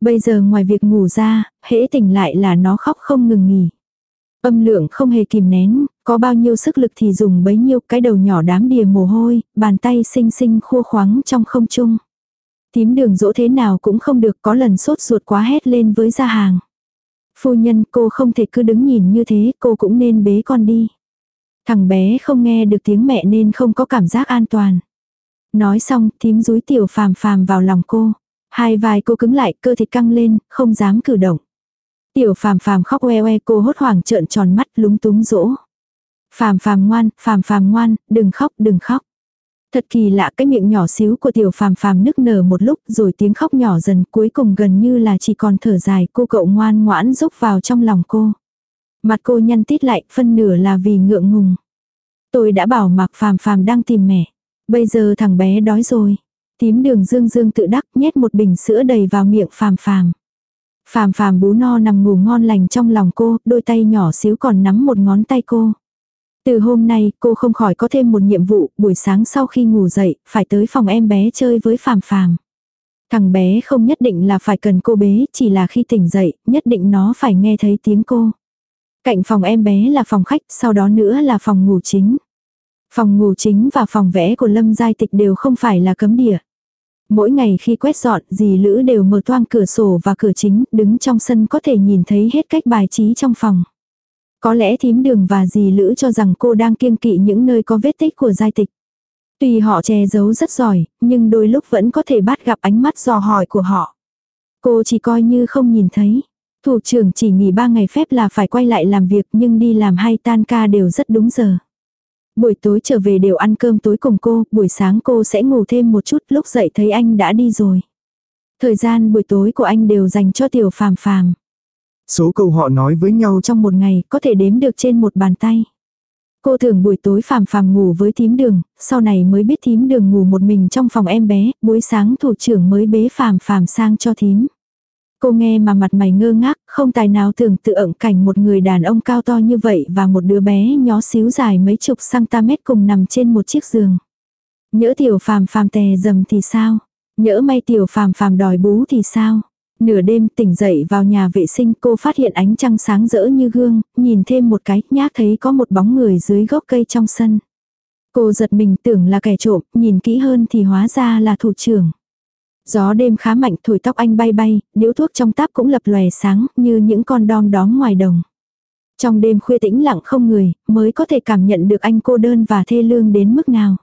Bây giờ ngoài việc ngủ ra, hễ tỉnh lại là nó khóc không ngừng nghỉ. Âm lượng không hề kìm nén, có bao nhiêu sức lực thì dùng bấy nhiêu cái đầu nhỏ đám đìa mồ hôi, bàn tay xinh xinh khua khoáng trong không trung. Tím đường dỗ thế nào cũng không được có lần sốt ruột quá hét lên với gia hàng. Phu nhân cô không thể cứ đứng nhìn như thế, cô cũng nên bế con đi. Thằng bé không nghe được tiếng mẹ nên không có cảm giác an toàn. Nói xong, tím rúi tiểu phàm phàm vào lòng cô. Hai vai cô cứng lại, cơ thịt căng lên, không dám cử động. Tiểu phàm phàm khóc oe oe cô hốt hoảng trợn tròn mắt lúng túng rỗ. Phàm phàm ngoan, phàm phàm ngoan, đừng khóc, đừng khóc. Thật kỳ lạ cái miệng nhỏ xíu của tiểu phàm phàm nức nở một lúc rồi tiếng khóc nhỏ dần cuối cùng gần như là chỉ còn thở dài cô cậu ngoan ngoãn rúc vào trong lòng cô. Mặt cô nhăn tít lại phân nửa là vì ngượng ngùng. Tôi đã bảo mặc phàm phàm đang tìm mẹ. Bây giờ thằng bé đói rồi. Tím đường dương dương tự đắc nhét một bình sữa đầy vào miệng phàm phàm. Phàm phàm bú no nằm ngủ ngon lành trong lòng cô, đôi tay nhỏ xíu còn nắm một ngón tay cô. Từ hôm nay, cô không khỏi có thêm một nhiệm vụ, buổi sáng sau khi ngủ dậy, phải tới phòng em bé chơi với phàm phàm. Thằng bé không nhất định là phải cần cô bế, chỉ là khi tỉnh dậy, nhất định nó phải nghe thấy tiếng cô. Cạnh phòng em bé là phòng khách, sau đó nữa là phòng ngủ chính. Phòng ngủ chính và phòng vẽ của Lâm Giai Tịch đều không phải là cấm địa. Mỗi ngày khi quét dọn, dì Lữ đều mở toang cửa sổ và cửa chính, đứng trong sân có thể nhìn thấy hết cách bài trí trong phòng. Có lẽ thím đường và dì Lữ cho rằng cô đang kiêng kỵ những nơi có vết tích của giai tịch. Tuy họ che giấu rất giỏi, nhưng đôi lúc vẫn có thể bắt gặp ánh mắt dò hỏi của họ. Cô chỉ coi như không nhìn thấy. Thủ trưởng chỉ nghỉ 3 ngày phép là phải quay lại làm việc nhưng đi làm hay tan ca đều rất đúng giờ. Buổi tối trở về đều ăn cơm tối cùng cô, buổi sáng cô sẽ ngủ thêm một chút lúc dậy thấy anh đã đi rồi. Thời gian buổi tối của anh đều dành cho tiểu phàm phàm. Số câu họ nói với nhau trong một ngày có thể đếm được trên một bàn tay. Cô thường buổi tối phàm phàm ngủ với thím đường, sau này mới biết thím đường ngủ một mình trong phòng em bé, buổi sáng thủ trưởng mới bế phàm phàm sang cho thím. Cô nghe mà mặt mày ngơ ngác, không tài nào tưởng tự ẩn cảnh một người đàn ông cao to như vậy và một đứa bé nhỏ xíu dài mấy chục cm cùng nằm trên một chiếc giường. Nhỡ tiểu phàm phàm tè dầm thì sao? Nhỡ may tiểu phàm phàm đòi bú thì sao? Nửa đêm tỉnh dậy vào nhà vệ sinh cô phát hiện ánh trăng sáng rỡ như gương, nhìn thêm một cái, nhác thấy có một bóng người dưới gốc cây trong sân. Cô giật mình tưởng là kẻ trộm, nhìn kỹ hơn thì hóa ra là thủ trưởng. Gió đêm khá mạnh thổi tóc anh bay bay, điếu thuốc trong táp cũng lập lòe sáng như những con đom đóm ngoài đồng. Trong đêm khuya tĩnh lặng không người, mới có thể cảm nhận được anh cô đơn và thê lương đến mức nào.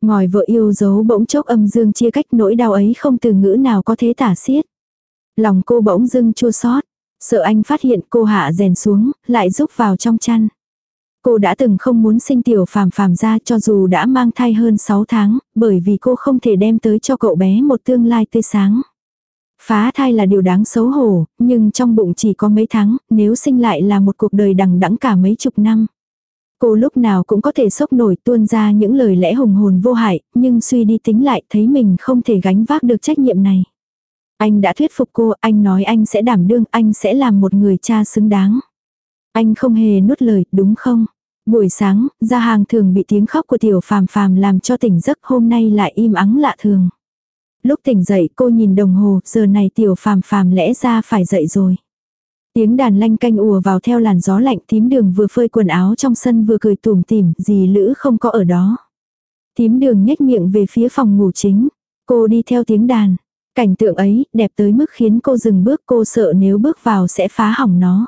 Ngòi vợ yêu dấu bỗng chốc âm dương chia cách nỗi đau ấy không từ ngữ nào có thế tả xiết. Lòng cô bỗng dưng chua xót sợ anh phát hiện cô hạ rèn xuống, lại rúc vào trong chăn. Cô đã từng không muốn sinh tiểu phàm phàm ra cho dù đã mang thai hơn 6 tháng, bởi vì cô không thể đem tới cho cậu bé một tương lai tươi sáng. Phá thai là điều đáng xấu hổ, nhưng trong bụng chỉ có mấy tháng, nếu sinh lại là một cuộc đời đằng đẵng cả mấy chục năm. Cô lúc nào cũng có thể sốc nổi tuôn ra những lời lẽ hùng hồn vô hại, nhưng suy đi tính lại thấy mình không thể gánh vác được trách nhiệm này. Anh đã thuyết phục cô, anh nói anh sẽ đảm đương, anh sẽ làm một người cha xứng đáng. Anh không hề nuốt lời, đúng không? Buổi sáng, ra hàng thường bị tiếng khóc của tiểu phàm phàm làm cho tỉnh giấc hôm nay lại im ắng lạ thường. Lúc tỉnh dậy cô nhìn đồng hồ, giờ này tiểu phàm phàm lẽ ra phải dậy rồi. Tiếng đàn lanh canh ùa vào theo làn gió lạnh thím đường vừa phơi quần áo trong sân vừa cười tủm tỉm, gì lữ không có ở đó. Thím đường nhếch miệng về phía phòng ngủ chính. Cô đi theo tiếng đàn. Cảnh tượng ấy, đẹp tới mức khiến cô dừng bước cô sợ nếu bước vào sẽ phá hỏng nó.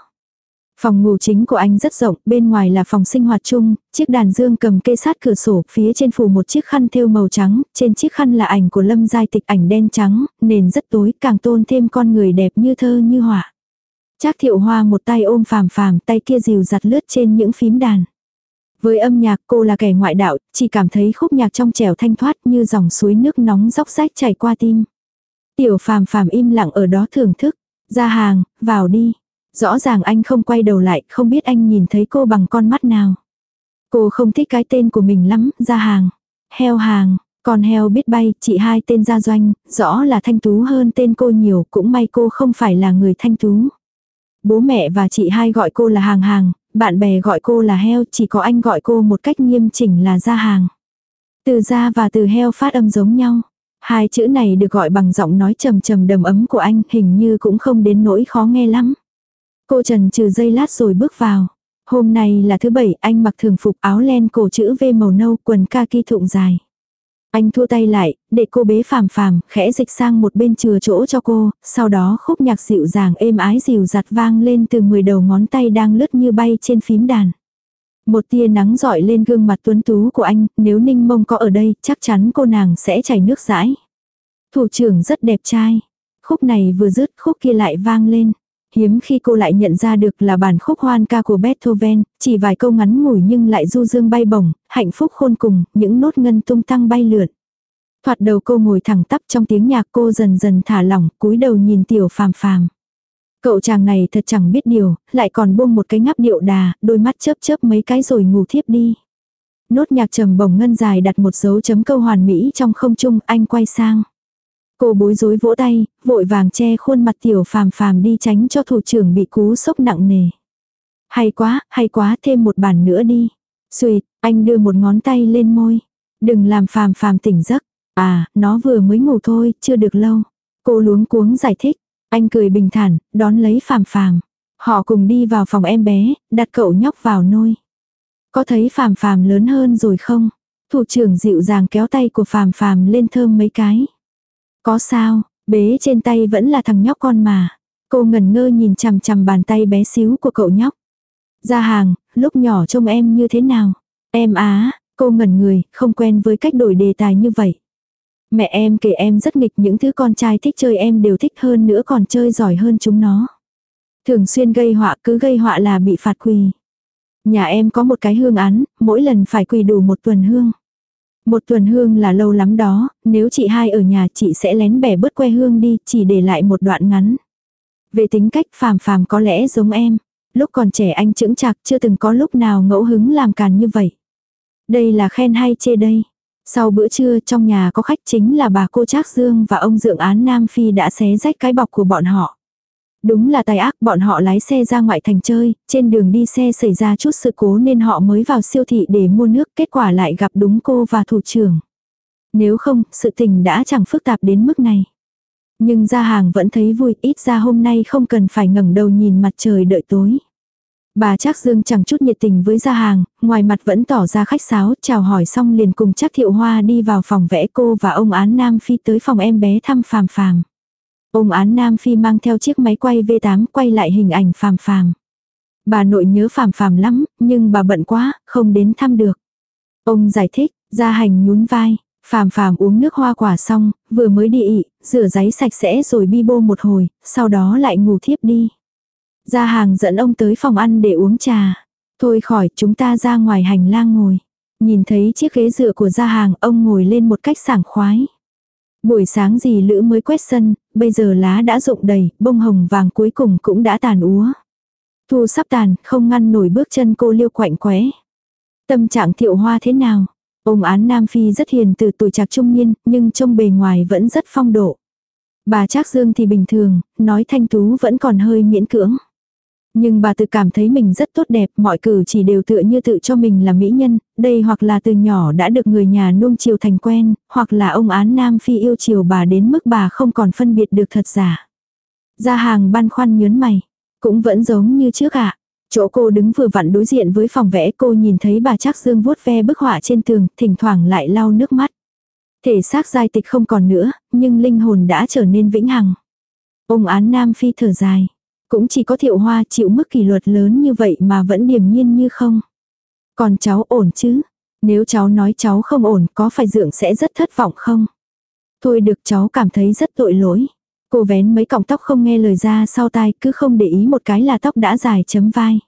Phòng ngủ chính của anh rất rộng, bên ngoài là phòng sinh hoạt chung, chiếc đàn dương cầm kê sát cửa sổ, phía trên phủ một chiếc khăn thêu màu trắng, trên chiếc khăn là ảnh của Lâm Giai Tịch ảnh đen trắng, nền rất tối, càng tôn thêm con người đẹp như thơ như họa. Trác thiệu hoa một tay ôm phàm phàm, tay kia dìu giặt lướt trên những phím đàn. Với âm nhạc cô là kẻ ngoại đạo, chỉ cảm thấy khúc nhạc trong trẻo thanh thoát như dòng suối nước nóng róc rách chảy qua tim. Tiểu phàm phàm im lặng ở đó thưởng thức. Ra hàng, vào đi. Rõ ràng anh không quay đầu lại, không biết anh nhìn thấy cô bằng con mắt nào. Cô không thích cái tên của mình lắm, ra hàng. Heo hàng, con heo biết bay, chị hai tên gia doanh, rõ là thanh tú hơn tên cô nhiều, cũng may cô không phải là người thanh tú. Bố mẹ và chị hai gọi cô là hàng hàng, bạn bè gọi cô là heo, chỉ có anh gọi cô một cách nghiêm chỉnh là ra hàng. Từ ra và từ heo phát âm giống nhau. Hai chữ này được gọi bằng giọng nói trầm trầm đầm ấm của anh, hình như cũng không đến nỗi khó nghe lắm. Cô trần trừ dây lát rồi bước vào. Hôm nay là thứ bảy, anh mặc thường phục áo len cổ chữ V màu nâu, quần kaki thụng dài. Anh thua tay lại, để cô bế phàm phàm, khẽ dịch sang một bên chừa chỗ cho cô, sau đó khúc nhạc dịu dàng êm ái dịu giặt vang lên từ 10 đầu ngón tay đang lướt như bay trên phím đàn. Một tia nắng dọi lên gương mặt tuấn tú của anh, nếu ninh mông có ở đây, chắc chắn cô nàng sẽ chảy nước rãi. Thủ trưởng rất đẹp trai. Khúc này vừa dứt khúc kia lại vang lên hiếm khi cô lại nhận ra được là bản khúc hoan ca của Beethoven, chỉ vài câu ngắn ngủi nhưng lại du dương bay bổng, hạnh phúc khôn cùng, những nốt ngân tung tăng bay lượn. Thoạt đầu cô ngồi thẳng tắp trong tiếng nhạc cô dần dần thả lỏng, cúi đầu nhìn tiểu phàm phàm. Cậu chàng này thật chẳng biết điều, lại còn buông một cái ngắp điệu đà, đôi mắt chớp chớp mấy cái rồi ngủ thiếp đi. Nốt nhạc trầm bổng ngân dài đặt một dấu chấm câu hoàn mỹ trong không trung, anh quay sang. Cô bối rối vỗ tay, vội vàng che khuôn mặt tiểu phàm phàm đi tránh cho thủ trưởng bị cú sốc nặng nề. Hay quá, hay quá, thêm một bản nữa đi. Xuyệt, anh đưa một ngón tay lên môi. Đừng làm phàm phàm tỉnh giấc. À, nó vừa mới ngủ thôi, chưa được lâu. Cô luống cuống giải thích. Anh cười bình thản, đón lấy phàm phàm. Họ cùng đi vào phòng em bé, đặt cậu nhóc vào nôi. Có thấy phàm phàm lớn hơn rồi không? Thủ trưởng dịu dàng kéo tay của phàm phàm lên thơm mấy cái. Có sao, bế trên tay vẫn là thằng nhóc con mà. Cô ngần ngơ nhìn chằm chằm bàn tay bé xíu của cậu nhóc. Ra hàng, lúc nhỏ trông em như thế nào? Em á, cô ngẩn người, không quen với cách đổi đề tài như vậy. Mẹ em kể em rất nghịch những thứ con trai thích chơi em đều thích hơn nữa còn chơi giỏi hơn chúng nó. Thường xuyên gây họa cứ gây họa là bị phạt quỳ. Nhà em có một cái hương án, mỗi lần phải quỳ đủ một tuần hương. Một tuần hương là lâu lắm đó, nếu chị hai ở nhà chị sẽ lén bẻ bớt que hương đi, chỉ để lại một đoạn ngắn. Về tính cách phàm phàm có lẽ giống em. Lúc còn trẻ anh chững chạc chưa từng có lúc nào ngẫu hứng làm càn như vậy. Đây là khen hay chê đây. Sau bữa trưa trong nhà có khách chính là bà cô Trác Dương và ông Dượng Án Nam Phi đã xé rách cái bọc của bọn họ. Đúng là tài ác bọn họ lái xe ra ngoại thành chơi, trên đường đi xe xảy ra chút sự cố nên họ mới vào siêu thị để mua nước, kết quả lại gặp đúng cô và thủ trưởng. Nếu không, sự tình đã chẳng phức tạp đến mức này. Nhưng ra hàng vẫn thấy vui, ít ra hôm nay không cần phải ngẩng đầu nhìn mặt trời đợi tối. Bà Trác Dương chẳng chút nhiệt tình với gia hàng, ngoài mặt vẫn tỏ ra khách sáo, chào hỏi xong liền cùng Trác Thiệu Hoa đi vào phòng vẽ cô và ông Án Nam Phi tới phòng em bé thăm phàm phàm. Ông Án Nam Phi mang theo chiếc máy quay V8 quay lại hình ảnh phàm phàm. Bà nội nhớ phàm phàm lắm, nhưng bà bận quá, không đến thăm được. Ông giải thích, gia hành nhún vai, phàm phàm uống nước hoa quả xong, vừa mới đi ị, rửa giấy sạch sẽ rồi bi bô một hồi, sau đó lại ngủ thiếp đi. Gia hàng dẫn ông tới phòng ăn để uống trà. Thôi khỏi, chúng ta ra ngoài hành lang ngồi. Nhìn thấy chiếc ghế dựa của gia hàng, ông ngồi lên một cách sảng khoái. Buổi sáng gì lữ mới quét sân, bây giờ lá đã rụng đầy, bông hồng vàng cuối cùng cũng đã tàn úa. Thu sắp tàn, không ngăn nổi bước chân cô liêu quạnh quẽ. Tâm trạng thiệu hoa thế nào? Ông án Nam Phi rất hiền từ tuổi trạc trung niên, nhưng trông bề ngoài vẫn rất phong độ. Bà Trác Dương thì bình thường, nói thanh tú vẫn còn hơi miễn cưỡng. Nhưng bà tự cảm thấy mình rất tốt đẹp, mọi cử chỉ đều tựa như tự cho mình là mỹ nhân, đây hoặc là từ nhỏ đã được người nhà nuông chiều thành quen, hoặc là ông án Nam Phi yêu chiều bà đến mức bà không còn phân biệt được thật giả. Ra hàng băn khoăn nhớn mày, cũng vẫn giống như trước ạ. Chỗ cô đứng vừa vặn đối diện với phòng vẽ cô nhìn thấy bà Trác Dương vuốt ve bức họa trên tường, thỉnh thoảng lại lau nước mắt. Thể xác giai tịch không còn nữa, nhưng linh hồn đã trở nên vĩnh hằng. Ông án Nam Phi thở dài. Cũng chỉ có thiệu hoa chịu mức kỷ luật lớn như vậy mà vẫn điềm nhiên như không. Còn cháu ổn chứ? Nếu cháu nói cháu không ổn có phải dưỡng sẽ rất thất vọng không? Thôi được cháu cảm thấy rất tội lỗi. Cô vén mấy cọng tóc không nghe lời ra sau tai cứ không để ý một cái là tóc đã dài chấm vai.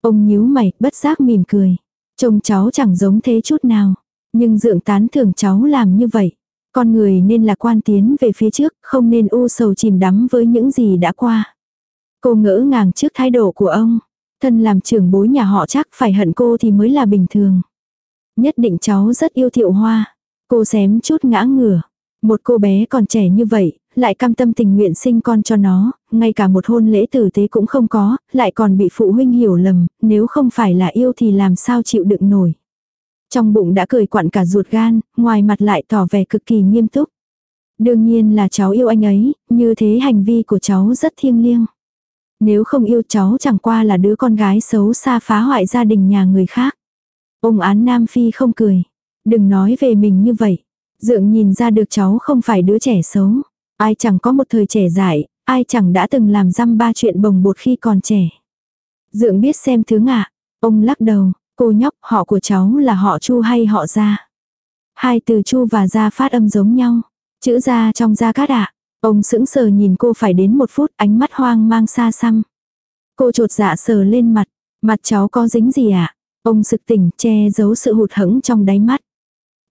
Ông nhíu mày, bất giác mỉm cười. Trông cháu chẳng giống thế chút nào. Nhưng dưỡng tán thưởng cháu làm như vậy. Con người nên là quan tiến về phía trước, không nên u sầu chìm đắm với những gì đã qua. Cô ngỡ ngàng trước thái độ của ông. Thân làm trưởng bối nhà họ chắc phải hận cô thì mới là bình thường. Nhất định cháu rất yêu thiệu hoa. Cô xém chút ngã ngửa. Một cô bé còn trẻ như vậy, lại cam tâm tình nguyện sinh con cho nó, ngay cả một hôn lễ tử tế cũng không có, lại còn bị phụ huynh hiểu lầm, nếu không phải là yêu thì làm sao chịu đựng nổi. Trong bụng đã cười quặn cả ruột gan, ngoài mặt lại tỏ vẻ cực kỳ nghiêm túc. Đương nhiên là cháu yêu anh ấy, như thế hành vi của cháu rất thiêng liêng. Nếu không yêu cháu chẳng qua là đứa con gái xấu xa phá hoại gia đình nhà người khác. Ông án Nam Phi không cười. Đừng nói về mình như vậy. Dượng nhìn ra được cháu không phải đứa trẻ xấu. Ai chẳng có một thời trẻ dại, ai chẳng đã từng làm răm ba chuyện bồng bột khi còn trẻ. Dượng biết xem thứ ngạ. Ông lắc đầu, cô nhóc họ của cháu là họ chu hay họ gia. Hai từ chu và gia phát âm giống nhau. Chữ gia trong gia cát ạ. Ông sững sờ nhìn cô phải đến một phút ánh mắt hoang mang xa xăm. Cô trột dạ sờ lên mặt. Mặt cháu có dính gì ạ? À? Ông sực tỉnh che giấu sự hụt hẫng trong đáy mắt.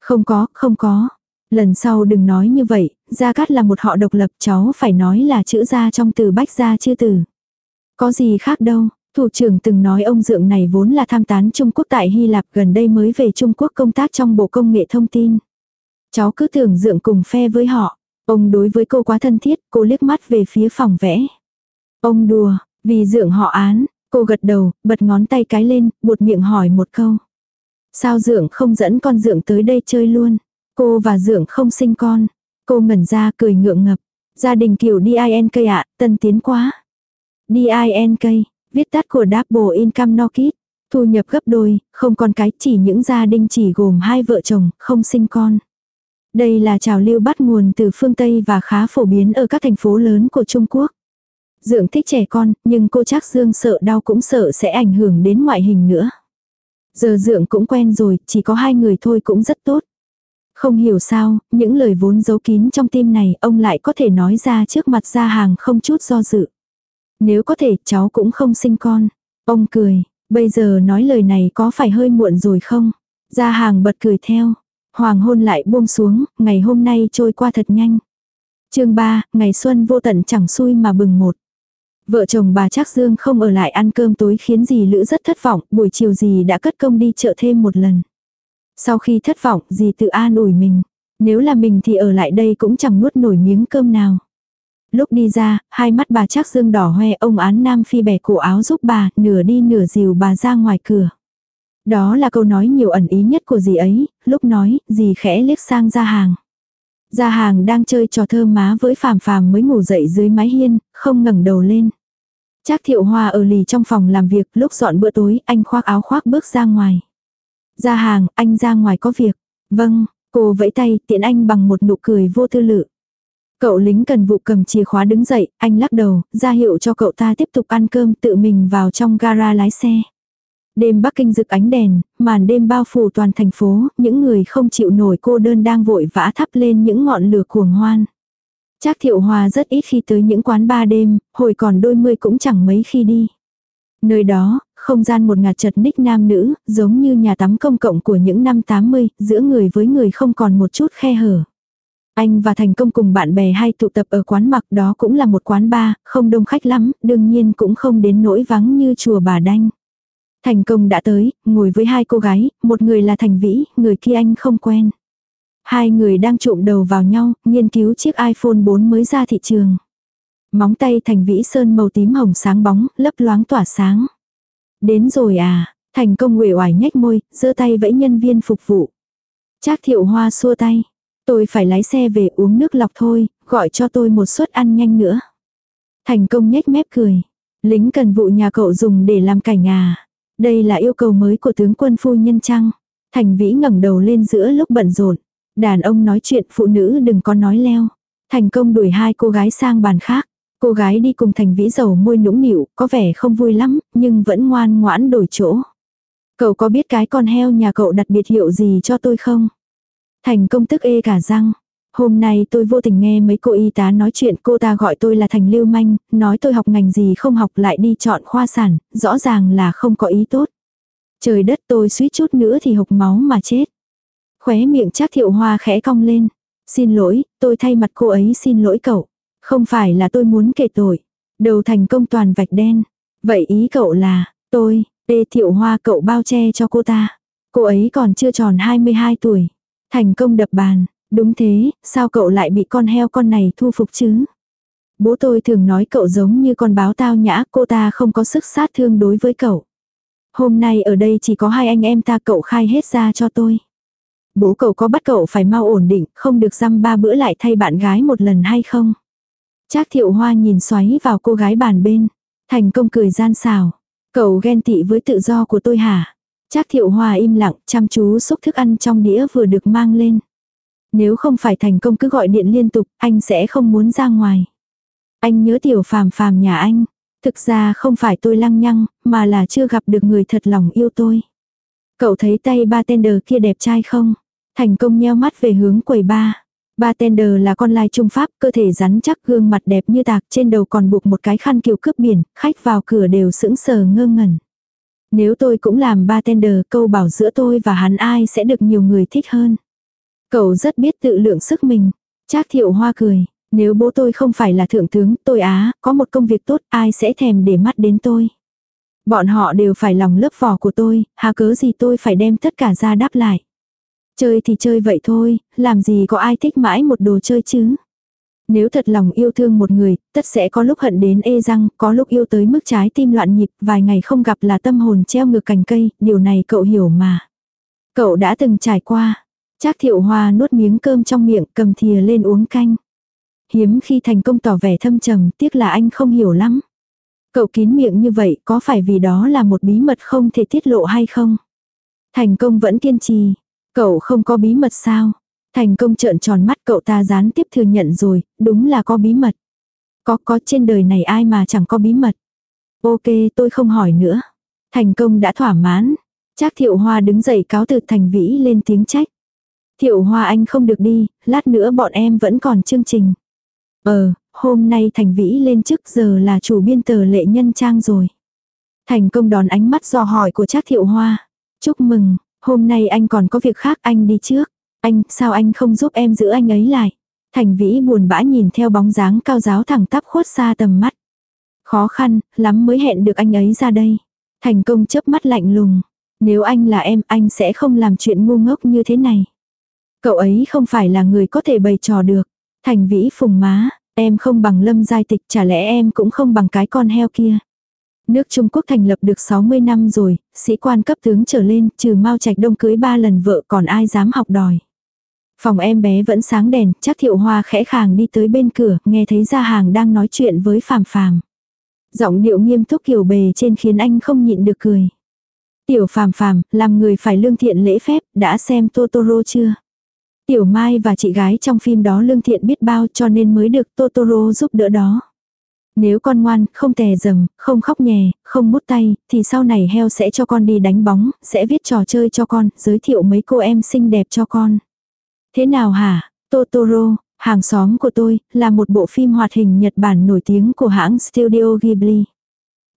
Không có, không có. Lần sau đừng nói như vậy, Gia Cát là một họ độc lập cháu phải nói là chữ gia trong từ bách gia chưa từ. Có gì khác đâu, thủ trưởng từng nói ông dượng này vốn là tham tán Trung Quốc tại Hy Lạp gần đây mới về Trung Quốc công tác trong Bộ Công nghệ Thông tin. Cháu cứ tưởng dượng cùng phe với họ. Ông đối với cô quá thân thiết, cô liếc mắt về phía phòng vẽ. Ông đùa, vì dượng họ án, cô gật đầu, bật ngón tay cái lên, buột miệng hỏi một câu. Sao dượng không dẫn con dượng tới đây chơi luôn? Cô và dượng không sinh con. Cô ngẩn ra cười ngượng ngập. Gia đình kiểu DINK ạ, tân tiến quá. DINK, viết tắt của Double Income No Kid. Thu nhập gấp đôi, không con cái, chỉ những gia đình chỉ gồm hai vợ chồng, không sinh con. Đây là trào lưu bắt nguồn từ phương Tây và khá phổ biến ở các thành phố lớn của Trung Quốc. Dượng thích trẻ con, nhưng cô chắc Dương sợ đau cũng sợ sẽ ảnh hưởng đến ngoại hình nữa. Giờ dượng cũng quen rồi, chỉ có hai người thôi cũng rất tốt. Không hiểu sao, những lời vốn giấu kín trong tim này ông lại có thể nói ra trước mặt ra hàng không chút do dự. Nếu có thể cháu cũng không sinh con. Ông cười, bây giờ nói lời này có phải hơi muộn rồi không? Ra hàng bật cười theo. Hoàng hôn lại buông xuống, ngày hôm nay trôi qua thật nhanh. chương 3, ngày xuân vô tận chẳng xui mà bừng một. Vợ chồng bà Trác Dương không ở lại ăn cơm tối khiến dì Lữ rất thất vọng, buổi chiều dì đã cất công đi chợ thêm một lần. Sau khi thất vọng, dì tự an ủi mình. Nếu là mình thì ở lại đây cũng chẳng nuốt nổi miếng cơm nào. Lúc đi ra, hai mắt bà Trác Dương đỏ hoe ông án Nam Phi bẻ cổ áo giúp bà, nửa đi nửa dìu bà ra ngoài cửa. Đó là câu nói nhiều ẩn ý nhất của dì ấy, lúc nói, dì khẽ liếc sang ra hàng. Gia hàng đang chơi trò thơ má với phàm phàm mới ngủ dậy dưới mái hiên, không ngẩng đầu lên. Trác thiệu hoa ở lì trong phòng làm việc, lúc dọn bữa tối, anh khoác áo khoác bước ra ngoài. Ra hàng, anh ra ngoài có việc. Vâng, cô vẫy tay, tiện anh bằng một nụ cười vô tư lự. Cậu lính cần vụ cầm chìa khóa đứng dậy, anh lắc đầu, ra hiệu cho cậu ta tiếp tục ăn cơm tự mình vào trong gara lái xe. Đêm Bắc Kinh rực ánh đèn, màn đêm bao phủ toàn thành phố, những người không chịu nổi cô đơn đang vội vã thắp lên những ngọn lửa cuồng hoan. Trác Thiệu Hòa rất ít khi tới những quán ba đêm, hồi còn đôi mươi cũng chẳng mấy khi đi. Nơi đó, không gian một ngạt chật ních nam nữ, giống như nhà tắm công cộng của những năm 80, giữa người với người không còn một chút khe hở. Anh và Thành Công cùng bạn bè hay tụ tập ở quán mặc đó cũng là một quán bar, không đông khách lắm, đương nhiên cũng không đến nỗi vắng như chùa bà Đanh. Thành Công đã tới, ngồi với hai cô gái, một người là Thành Vĩ, người kia anh không quen. Hai người đang trụm đầu vào nhau, nghiên cứu chiếc iPhone 4 mới ra thị trường. Móng tay Thành Vĩ Sơn màu tím hồng sáng bóng, lấp loáng tỏa sáng. Đến rồi à, thành công nguệ oải nhếch môi, giơ tay vẫy nhân viên phục vụ. Trác thiệu hoa xua tay. Tôi phải lái xe về uống nước lọc thôi, gọi cho tôi một suất ăn nhanh nữa. Thành công nhếch mép cười. Lính cần vụ nhà cậu dùng để làm cảnh à. Đây là yêu cầu mới của tướng quân phu nhân chăng. Thành vĩ ngẩng đầu lên giữa lúc bận rộn. Đàn ông nói chuyện phụ nữ đừng có nói leo. Thành công đuổi hai cô gái sang bàn khác. Cô gái đi cùng thành vĩ dầu môi nũng nịu, có vẻ không vui lắm, nhưng vẫn ngoan ngoãn đổi chỗ. Cậu có biết cái con heo nhà cậu đặt biệt hiệu gì cho tôi không? Thành công tức ê cả răng. Hôm nay tôi vô tình nghe mấy cô y tá nói chuyện cô ta gọi tôi là thành lưu manh, nói tôi học ngành gì không học lại đi chọn khoa sản, rõ ràng là không có ý tốt. Trời đất tôi suýt chút nữa thì hộc máu mà chết. Khóe miệng chắc thiệu hoa khẽ cong lên. Xin lỗi, tôi thay mặt cô ấy xin lỗi cậu. Không phải là tôi muốn kể tội. Đầu thành công toàn vạch đen. Vậy ý cậu là, tôi, đê Thiệu Hoa cậu bao che cho cô ta. Cô ấy còn chưa tròn 22 tuổi. Thành công đập bàn. Đúng thế, sao cậu lại bị con heo con này thu phục chứ? Bố tôi thường nói cậu giống như con báo tao nhã, cô ta không có sức sát thương đối với cậu. Hôm nay ở đây chỉ có hai anh em ta cậu khai hết ra cho tôi. Bố cậu có bắt cậu phải mau ổn định, không được dăm ba bữa lại thay bạn gái một lần hay không? Trác thiệu hoa nhìn xoáy vào cô gái bàn bên. Thành công cười gian xào. Cậu ghen tị với tự do của tôi hả? Trác thiệu hoa im lặng, chăm chú xúc thức ăn trong đĩa vừa được mang lên. Nếu không phải thành công cứ gọi điện liên tục, anh sẽ không muốn ra ngoài. Anh nhớ tiểu phàm phàm nhà anh. Thực ra không phải tôi lăng nhăng, mà là chưa gặp được người thật lòng yêu tôi. Cậu thấy tay ba tender kia đẹp trai không? Thành công nheo mắt về hướng quầy ba. Bartender là con lai trung pháp, cơ thể rắn chắc gương mặt đẹp như tạc, trên đầu còn buộc một cái khăn kiều cướp biển, khách vào cửa đều sững sờ ngơ ngẩn. Nếu tôi cũng làm bartender, câu bảo giữa tôi và hắn ai sẽ được nhiều người thích hơn. Cậu rất biết tự lượng sức mình. Trác thiệu hoa cười, nếu bố tôi không phải là thượng tướng, tôi á, có một công việc tốt, ai sẽ thèm để mắt đến tôi. Bọn họ đều phải lòng lớp vỏ của tôi, hà cớ gì tôi phải đem tất cả ra đáp lại. Chơi thì chơi vậy thôi, làm gì có ai thích mãi một đồ chơi chứ. Nếu thật lòng yêu thương một người, tất sẽ có lúc hận đến ê răng, có lúc yêu tới mức trái tim loạn nhịp, vài ngày không gặp là tâm hồn treo ngược cành cây, điều này cậu hiểu mà. Cậu đã từng trải qua. Trác thiệu hoa nuốt miếng cơm trong miệng, cầm thìa lên uống canh. Hiếm khi thành công tỏ vẻ thâm trầm, tiếc là anh không hiểu lắm. Cậu kín miệng như vậy có phải vì đó là một bí mật không thể tiết lộ hay không? Thành công vẫn kiên trì. Cậu không có bí mật sao? Thành công trợn tròn mắt cậu ta gián tiếp thừa nhận rồi, đúng là có bí mật. Có có trên đời này ai mà chẳng có bí mật. Ok tôi không hỏi nữa. Thành công đã thỏa mãn. Trác thiệu hoa đứng dậy cáo từ thành vĩ lên tiếng trách. Thiệu hoa anh không được đi, lát nữa bọn em vẫn còn chương trình. Ờ, hôm nay Thành Vĩ lên trước giờ là chủ biên tờ lệ nhân trang rồi. Thành công đón ánh mắt dò hỏi của Trác Thiệu Hoa. Chúc mừng, hôm nay anh còn có việc khác anh đi trước. Anh, sao anh không giúp em giữ anh ấy lại? Thành Vĩ buồn bã nhìn theo bóng dáng cao giáo thẳng tắp khuất xa tầm mắt. Khó khăn, lắm mới hẹn được anh ấy ra đây. Thành công chớp mắt lạnh lùng. Nếu anh là em, anh sẽ không làm chuyện ngu ngốc như thế này. Cậu ấy không phải là người có thể bày trò được. Thành Vĩ phùng má, Em không bằng lâm giai tịch chả lẽ em cũng không bằng cái con heo kia. Nước Trung Quốc thành lập được 60 năm rồi, sĩ quan cấp tướng trở lên, trừ Mao Trạch Đông cưới ba lần vợ còn ai dám học đòi. Phòng em bé vẫn sáng đèn, chắc thiệu hoa khẽ khàng đi tới bên cửa, nghe thấy gia hàng đang nói chuyện với phàm phàm. Giọng điệu nghiêm túc kiểu bề trên khiến anh không nhịn được cười. Tiểu phàm phàm, làm người phải lương thiện lễ phép, đã xem Totoro chưa? Tiểu Mai và chị gái trong phim đó lương thiện biết bao cho nên mới được Totoro giúp đỡ đó. Nếu con ngoan, không tè dầm, không khóc nhè, không mút tay, thì sau này heo sẽ cho con đi đánh bóng, sẽ viết trò chơi cho con, giới thiệu mấy cô em xinh đẹp cho con. Thế nào hả? Totoro, hàng xóm của tôi, là một bộ phim hoạt hình Nhật Bản nổi tiếng của hãng Studio Ghibli.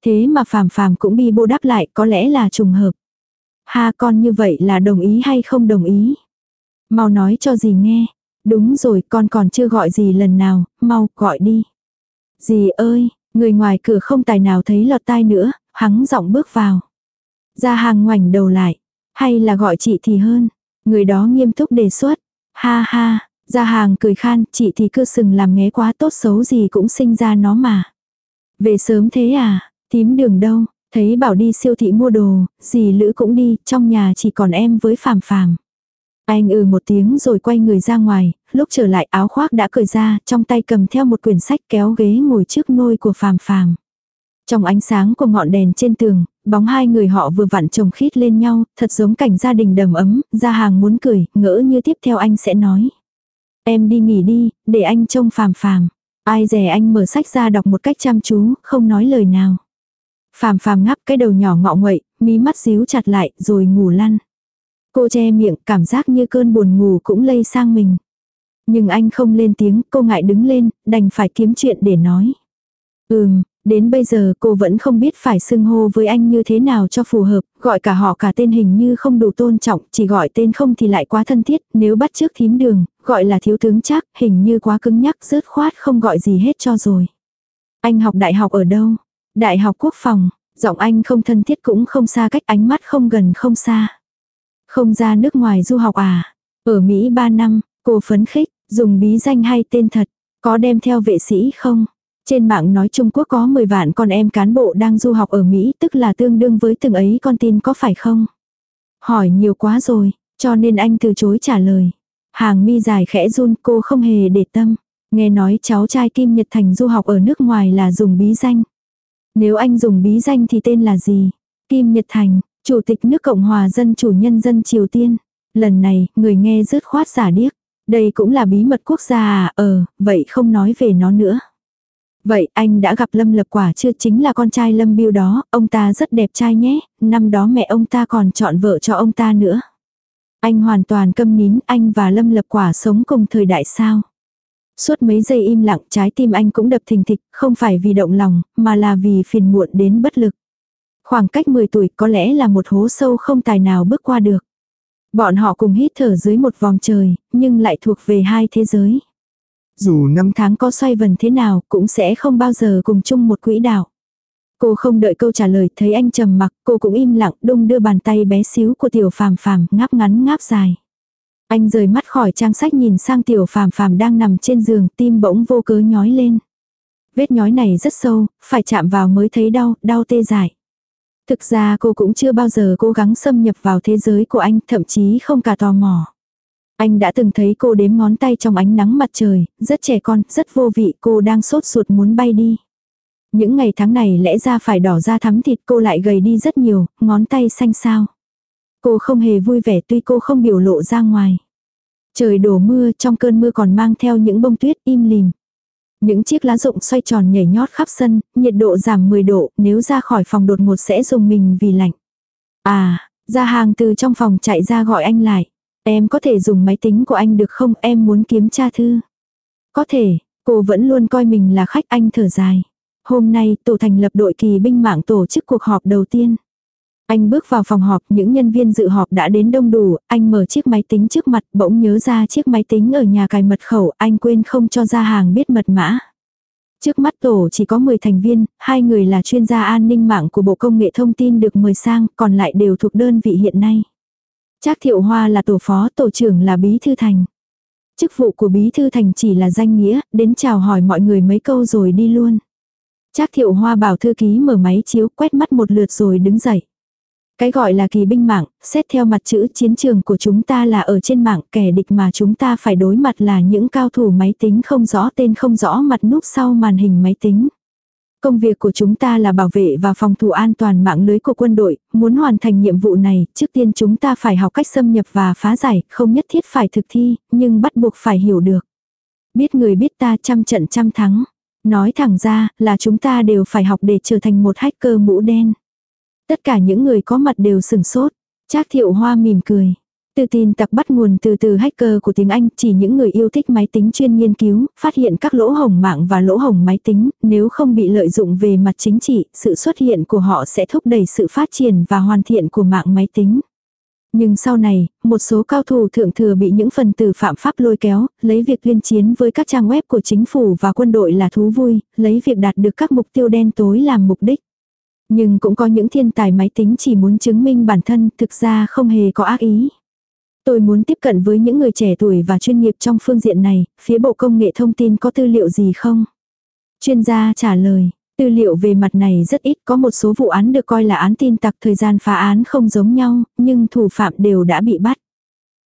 Thế mà phàm phàm cũng bị bô đáp lại có lẽ là trùng hợp. Ha con như vậy là đồng ý hay không đồng ý? Mau nói cho dì nghe. Đúng rồi, con còn chưa gọi gì lần nào, mau, gọi đi. Dì ơi, người ngoài cửa không tài nào thấy lọt tai nữa, hắng giọng bước vào. Ra hàng ngoảnh đầu lại. Hay là gọi chị thì hơn. Người đó nghiêm túc đề xuất. Ha ha, ra hàng cười khan, chị thì cứ sừng làm nghé quá tốt xấu gì cũng sinh ra nó mà. Về sớm thế à, tím đường đâu, thấy bảo đi siêu thị mua đồ, dì Lữ cũng đi, trong nhà chỉ còn em với phàm phàm. Anh ừ một tiếng rồi quay người ra ngoài, lúc trở lại áo khoác đã cởi ra, trong tay cầm theo một quyển sách kéo ghế ngồi trước nôi của phàm phàm. Trong ánh sáng của ngọn đèn trên tường, bóng hai người họ vừa vặn chồng khít lên nhau, thật giống cảnh gia đình đầm ấm, ra hàng muốn cười, ngỡ như tiếp theo anh sẽ nói. Em đi nghỉ đi, để anh trông phàm phàm. Ai dè anh mở sách ra đọc một cách chăm chú, không nói lời nào. Phàm phàm ngắp cái đầu nhỏ ngọ nguậy, mí mắt díu chặt lại, rồi ngủ lăn. Cô che miệng, cảm giác như cơn buồn ngủ cũng lây sang mình. Nhưng anh không lên tiếng, cô ngại đứng lên, đành phải kiếm chuyện để nói. Ừm, đến bây giờ cô vẫn không biết phải xưng hô với anh như thế nào cho phù hợp, gọi cả họ cả tên hình như không đủ tôn trọng, chỉ gọi tên không thì lại quá thân thiết, nếu bắt trước thím đường, gọi là thiếu tướng chắc, hình như quá cứng nhắc, rớt khoát không gọi gì hết cho rồi. Anh học đại học ở đâu? Đại học quốc phòng, giọng anh không thân thiết cũng không xa cách ánh mắt không gần không xa. Không ra nước ngoài du học à? Ở Mỹ 3 năm, cô phấn khích, dùng bí danh hay tên thật, có đem theo vệ sĩ không? Trên mạng nói Trung Quốc có 10 vạn con em cán bộ đang du học ở Mỹ tức là tương đương với từng ấy con tin có phải không? Hỏi nhiều quá rồi, cho nên anh từ chối trả lời. Hàng mi dài khẽ run cô không hề để tâm. Nghe nói cháu trai Kim Nhật Thành du học ở nước ngoài là dùng bí danh. Nếu anh dùng bí danh thì tên là gì? Kim Nhật Thành, Chủ tịch nước Cộng hòa Dân chủ nhân dân Triều Tiên. Lần này, người nghe rớt khoát giả điếc. Đây cũng là bí mật quốc gia à, ờ, vậy không nói về nó nữa. Vậy anh đã gặp Lâm Lập Quả chưa chính là con trai Lâm Biêu đó, ông ta rất đẹp trai nhé, năm đó mẹ ông ta còn chọn vợ cho ông ta nữa. Anh hoàn toàn câm nín, anh và Lâm Lập Quả sống cùng thời đại sao. Suốt mấy giây im lặng trái tim anh cũng đập thình thịch, không phải vì động lòng, mà là vì phiền muộn đến bất lực. Khoảng cách 10 tuổi có lẽ là một hố sâu không tài nào bước qua được. Bọn họ cùng hít thở dưới một vòng trời, nhưng lại thuộc về hai thế giới. Dù năm tháng có xoay vần thế nào cũng sẽ không bao giờ cùng chung một quỹ đạo. Cô không đợi câu trả lời, thấy anh trầm mặc, cô cũng im lặng, đung đưa bàn tay bé xíu của tiểu phàm phàm, ngáp ngắn ngáp dài. Anh rời mắt khỏi trang sách nhìn sang tiểu phàm phàm đang nằm trên giường, tim bỗng vô cớ nhói lên. Vết nhói này rất sâu, phải chạm vào mới thấy đau, đau tê dại. Thực ra cô cũng chưa bao giờ cố gắng xâm nhập vào thế giới của anh, thậm chí không cả tò mò. Anh đã từng thấy cô đếm ngón tay trong ánh nắng mặt trời, rất trẻ con, rất vô vị, cô đang sốt ruột muốn bay đi. Những ngày tháng này lẽ ra phải đỏ ra thắm thịt cô lại gầy đi rất nhiều, ngón tay xanh sao. Cô không hề vui vẻ tuy cô không biểu lộ ra ngoài. Trời đổ mưa trong cơn mưa còn mang theo những bông tuyết im lìm. Những chiếc lá rụng xoay tròn nhảy nhót khắp sân, nhiệt độ giảm 10 độ, nếu ra khỏi phòng đột ngột sẽ dùng mình vì lạnh. À, ra hàng từ trong phòng chạy ra gọi anh lại. Em có thể dùng máy tính của anh được không, em muốn kiếm tra thư. Có thể, cô vẫn luôn coi mình là khách anh thở dài. Hôm nay tổ thành lập đội kỳ binh mạng tổ chức cuộc họp đầu tiên. Anh bước vào phòng họp, những nhân viên dự họp đã đến đông đủ, anh mở chiếc máy tính trước mặt, bỗng nhớ ra chiếc máy tính ở nhà cài mật khẩu, anh quên không cho ra hàng biết mật mã. Trước mắt tổ chỉ có 10 thành viên, hai người là chuyên gia an ninh mạng của Bộ Công nghệ Thông tin được mời sang, còn lại đều thuộc đơn vị hiện nay. Trác Thiệu Hoa là tổ phó, tổ trưởng là bí thư thành. Chức vụ của bí thư thành chỉ là danh nghĩa, đến chào hỏi mọi người mấy câu rồi đi luôn. Trác Thiệu Hoa bảo thư ký mở máy chiếu quét mắt một lượt rồi đứng dậy. Cái gọi là kỳ binh mạng, xét theo mặt chữ chiến trường của chúng ta là ở trên mạng, kẻ địch mà chúng ta phải đối mặt là những cao thủ máy tính không rõ tên không rõ mặt núp sau màn hình máy tính. Công việc của chúng ta là bảo vệ và phòng thủ an toàn mạng lưới của quân đội, muốn hoàn thành nhiệm vụ này, trước tiên chúng ta phải học cách xâm nhập và phá giải, không nhất thiết phải thực thi, nhưng bắt buộc phải hiểu được. Biết người biết ta trăm trận trăm thắng. Nói thẳng ra là chúng ta đều phải học để trở thành một hacker mũ đen. Tất cả những người có mặt đều sừng sốt. Trác thiệu hoa mỉm cười. Từ tin tặc bắt nguồn từ từ hacker của tiếng Anh, chỉ những người yêu thích máy tính chuyên nghiên cứu, phát hiện các lỗ hổng mạng và lỗ hổng máy tính, nếu không bị lợi dụng về mặt chính trị, sự xuất hiện của họ sẽ thúc đẩy sự phát triển và hoàn thiện của mạng máy tính. Nhưng sau này, một số cao thủ thượng thừa bị những phần tử phạm pháp lôi kéo, lấy việc liên chiến với các trang web của chính phủ và quân đội là thú vui, lấy việc đạt được các mục tiêu đen tối làm mục đích. Nhưng cũng có những thiên tài máy tính chỉ muốn chứng minh bản thân thực ra không hề có ác ý. Tôi muốn tiếp cận với những người trẻ tuổi và chuyên nghiệp trong phương diện này, phía Bộ Công nghệ Thông tin có tư liệu gì không? Chuyên gia trả lời, tư liệu về mặt này rất ít, có một số vụ án được coi là án tin tặc thời gian phá án không giống nhau, nhưng thủ phạm đều đã bị bắt.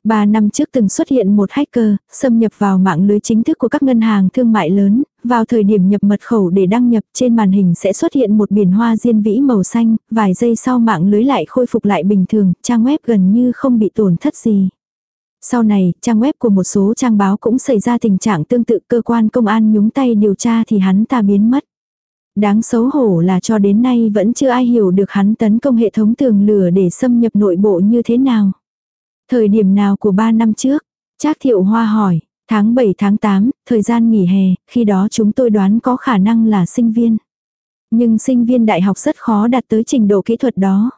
Ba năm trước từng xuất hiện một hacker, xâm nhập vào mạng lưới chính thức của các ngân hàng thương mại lớn, vào thời điểm nhập mật khẩu để đăng nhập trên màn hình sẽ xuất hiện một biển hoa diên vĩ màu xanh, vài giây sau mạng lưới lại khôi phục lại bình thường, trang web gần như không bị tổn thất gì. Sau này, trang web của một số trang báo cũng xảy ra tình trạng tương tự cơ quan công an nhúng tay điều tra thì hắn ta biến mất. Đáng xấu hổ là cho đến nay vẫn chưa ai hiểu được hắn tấn công hệ thống tường lửa để xâm nhập nội bộ như thế nào. Thời điểm nào của 3 năm trước? Trác thiệu hoa hỏi, tháng 7 tháng 8, thời gian nghỉ hè, khi đó chúng tôi đoán có khả năng là sinh viên. Nhưng sinh viên đại học rất khó đạt tới trình độ kỹ thuật đó.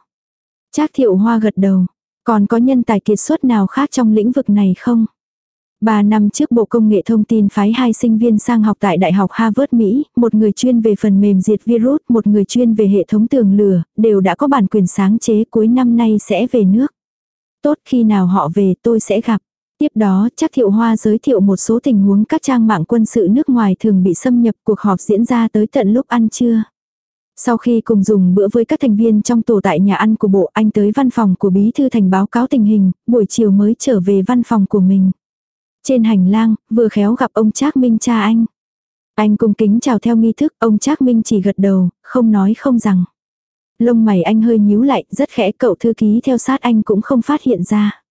Trác thiệu hoa gật đầu. Còn có nhân tài kiệt xuất nào khác trong lĩnh vực này không? Ba năm trước Bộ Công nghệ Thông tin phái hai sinh viên sang học tại Đại học Harvard Mỹ, một người chuyên về phần mềm diệt virus, một người chuyên về hệ thống tường lửa, đều đã có bản quyền sáng chế cuối năm nay sẽ về nước. Tốt khi nào họ về tôi sẽ gặp. Tiếp đó chắc thiệu hoa giới thiệu một số tình huống các trang mạng quân sự nước ngoài thường bị xâm nhập cuộc họp diễn ra tới tận lúc ăn trưa. Sau khi cùng dùng bữa với các thành viên trong tổ tại nhà ăn của bộ anh tới văn phòng của bí thư thành báo cáo tình hình, buổi chiều mới trở về văn phòng của mình. Trên hành lang, vừa khéo gặp ông Trác Minh cha anh. Anh cung kính chào theo nghi thức, ông Trác Minh chỉ gật đầu, không nói không rằng. Lông mày anh hơi nhíu lại, rất khẽ cậu thư ký theo sát anh cũng không phát hiện ra.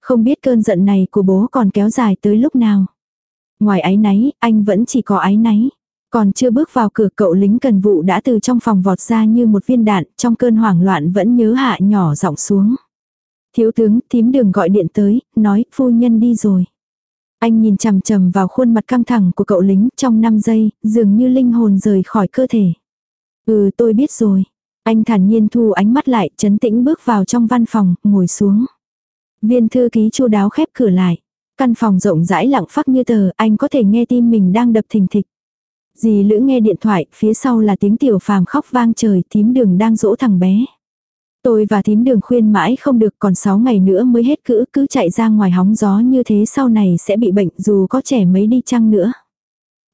Không biết cơn giận này của bố còn kéo dài tới lúc nào. Ngoài ái náy, anh vẫn chỉ có ái náy. Còn chưa bước vào cửa cậu lính cần vụ đã từ trong phòng vọt ra như một viên đạn, trong cơn hoảng loạn vẫn nhớ hạ nhỏ giọng xuống. Thiếu tướng, thím đường gọi điện tới, nói, phu nhân đi rồi. Anh nhìn chằm chằm vào khuôn mặt căng thẳng của cậu lính trong 5 giây, dường như linh hồn rời khỏi cơ thể. Ừ tôi biết rồi. Anh thản nhiên thu ánh mắt lại, chấn tĩnh bước vào trong văn phòng, ngồi xuống. Viên thư ký chu đáo khép cửa lại. Căn phòng rộng rãi lặng phắc như tờ, anh có thể nghe tim mình đang đập thình thịch. Dì Lữ nghe điện thoại, phía sau là tiếng tiểu phàm khóc vang trời, thím đường đang dỗ thằng bé. Tôi và thím đường khuyên mãi không được còn 6 ngày nữa mới hết cữ cứ chạy ra ngoài hóng gió như thế sau này sẽ bị bệnh dù có trẻ mấy đi chăng nữa.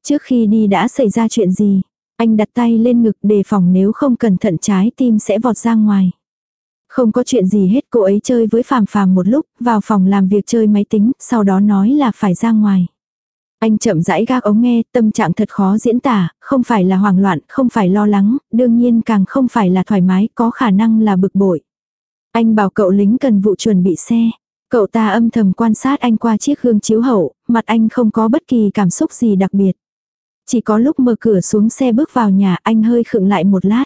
Trước khi đi đã xảy ra chuyện gì, anh đặt tay lên ngực đề phòng nếu không cẩn thận trái tim sẽ vọt ra ngoài. Không có chuyện gì hết cô ấy chơi với phàm phàm một lúc, vào phòng làm việc chơi máy tính, sau đó nói là phải ra ngoài. Anh chậm rãi gác ống nghe, tâm trạng thật khó diễn tả, không phải là hoảng loạn, không phải lo lắng, đương nhiên càng không phải là thoải mái, có khả năng là bực bội. Anh bảo cậu lính cần vụ chuẩn bị xe. Cậu ta âm thầm quan sát anh qua chiếc gương chiếu hậu, mặt anh không có bất kỳ cảm xúc gì đặc biệt. Chỉ có lúc mở cửa xuống xe bước vào nhà anh hơi khựng lại một lát.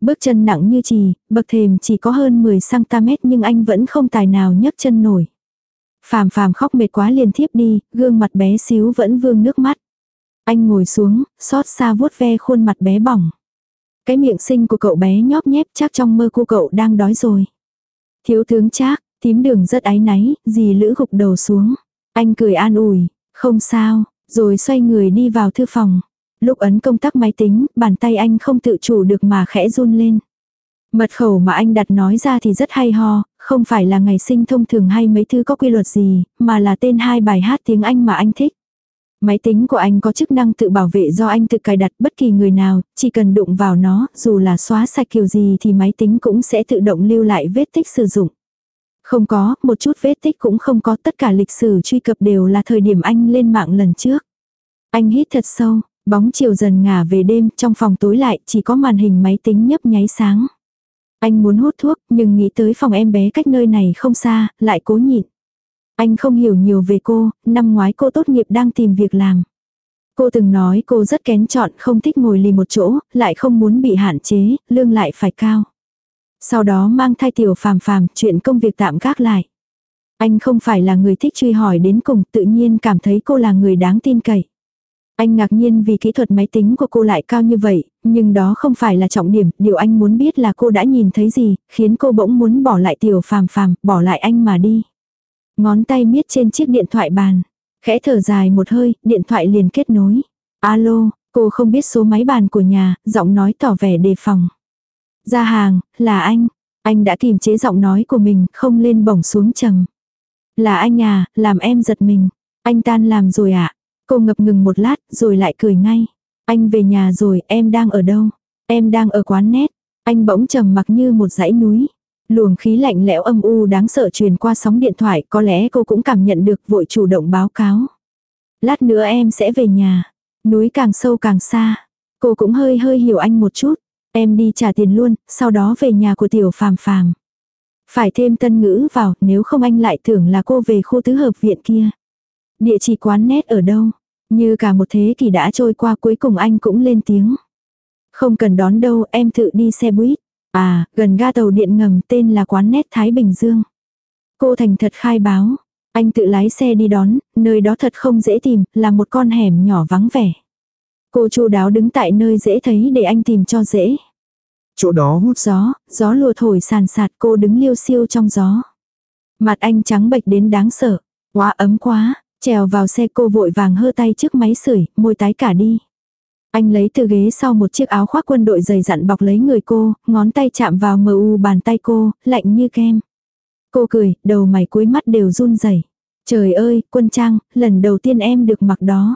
Bước chân nặng như trì, bậc thềm chỉ có hơn 10cm nhưng anh vẫn không tài nào nhấc chân nổi. Phàm phàm khóc mệt quá liền thiếp đi, gương mặt bé xíu vẫn vương nước mắt. Anh ngồi xuống, xót xa vuốt ve khuôn mặt bé bỏng. Cái miệng xinh của cậu bé nhóp nhép chắc trong mơ cô cậu đang đói rồi. Thiếu tướng chắc, tím đường rất áy náy, dì lữ gục đầu xuống. Anh cười an ủi, không sao, rồi xoay người đi vào thư phòng. Lúc ấn công tắc máy tính, bàn tay anh không tự chủ được mà khẽ run lên. Mật khẩu mà anh đặt nói ra thì rất hay ho, không phải là ngày sinh thông thường hay mấy thứ có quy luật gì, mà là tên hai bài hát tiếng Anh mà anh thích. Máy tính của anh có chức năng tự bảo vệ do anh tự cài đặt bất kỳ người nào, chỉ cần đụng vào nó, dù là xóa sạch kiểu gì thì máy tính cũng sẽ tự động lưu lại vết tích sử dụng. Không có, một chút vết tích cũng không có, tất cả lịch sử truy cập đều là thời điểm anh lên mạng lần trước. Anh hít thật sâu, bóng chiều dần ngả về đêm, trong phòng tối lại chỉ có màn hình máy tính nhấp nháy sáng. Anh muốn hút thuốc, nhưng nghĩ tới phòng em bé cách nơi này không xa, lại cố nhịn. Anh không hiểu nhiều về cô, năm ngoái cô tốt nghiệp đang tìm việc làm. Cô từng nói cô rất kén chọn, không thích ngồi lì một chỗ, lại không muốn bị hạn chế, lương lại phải cao. Sau đó mang thai tiểu phàm phàm, chuyện công việc tạm gác lại. Anh không phải là người thích truy hỏi đến cùng, tự nhiên cảm thấy cô là người đáng tin cậy. Anh ngạc nhiên vì kỹ thuật máy tính của cô lại cao như vậy, nhưng đó không phải là trọng điểm, điều anh muốn biết là cô đã nhìn thấy gì, khiến cô bỗng muốn bỏ lại tiểu phàm phàm, bỏ lại anh mà đi. Ngón tay miết trên chiếc điện thoại bàn. Khẽ thở dài một hơi, điện thoại liền kết nối. Alo, cô không biết số máy bàn của nhà, giọng nói tỏ vẻ đề phòng. Ra hàng, là anh. Anh đã kìm chế giọng nói của mình, không lên bổng xuống trầm. Là anh à, làm em giật mình. Anh tan làm rồi ạ. À? Cô ngập ngừng một lát, rồi lại cười ngay. Anh về nhà rồi, em đang ở đâu? Em đang ở quán nét. Anh bỗng trầm mặc như một dãy núi. Luồng khí lạnh lẽo âm u đáng sợ truyền qua sóng điện thoại, có lẽ cô cũng cảm nhận được vội chủ động báo cáo. Lát nữa em sẽ về nhà. Núi càng sâu càng xa. Cô cũng hơi hơi hiểu anh một chút. Em đi trả tiền luôn, sau đó về nhà của tiểu phàm phàm. Phải thêm tân ngữ vào, nếu không anh lại tưởng là cô về khu tứ hợp viện kia. Địa chỉ quán nét ở đâu? Như cả một thế kỷ đã trôi qua cuối cùng anh cũng lên tiếng. Không cần đón đâu, em tự đi xe buýt. À, gần ga tàu điện ngầm tên là quán nét Thái Bình Dương. Cô thành thật khai báo. Anh tự lái xe đi đón, nơi đó thật không dễ tìm, là một con hẻm nhỏ vắng vẻ. Cô chu đáo đứng tại nơi dễ thấy để anh tìm cho dễ. Chỗ đó hút gió, gió lùa thổi sàn sạt cô đứng liêu siêu trong gió. Mặt anh trắng bệch đến đáng sợ. Quá ấm quá, Trèo vào xe cô vội vàng hơ tay trước máy sưởi, môi tái cả đi. Anh lấy từ ghế sau một chiếc áo khoác quân đội dày dặn bọc lấy người cô, ngón tay chạm vào mờ u bàn tay cô, lạnh như kem. Cô cười, đầu mày cuối mắt đều run rẩy. Trời ơi, quân trang, lần đầu tiên em được mặc đó.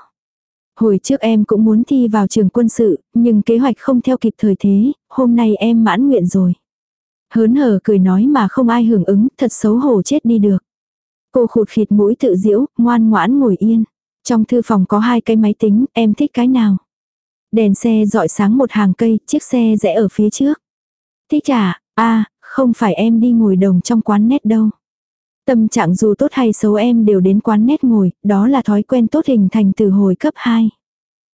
Hồi trước em cũng muốn thi vào trường quân sự, nhưng kế hoạch không theo kịp thời thế, hôm nay em mãn nguyện rồi. Hớn hở cười nói mà không ai hưởng ứng, thật xấu hổ chết đi được. Cô khụt khịt mũi tự diễu, ngoan ngoãn ngồi yên. Trong thư phòng có hai cái máy tính, em thích cái nào? Đèn xe dọi sáng một hàng cây, chiếc xe rẽ ở phía trước. Thích à, a không phải em đi ngồi đồng trong quán nét đâu. Tâm trạng dù tốt hay xấu em đều đến quán nét ngồi, đó là thói quen tốt hình thành từ hồi cấp 2.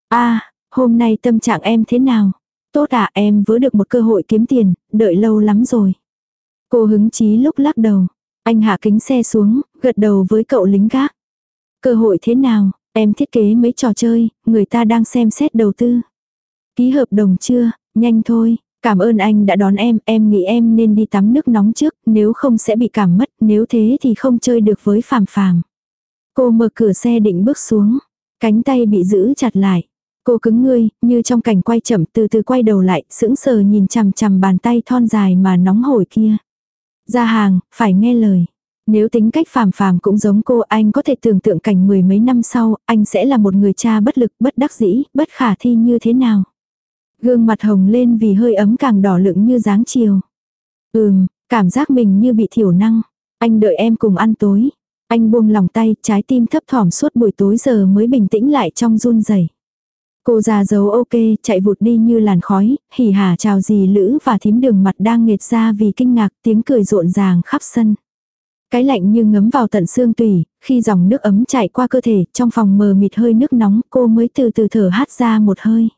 a à, hôm nay tâm trạng em thế nào? Tốt à em vỡ được một cơ hội kiếm tiền, đợi lâu lắm rồi. Cô hứng chí lúc lắc đầu. Anh hạ kính xe xuống, gật đầu với cậu lính gác. Cơ hội thế nào, em thiết kế mấy trò chơi, người ta đang xem xét đầu tư. Ký hợp đồng chưa, nhanh thôi, cảm ơn anh đã đón em, em nghĩ em nên đi tắm nước nóng trước, nếu không sẽ bị cảm mất, nếu thế thì không chơi được với phàm phàm. Cô mở cửa xe định bước xuống, cánh tay bị giữ chặt lại. Cô cứng ngươi, như trong cảnh quay chậm từ từ quay đầu lại, sững sờ nhìn chằm chằm bàn tay thon dài mà nóng hổi kia. Ra hàng, phải nghe lời. Nếu tính cách phàm phàm cũng giống cô anh có thể tưởng tượng cảnh mười mấy năm sau, anh sẽ là một người cha bất lực, bất đắc dĩ, bất khả thi như thế nào. Gương mặt hồng lên vì hơi ấm càng đỏ lựng như dáng chiều. Ừm, cảm giác mình như bị thiểu năng. Anh đợi em cùng ăn tối. Anh buông lòng tay, trái tim thấp thỏm suốt buổi tối giờ mới bình tĩnh lại trong run rẩy. Cô già dấu ok, chạy vụt đi như làn khói, hỉ hả chào dì Lữ và thím đường mặt đang nghệt ra vì kinh ngạc tiếng cười rộn ràng khắp sân. Cái lạnh như ngấm vào tận xương tủy, khi dòng nước ấm chạy qua cơ thể, trong phòng mờ mịt hơi nước nóng, cô mới từ từ thở hát ra một hơi.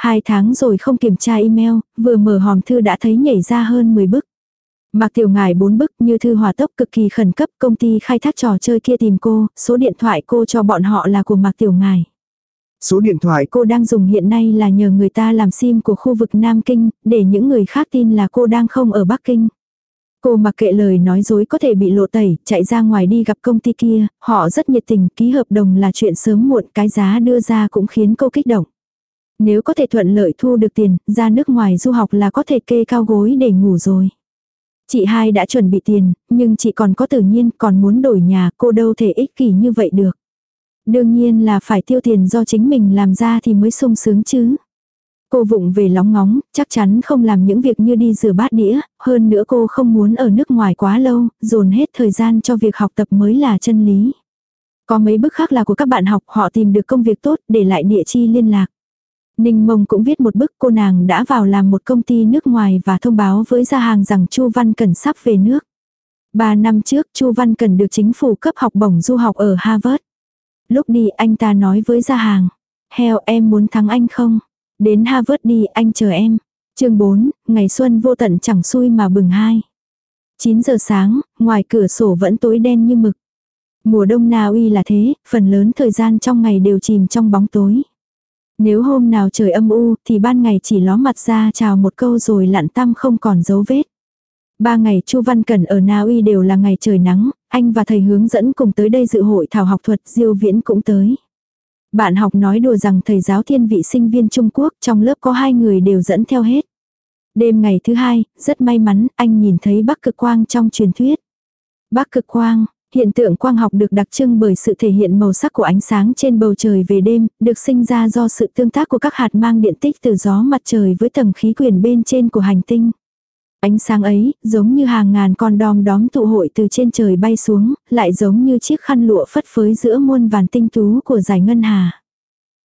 Hai tháng rồi không kiểm tra email, vừa mở hòm thư đã thấy nhảy ra hơn 10 bức. Mạc Tiểu Ngải bốn bức như thư hòa tốc cực kỳ khẩn cấp công ty khai thác trò chơi kia tìm cô, số điện thoại cô cho bọn họ là của Mạc Tiểu Ngải. Số điện thoại Cô đang dùng hiện nay là nhờ người ta làm sim của khu vực Nam Kinh, để những người khác tin là cô đang không ở Bắc Kinh. Cô mặc kệ lời nói dối có thể bị lộ tẩy, chạy ra ngoài đi gặp công ty kia, họ rất nhiệt tình, ký hợp đồng là chuyện sớm muộn, cái giá đưa ra cũng khiến cô kích động. Nếu có thể thuận lợi thu được tiền, ra nước ngoài du học là có thể kê cao gối để ngủ rồi. Chị hai đã chuẩn bị tiền, nhưng chị còn có tự nhiên còn muốn đổi nhà, cô đâu thể ích kỷ như vậy được. Đương nhiên là phải tiêu tiền do chính mình làm ra thì mới sung sướng chứ. Cô vụng về lóng ngóng, chắc chắn không làm những việc như đi rửa bát đĩa, hơn nữa cô không muốn ở nước ngoài quá lâu, dồn hết thời gian cho việc học tập mới là chân lý. Có mấy bức khác là của các bạn học, họ tìm được công việc tốt, để lại địa chi liên lạc. Ninh Mông cũng viết một bức cô nàng đã vào làm một công ty nước ngoài và thông báo với gia hàng rằng Chu Văn Cần sắp về nước. Ba năm trước Chu Văn Cần được chính phủ cấp học bổng du học ở Harvard. Lúc đi anh ta nói với gia hàng. Heo em muốn thắng anh không? Đến Harvard đi anh chờ em. chương 4, ngày xuân vô tận chẳng xui mà bừng hai. 9 giờ sáng, ngoài cửa sổ vẫn tối đen như mực. Mùa đông Na Uy là thế, phần lớn thời gian trong ngày đều chìm trong bóng tối. Nếu hôm nào trời âm u thì ban ngày chỉ ló mặt ra chào một câu rồi lặn tăm không còn dấu vết. Ba ngày Chu Văn Cẩn ở Na Uy đều là ngày trời nắng, anh và thầy hướng dẫn cùng tới đây dự hội thảo học thuật Diêu Viễn cũng tới. Bạn học nói đùa rằng thầy giáo thiên vị sinh viên Trung Quốc trong lớp có hai người đều dẫn theo hết. Đêm ngày thứ hai, rất may mắn, anh nhìn thấy bắc cực quang trong truyền thuyết. Bắc cực quang, hiện tượng quang học được đặc trưng bởi sự thể hiện màu sắc của ánh sáng trên bầu trời về đêm, được sinh ra do sự tương tác của các hạt mang điện tích từ gió mặt trời với tầng khí quyển bên trên của hành tinh. Ánh sáng ấy, giống như hàng ngàn con đom đóm tụ hội từ trên trời bay xuống, lại giống như chiếc khăn lụa phất phới giữa muôn vàn tinh tú của giải ngân hà.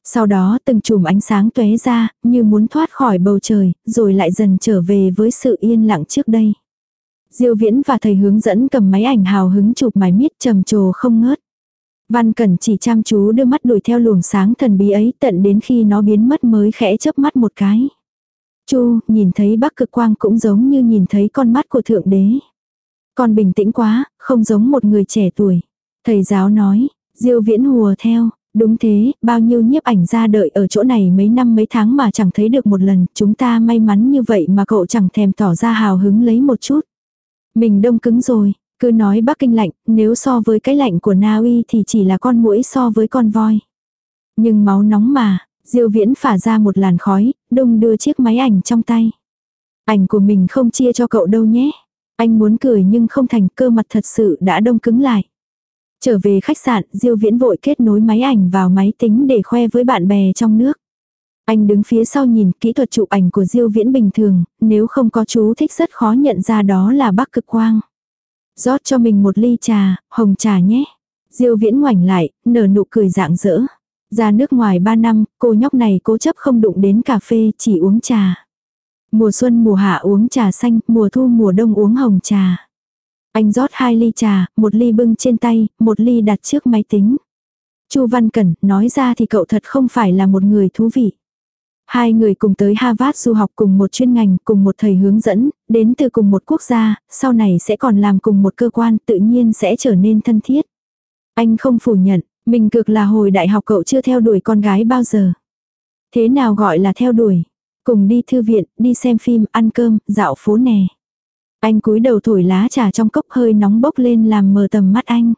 Sau đó từng chùm ánh sáng tóe ra, như muốn thoát khỏi bầu trời, rồi lại dần trở về với sự yên lặng trước đây. Diêu viễn và thầy hướng dẫn cầm máy ảnh hào hứng chụp mái miết trầm trồ không ngớt. Văn Cẩn chỉ chăm chú đưa mắt đuổi theo luồng sáng thần bí ấy tận đến khi nó biến mất mới khẽ chớp mắt một cái. Chu, nhìn thấy bắc cực quang cũng giống như nhìn thấy con mắt của thượng đế. Con bình tĩnh quá, không giống một người trẻ tuổi. Thầy giáo nói, diêu viễn hùa theo, đúng thế, bao nhiêu nhiếp ảnh ra đợi ở chỗ này mấy năm mấy tháng mà chẳng thấy được một lần, chúng ta may mắn như vậy mà cậu chẳng thèm tỏ ra hào hứng lấy một chút. Mình đông cứng rồi, cứ nói Bắc Kinh lạnh, nếu so với cái lạnh của Na Uy thì chỉ là con muỗi so với con voi. Nhưng máu nóng mà, Diêu Viễn phả ra một làn khói, đông đưa chiếc máy ảnh trong tay. Ảnh của mình không chia cho cậu đâu nhé. Anh muốn cười nhưng không thành cơ mặt thật sự đã đông cứng lại. Trở về khách sạn, Diêu Viễn vội kết nối máy ảnh vào máy tính để khoe với bạn bè trong nước. Anh đứng phía sau nhìn kỹ thuật chụp ảnh của Diêu Viễn bình thường, nếu không có chú thích rất khó nhận ra đó là Bắc Cực Quang. rót cho mình một ly trà, hồng trà nhé. Diêu Viễn ngoảnh lại, nở nụ cười rạng rỡ. Ra nước ngoài 3 năm, cô nhóc này cố chấp không đụng đến cà phê, chỉ uống trà. Mùa xuân mùa hạ uống trà xanh, mùa thu mùa đông uống hồng trà. Anh rót hai ly trà, một ly bưng trên tay, một ly đặt trước máy tính. Chu Văn Cẩn, nói ra thì cậu thật không phải là một người thú vị. Hai người cùng tới Harvard du học cùng một chuyên ngành, cùng một thầy hướng dẫn, đến từ cùng một quốc gia, sau này sẽ còn làm cùng một cơ quan, tự nhiên sẽ trở nên thân thiết. Anh không phủ nhận, mình cực là hồi đại học cậu chưa theo đuổi con gái bao giờ. Thế nào gọi là theo đuổi? Cùng đi thư viện, đi xem phim, ăn cơm, dạo phố nè. Anh cúi đầu thổi lá trà trong cốc hơi nóng bốc lên làm mờ tầm mắt anh.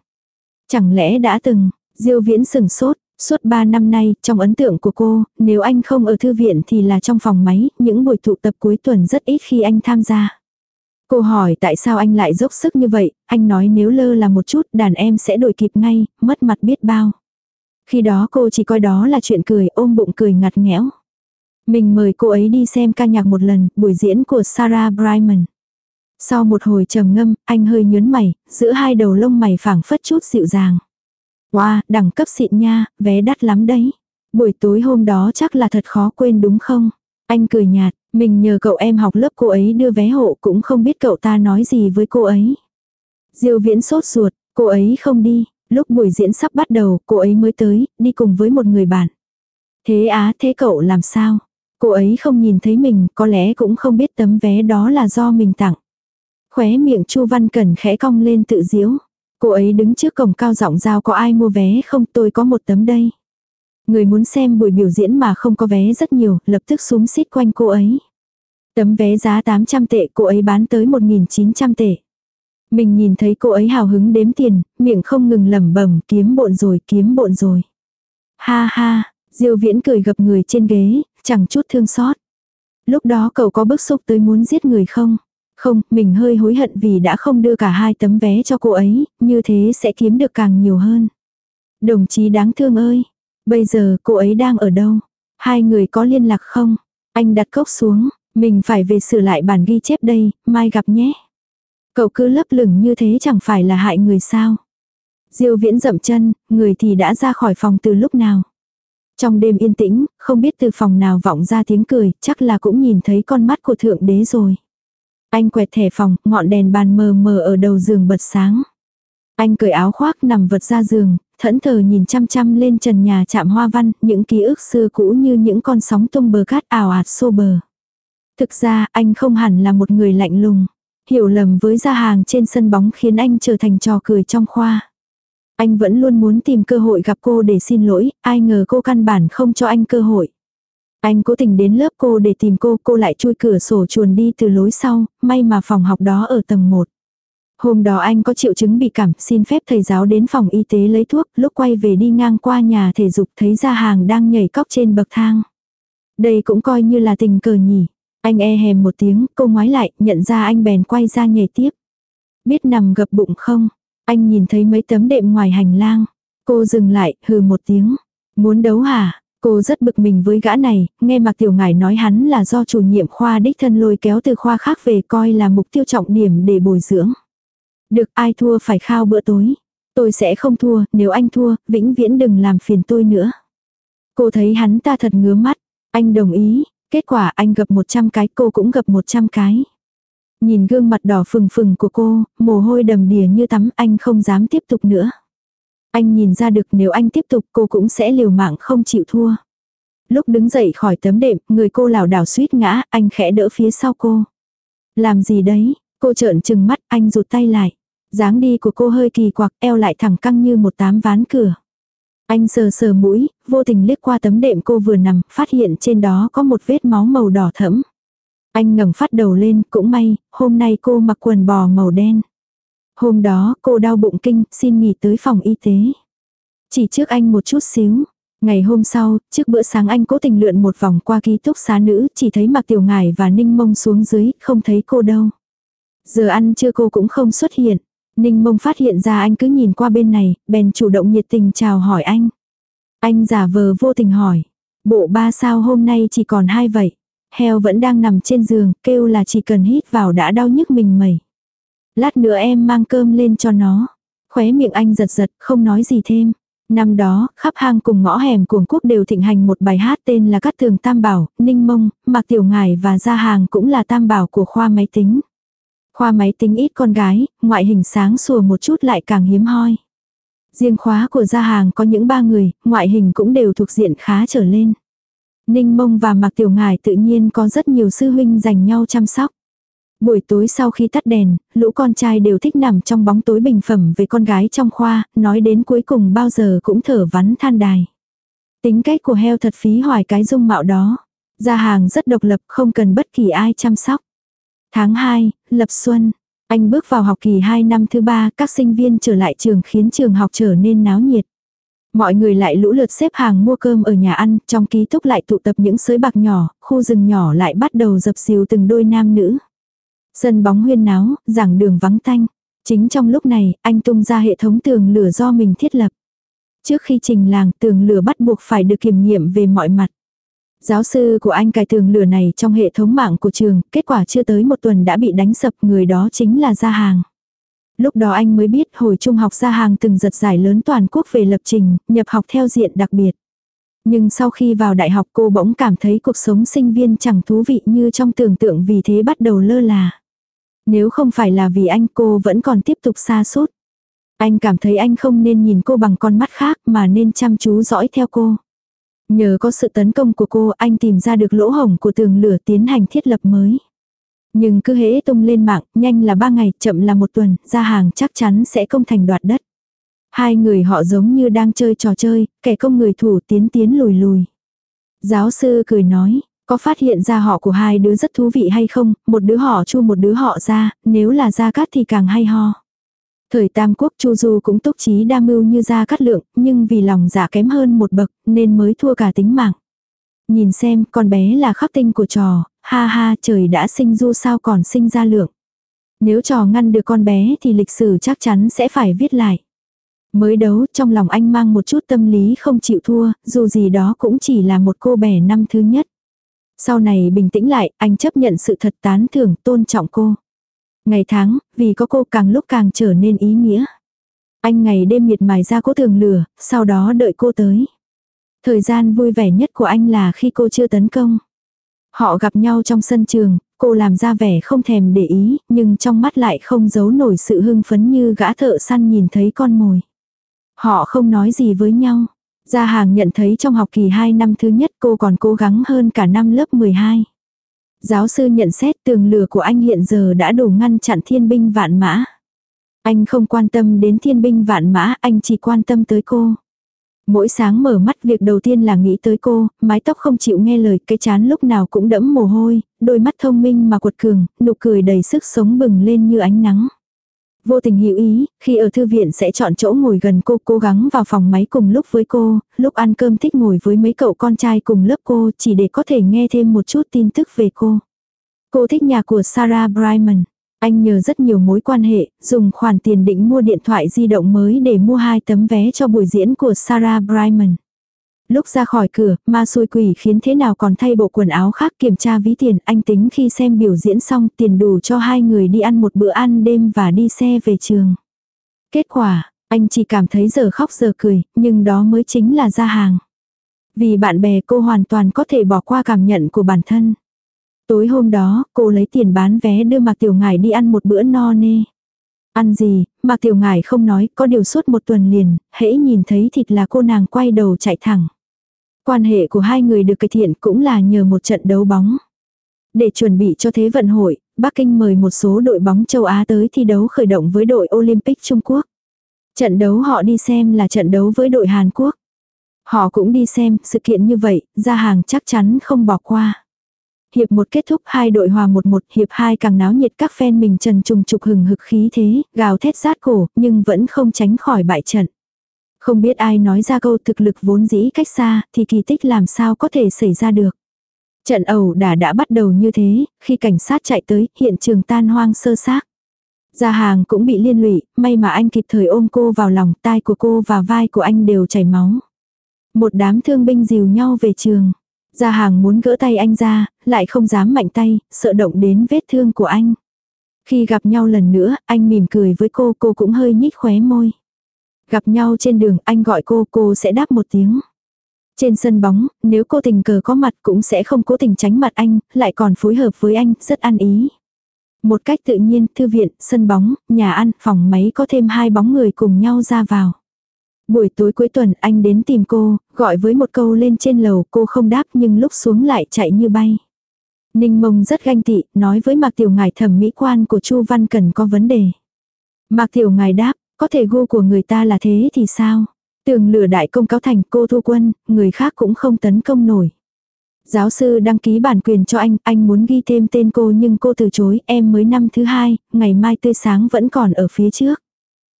Chẳng lẽ đã từng, Diêu Viễn sừng sốt, suốt 3 năm nay, trong ấn tượng của cô, nếu anh không ở thư viện thì là trong phòng máy, những buổi tụ tập cuối tuần rất ít khi anh tham gia. Cô hỏi tại sao anh lại dốc sức như vậy, anh nói nếu lơ là một chút đàn em sẽ đổi kịp ngay, mất mặt biết bao. Khi đó cô chỉ coi đó là chuyện cười ôm bụng cười ngặt nghẽo. Mình mời cô ấy đi xem ca nhạc một lần, buổi diễn của Sarah Brightman. Sau một hồi trầm ngâm, anh hơi nhớn mày, giữa hai đầu lông mày phảng phất chút dịu dàng. Wow, đẳng cấp xịn nha, vé đắt lắm đấy. Buổi tối hôm đó chắc là thật khó quên đúng không? Anh cười nhạt, mình nhờ cậu em học lớp cô ấy đưa vé hộ cũng không biết cậu ta nói gì với cô ấy. Diêu viễn sốt ruột, cô ấy không đi, lúc buổi diễn sắp bắt đầu cô ấy mới tới, đi cùng với một người bạn. Thế á thế cậu làm sao? Cô ấy không nhìn thấy mình, có lẽ cũng không biết tấm vé đó là do mình tặng. Khóe miệng Chu Văn Cẩn khẽ cong lên tự diễu. Cô ấy đứng trước cổng cao giọng giao có ai mua vé không tôi có một tấm đây. Người muốn xem buổi biểu diễn mà không có vé rất nhiều, lập tức xúm xít quanh cô ấy. Tấm vé giá 800 tệ cô ấy bán tới 1.900 tệ. Mình nhìn thấy cô ấy hào hứng đếm tiền, miệng không ngừng lẩm bẩm kiếm bộn rồi, kiếm bộn rồi. Ha ha, Diêu Viễn cười gập người trên ghế, chẳng chút thương xót. Lúc đó cậu có bức xúc tới muốn giết người không? Không, mình hơi hối hận vì đã không đưa cả hai tấm vé cho cô ấy, như thế sẽ kiếm được càng nhiều hơn. Đồng chí đáng thương ơi, bây giờ cô ấy đang ở đâu? Hai người có liên lạc không? Anh đặt cốc xuống, mình phải về sửa lại bản ghi chép đây, mai gặp nhé. Cậu cứ lấp lửng như thế chẳng phải là hại người sao? Diêu viễn dậm chân, người thì đã ra khỏi phòng từ lúc nào? Trong đêm yên tĩnh, không biết từ phòng nào vọng ra tiếng cười, chắc là cũng nhìn thấy con mắt của thượng đế rồi. Anh quẹt thẻ phòng, ngọn đèn bàn mờ mờ ở đầu giường bật sáng. Anh cởi áo khoác nằm vật ra giường, thẫn thờ nhìn chăm chăm lên trần nhà chạm hoa văn, những ký ức xưa cũ như những con sóng tung bờ cát ảo ạt xô bờ. Thực ra, anh không hẳn là một người lạnh lùng. Hiểu lầm với gia hàng trên sân bóng khiến anh trở thành trò cười trong khoa. Anh vẫn luôn muốn tìm cơ hội gặp cô để xin lỗi, ai ngờ cô căn bản không cho anh cơ hội. Anh cố tình đến lớp cô để tìm cô, cô lại chui cửa sổ chuồn đi từ lối sau, may mà phòng học đó ở tầng 1. Hôm đó anh có triệu chứng bị cảm, xin phép thầy giáo đến phòng y tế lấy thuốc, lúc quay về đi ngang qua nhà thể dục thấy ra hàng đang nhảy cóc trên bậc thang. Đây cũng coi như là tình cờ nhỉ. Anh e hèm một tiếng, cô ngoái lại, nhận ra anh bèn quay ra nhảy tiếp. Biết nằm gập bụng không? Anh nhìn thấy mấy tấm đệm ngoài hành lang. Cô dừng lại, hừ một tiếng. Muốn đấu hả? Cô rất bực mình với gã này, nghe Mạc Tiểu Ngải nói hắn là do chủ nhiệm khoa đích thân lôi kéo từ khoa khác về coi là mục tiêu trọng điểm để bồi dưỡng. Được ai thua phải khao bữa tối. Tôi sẽ không thua, nếu anh thua, vĩnh viễn đừng làm phiền tôi nữa. Cô thấy hắn ta thật ngứa mắt. Anh đồng ý, kết quả anh gặp 100 cái cô cũng gặp 100 cái. Nhìn gương mặt đỏ phừng phừng của cô, mồ hôi đầm đìa như tắm anh không dám tiếp tục nữa. Anh nhìn ra được nếu anh tiếp tục cô cũng sẽ liều mạng không chịu thua. Lúc đứng dậy khỏi tấm đệm, người cô lảo đảo suýt ngã, anh khẽ đỡ phía sau cô. Làm gì đấy? Cô trợn trừng mắt, anh rụt tay lại. dáng đi của cô hơi kỳ quặc, eo lại thẳng căng như một tám ván cửa. Anh sờ sờ mũi, vô tình liếc qua tấm đệm cô vừa nằm, phát hiện trên đó có một vết máu màu đỏ thẫm. Anh ngẩng phát đầu lên, cũng may, hôm nay cô mặc quần bò màu đen. Hôm đó, cô đau bụng kinh, xin nghỉ tới phòng y tế. Chỉ trước anh một chút xíu. Ngày hôm sau, trước bữa sáng anh cố tình lượn một vòng qua ký túc xá nữ, chỉ thấy mặc tiểu ngải và ninh mông xuống dưới, không thấy cô đâu. Giờ ăn chưa cô cũng không xuất hiện. Ninh mông phát hiện ra anh cứ nhìn qua bên này, bèn chủ động nhiệt tình chào hỏi anh. Anh giả vờ vô tình hỏi. Bộ ba sao hôm nay chỉ còn hai vậy. Heo vẫn đang nằm trên giường, kêu là chỉ cần hít vào đã đau nhức mình mẩy. Lát nữa em mang cơm lên cho nó. Khóe miệng anh giật giật, không nói gì thêm. Năm đó, khắp hang cùng ngõ hẻm cuồng quốc đều thịnh hành một bài hát tên là Cát Tường Tam Bảo, Ninh Mông, Mạc Tiểu Ngải và Gia Hàng cũng là tam bảo của khoa máy tính. Khoa máy tính ít con gái, ngoại hình sáng sủa một chút lại càng hiếm hoi. Riêng khóa của Gia Hàng có những ba người, ngoại hình cũng đều thuộc diện khá trở lên. Ninh Mông và Mạc Tiểu Ngải tự nhiên có rất nhiều sư huynh dành nhau chăm sóc. Buổi tối sau khi tắt đèn, lũ con trai đều thích nằm trong bóng tối bình phẩm với con gái trong khoa, nói đến cuối cùng bao giờ cũng thở vắn than đài. Tính cách của heo thật phí hoài cái dung mạo đó. Gia hàng rất độc lập không cần bất kỳ ai chăm sóc. Tháng 2, lập xuân. Anh bước vào học kỳ 2 năm thứ 3, các sinh viên trở lại trường khiến trường học trở nên náo nhiệt. Mọi người lại lũ lượt xếp hàng mua cơm ở nhà ăn, trong ký túc lại tụ tập những sới bạc nhỏ, khu rừng nhỏ lại bắt đầu dập dìu từng đôi nam nữ. Sân bóng huyên náo, giảng đường vắng tanh. Chính trong lúc này, anh tung ra hệ thống tường lửa do mình thiết lập. Trước khi trình làng, tường lửa bắt buộc phải được kiểm nghiệm về mọi mặt. Giáo sư của anh cài tường lửa này trong hệ thống mạng của trường, kết quả chưa tới một tuần đã bị đánh sập, người đó chính là Gia Hàng. Lúc đó anh mới biết hồi trung học Gia Hàng từng giật giải lớn toàn quốc về lập trình, nhập học theo diện đặc biệt. Nhưng sau khi vào đại học cô bỗng cảm thấy cuộc sống sinh viên chẳng thú vị như trong tưởng tượng vì thế bắt đầu lơ là. Nếu không phải là vì anh cô vẫn còn tiếp tục xa suốt. Anh cảm thấy anh không nên nhìn cô bằng con mắt khác mà nên chăm chú dõi theo cô. Nhờ có sự tấn công của cô anh tìm ra được lỗ hổng của tường lửa tiến hành thiết lập mới. Nhưng cứ hễ tung lên mạng, nhanh là ba ngày, chậm là một tuần, ra hàng chắc chắn sẽ công thành đoạt đất. Hai người họ giống như đang chơi trò chơi, kẻ công người thủ tiến tiến lùi lùi. Giáo sư cười nói, có phát hiện ra họ của hai đứa rất thú vị hay không, một đứa họ chu một đứa họ ra, nếu là gia cát thì càng hay ho. Thời Tam Quốc Chu Du cũng túc trí đa mưu như gia cát lượng, nhưng vì lòng giả dạ kém hơn một bậc, nên mới thua cả tính mạng. Nhìn xem, con bé là khắc tinh của trò, ha ha trời đã sinh du sao còn sinh ra lượng. Nếu trò ngăn được con bé thì lịch sử chắc chắn sẽ phải viết lại. Mới đấu trong lòng anh mang một chút tâm lý không chịu thua, dù gì đó cũng chỉ là một cô bé năm thứ nhất. Sau này bình tĩnh lại, anh chấp nhận sự thật tán thưởng, tôn trọng cô. Ngày tháng, vì có cô càng lúc càng trở nên ý nghĩa. Anh ngày đêm miệt mài ra cố tường lửa, sau đó đợi cô tới. Thời gian vui vẻ nhất của anh là khi cô chưa tấn công. Họ gặp nhau trong sân trường, cô làm ra vẻ không thèm để ý, nhưng trong mắt lại không giấu nổi sự hưng phấn như gã thợ săn nhìn thấy con mồi. Họ không nói gì với nhau. Gia hàng nhận thấy trong học kỳ 2 năm thứ nhất cô còn cố gắng hơn cả năm lớp 12. Giáo sư nhận xét tường lửa của anh hiện giờ đã đủ ngăn chặn thiên binh vạn mã. Anh không quan tâm đến thiên binh vạn mã, anh chỉ quan tâm tới cô. Mỗi sáng mở mắt việc đầu tiên là nghĩ tới cô, mái tóc không chịu nghe lời, cái chán lúc nào cũng đẫm mồ hôi, đôi mắt thông minh mà cuột cường, nụ cười đầy sức sống bừng lên như ánh nắng. Vô tình hữu ý, khi ở thư viện sẽ chọn chỗ ngồi gần cô cố gắng vào phòng máy cùng lúc với cô, lúc ăn cơm thích ngồi với mấy cậu con trai cùng lớp cô chỉ để có thể nghe thêm một chút tin tức về cô. Cô thích nhà của Sarah Brightman. Anh nhờ rất nhiều mối quan hệ, dùng khoản tiền định mua điện thoại di động mới để mua hai tấm vé cho buổi diễn của Sarah Brightman. Lúc ra khỏi cửa, ma xôi quỷ khiến thế nào còn thay bộ quần áo khác kiểm tra ví tiền, anh tính khi xem biểu diễn xong tiền đủ cho hai người đi ăn một bữa ăn đêm và đi xe về trường. Kết quả, anh chỉ cảm thấy giờ khóc giờ cười, nhưng đó mới chính là ra hàng. Vì bạn bè cô hoàn toàn có thể bỏ qua cảm nhận của bản thân. Tối hôm đó, cô lấy tiền bán vé đưa Mạc Tiểu Ngải đi ăn một bữa no nê. Ăn gì, Mạc Tiểu Ngải không nói, có điều suốt một tuần liền, hễ nhìn thấy thịt là cô nàng quay đầu chạy thẳng. Quan hệ của hai người được cải thiện cũng là nhờ một trận đấu bóng. Để chuẩn bị cho Thế vận hội, Bắc Kinh mời một số đội bóng châu Á tới thi đấu khởi động với đội Olympic Trung Quốc. Trận đấu họ đi xem là trận đấu với đội Hàn Quốc. Họ cũng đi xem, sự kiện như vậy, ra hàng chắc chắn không bỏ qua. Hiệp một kết thúc hai đội hòa một một, hiệp hai càng náo nhiệt các fan mình trần trùng trục hừng hực khí thế, gào thét rát cổ, nhưng vẫn không tránh khỏi bại trận. Không biết ai nói ra câu thực lực vốn dĩ cách xa, thì kỳ tích làm sao có thể xảy ra được. Trận ẩu đả đã bắt đầu như thế, khi cảnh sát chạy tới, hiện trường tan hoang sơ xác. Gia hàng cũng bị liên lụy, may mà anh kịp thời ôm cô vào lòng, tai của cô và vai của anh đều chảy máu. Một đám thương binh dìu nhau về trường. Gia hàng muốn gỡ tay anh ra, lại không dám mạnh tay, sợ động đến vết thương của anh. Khi gặp nhau lần nữa, anh mỉm cười với cô, cô cũng hơi nhích khóe môi. Gặp nhau trên đường, anh gọi cô, cô sẽ đáp một tiếng. Trên sân bóng, nếu cô tình cờ có mặt cũng sẽ không cố tình tránh mặt anh, lại còn phối hợp với anh, rất ăn ý. Một cách tự nhiên, thư viện, sân bóng, nhà ăn, phòng máy có thêm hai bóng người cùng nhau ra vào. Buổi tối cuối tuần anh đến tìm cô, gọi với một câu lên trên lầu cô không đáp nhưng lúc xuống lại chạy như bay. Ninh mông rất ganh tị, nói với Mạc Tiểu Ngài thẩm mỹ quan của Chu Văn Cần có vấn đề. Mạc Tiểu Ngài đáp, có thể gu của người ta là thế thì sao? Tường lửa đại công cáo thành cô thu quân, người khác cũng không tấn công nổi. Giáo sư đăng ký bản quyền cho anh, anh muốn ghi thêm tên cô nhưng cô từ chối, em mới năm thứ hai, ngày mai tươi sáng vẫn còn ở phía trước.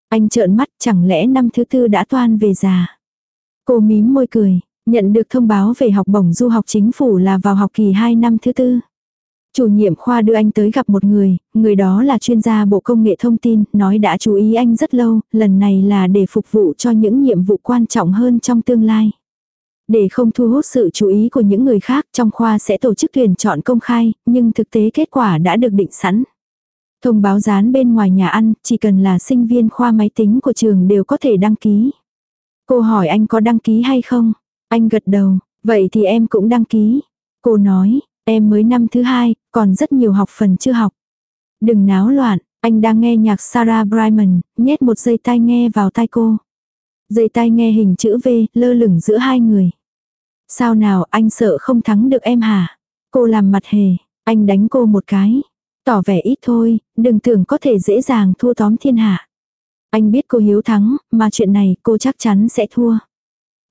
Anh trợn mắt, chẳng lẽ năm thứ tư đã toan về già. Cô mím môi cười, nhận được thông báo về học bổng du học chính phủ là vào học kỳ 2 năm thứ tư. Chủ nhiệm khoa đưa anh tới gặp một người, người đó là chuyên gia Bộ Công nghệ Thông tin, nói đã chú ý anh rất lâu, lần này là để phục vụ cho những nhiệm vụ quan trọng hơn trong tương lai. Để không thu hút sự chú ý của những người khác trong khoa sẽ tổ chức tuyển chọn công khai, nhưng thực tế kết quả đã được định sẵn. Thông báo dán bên ngoài nhà ăn, chỉ cần là sinh viên khoa máy tính của trường đều có thể đăng ký. Cô hỏi anh có đăng ký hay không? Anh gật đầu, vậy thì em cũng đăng ký. Cô nói, em mới năm thứ hai, còn rất nhiều học phần chưa học. Đừng náo loạn, anh đang nghe nhạc Sarah Brightman, nhét một dây tai nghe vào tai cô. Dây tai nghe hình chữ V, lơ lửng giữa hai người. Sao nào anh sợ không thắng được em hả? Cô làm mặt hề, anh đánh cô một cái. Tỏ vẻ ít thôi, đừng tưởng có thể dễ dàng thua tóm thiên hạ. Anh biết cô hiếu thắng, mà chuyện này cô chắc chắn sẽ thua.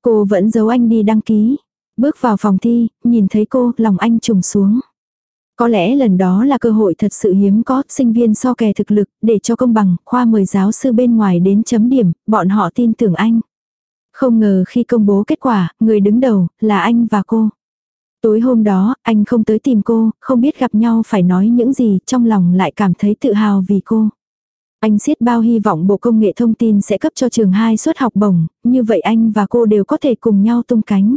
Cô vẫn giấu anh đi đăng ký. Bước vào phòng thi, nhìn thấy cô, lòng anh trùng xuống. Có lẽ lần đó là cơ hội thật sự hiếm có, sinh viên so kè thực lực, để cho công bằng, khoa mời giáo sư bên ngoài đến chấm điểm, bọn họ tin tưởng anh. Không ngờ khi công bố kết quả, người đứng đầu, là anh và cô. Tối hôm đó, anh không tới tìm cô, không biết gặp nhau phải nói những gì, trong lòng lại cảm thấy tự hào vì cô. Anh siết bao hy vọng Bộ Công nghệ Thông tin sẽ cấp cho trường hai suất học bổng, như vậy anh và cô đều có thể cùng nhau tung cánh.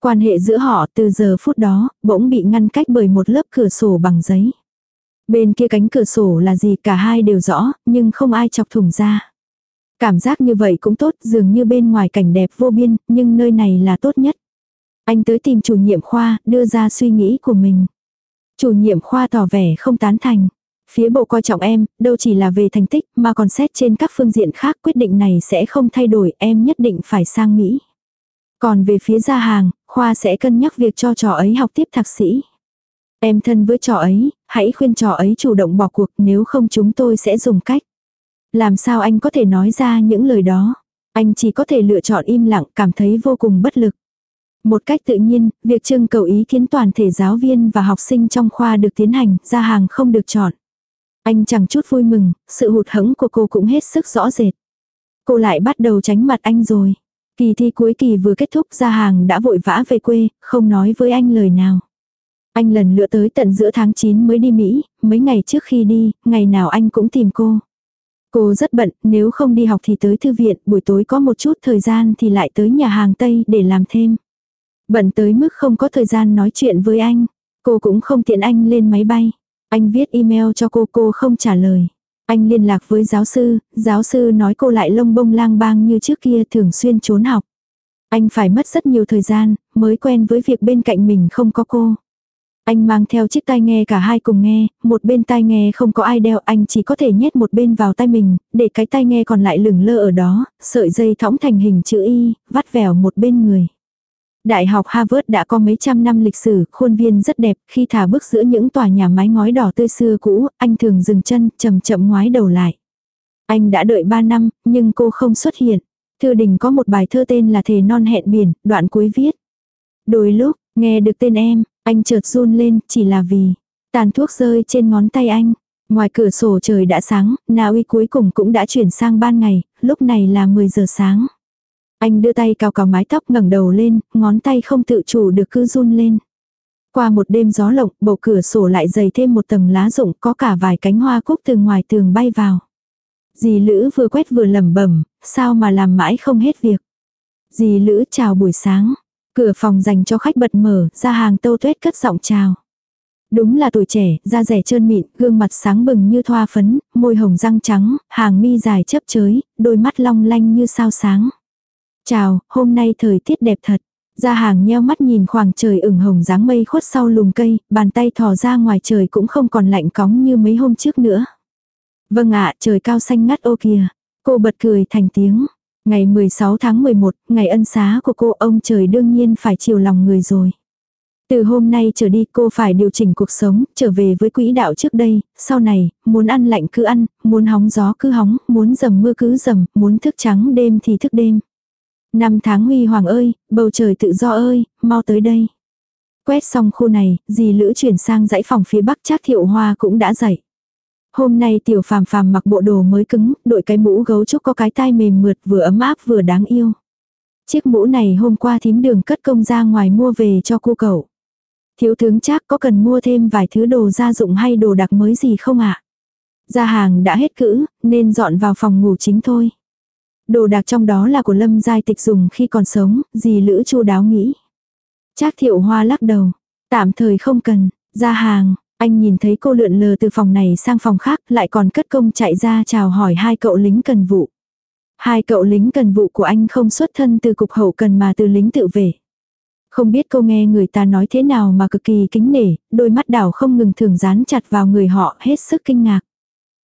Quan hệ giữa họ từ giờ phút đó, bỗng bị ngăn cách bởi một lớp cửa sổ bằng giấy. Bên kia cánh cửa sổ là gì cả hai đều rõ, nhưng không ai chọc thủng ra. Cảm giác như vậy cũng tốt, dường như bên ngoài cảnh đẹp vô biên, nhưng nơi này là tốt nhất. Anh tới tìm chủ nhiệm khoa, đưa ra suy nghĩ của mình. Chủ nhiệm khoa tỏ vẻ không tán thành. Phía bộ coi trọng em, đâu chỉ là về thành tích, mà còn xét trên các phương diện khác quyết định này sẽ không thay đổi, em nhất định phải sang Mỹ. Còn về phía gia hàng, khoa sẽ cân nhắc việc cho trò ấy học tiếp thạc sĩ. Em thân với trò ấy, hãy khuyên trò ấy chủ động bỏ cuộc nếu không chúng tôi sẽ dùng cách. Làm sao anh có thể nói ra những lời đó? Anh chỉ có thể lựa chọn im lặng cảm thấy vô cùng bất lực. Một cách tự nhiên, việc trưng cầu ý kiến toàn thể giáo viên và học sinh trong khoa được tiến hành, ra hàng không được chọn. Anh chẳng chút vui mừng, sự hụt hẫng của cô cũng hết sức rõ rệt. Cô lại bắt đầu tránh mặt anh rồi. Kỳ thi cuối kỳ vừa kết thúc ra hàng đã vội vã về quê, không nói với anh lời nào. Anh lần lựa tới tận giữa tháng 9 mới đi Mỹ, mấy ngày trước khi đi, ngày nào anh cũng tìm cô. Cô rất bận, nếu không đi học thì tới thư viện, buổi tối có một chút thời gian thì lại tới nhà hàng Tây để làm thêm. Bận tới mức không có thời gian nói chuyện với anh. Cô cũng không tiện anh lên máy bay. Anh viết email cho cô cô không trả lời. Anh liên lạc với giáo sư, giáo sư nói cô lại lông bông lang bang như trước kia thường xuyên trốn học. Anh phải mất rất nhiều thời gian, mới quen với việc bên cạnh mình không có cô. Anh mang theo chiếc tai nghe cả hai cùng nghe, một bên tai nghe không có ai đeo anh chỉ có thể nhét một bên vào tai mình, để cái tai nghe còn lại lửng lơ ở đó, sợi dây thõng thành hình chữ Y, vắt vẻo một bên người. Đại học Harvard đã có mấy trăm năm lịch sử, khuôn viên rất đẹp, khi thả bước giữa những tòa nhà mái ngói đỏ tươi xưa cũ, anh thường dừng chân, chậm chậm ngoái đầu lại. Anh đã đợi 3 năm, nhưng cô không xuất hiện. Thư đình có một bài thơ tên là Thề non hẹn biển, đoạn cuối viết. Đôi lúc, nghe được tên em, anh chợt run lên, chỉ là vì tàn thuốc rơi trên ngón tay anh. Ngoài cửa sổ trời đã sáng, Na Uy cuối cùng cũng đã chuyển sang ban ngày, lúc này là 10 giờ sáng. Anh đưa tay cào cào mái tóc ngẩng đầu lên, ngón tay không tự chủ được cứ run lên. Qua một đêm gió lộng, bầu cửa sổ lại dày thêm một tầng lá rụng có cả vài cánh hoa cúc từ ngoài tường bay vào. Dì Lữ vừa quét vừa lẩm bẩm, sao mà làm mãi không hết việc. Dì Lữ chào buổi sáng. Cửa phòng dành cho khách bật mở, ra hàng tâu tuét cất giọng chào. Đúng là tuổi trẻ, da rẻ trơn mịn, gương mặt sáng bừng như thoa phấn, môi hồng răng trắng, hàng mi dài chấp chới, đôi mắt long lanh như sao sáng. Chào, hôm nay thời tiết đẹp thật. Ra hàng nheo mắt nhìn khoảng trời ửng hồng dáng mây khuất sau lùm cây, bàn tay thò ra ngoài trời cũng không còn lạnh cóng như mấy hôm trước nữa. Vâng ạ, trời cao xanh ngắt ô kìa. Cô bật cười thành tiếng. Ngày 16 tháng 11, ngày ân xá của cô ông trời đương nhiên phải chiều lòng người rồi. Từ hôm nay trở đi cô phải điều chỉnh cuộc sống, trở về với quỹ đạo trước đây, sau này, muốn ăn lạnh cứ ăn, muốn hóng gió cứ hóng, muốn dầm mưa cứ dầm, muốn thức trắng đêm thì thức đêm. Năm tháng huy hoàng ơi, bầu trời tự do ơi, mau tới đây. Quét xong khu này, dì Lữ chuyển sang dãy phòng phía bắc chắc thiệu hoa cũng đã dậy. Hôm nay tiểu phàm phàm mặc bộ đồ mới cứng, đội cái mũ gấu trúc có cái tai mềm mượt vừa ấm áp vừa đáng yêu. Chiếc mũ này hôm qua thím đường cất công ra ngoài mua về cho cô cậu. Thiếu tướng chắc có cần mua thêm vài thứ đồ gia dụng hay đồ đặc mới gì không ạ? À? Ra hàng đã hết cữ, nên dọn vào phòng ngủ chính thôi. Đồ đạc trong đó là của Lâm Giai Tịch dùng khi còn sống, gì Lữ chu đáo nghĩ. Trác thiệu hoa lắc đầu. Tạm thời không cần, ra hàng, anh nhìn thấy cô lượn lờ từ phòng này sang phòng khác lại còn cất công chạy ra chào hỏi hai cậu lính cần vụ. Hai cậu lính cần vụ của anh không xuất thân từ cục hậu cần mà từ lính tự về Không biết cô nghe người ta nói thế nào mà cực kỳ kính nể, đôi mắt đảo không ngừng thường dán chặt vào người họ hết sức kinh ngạc.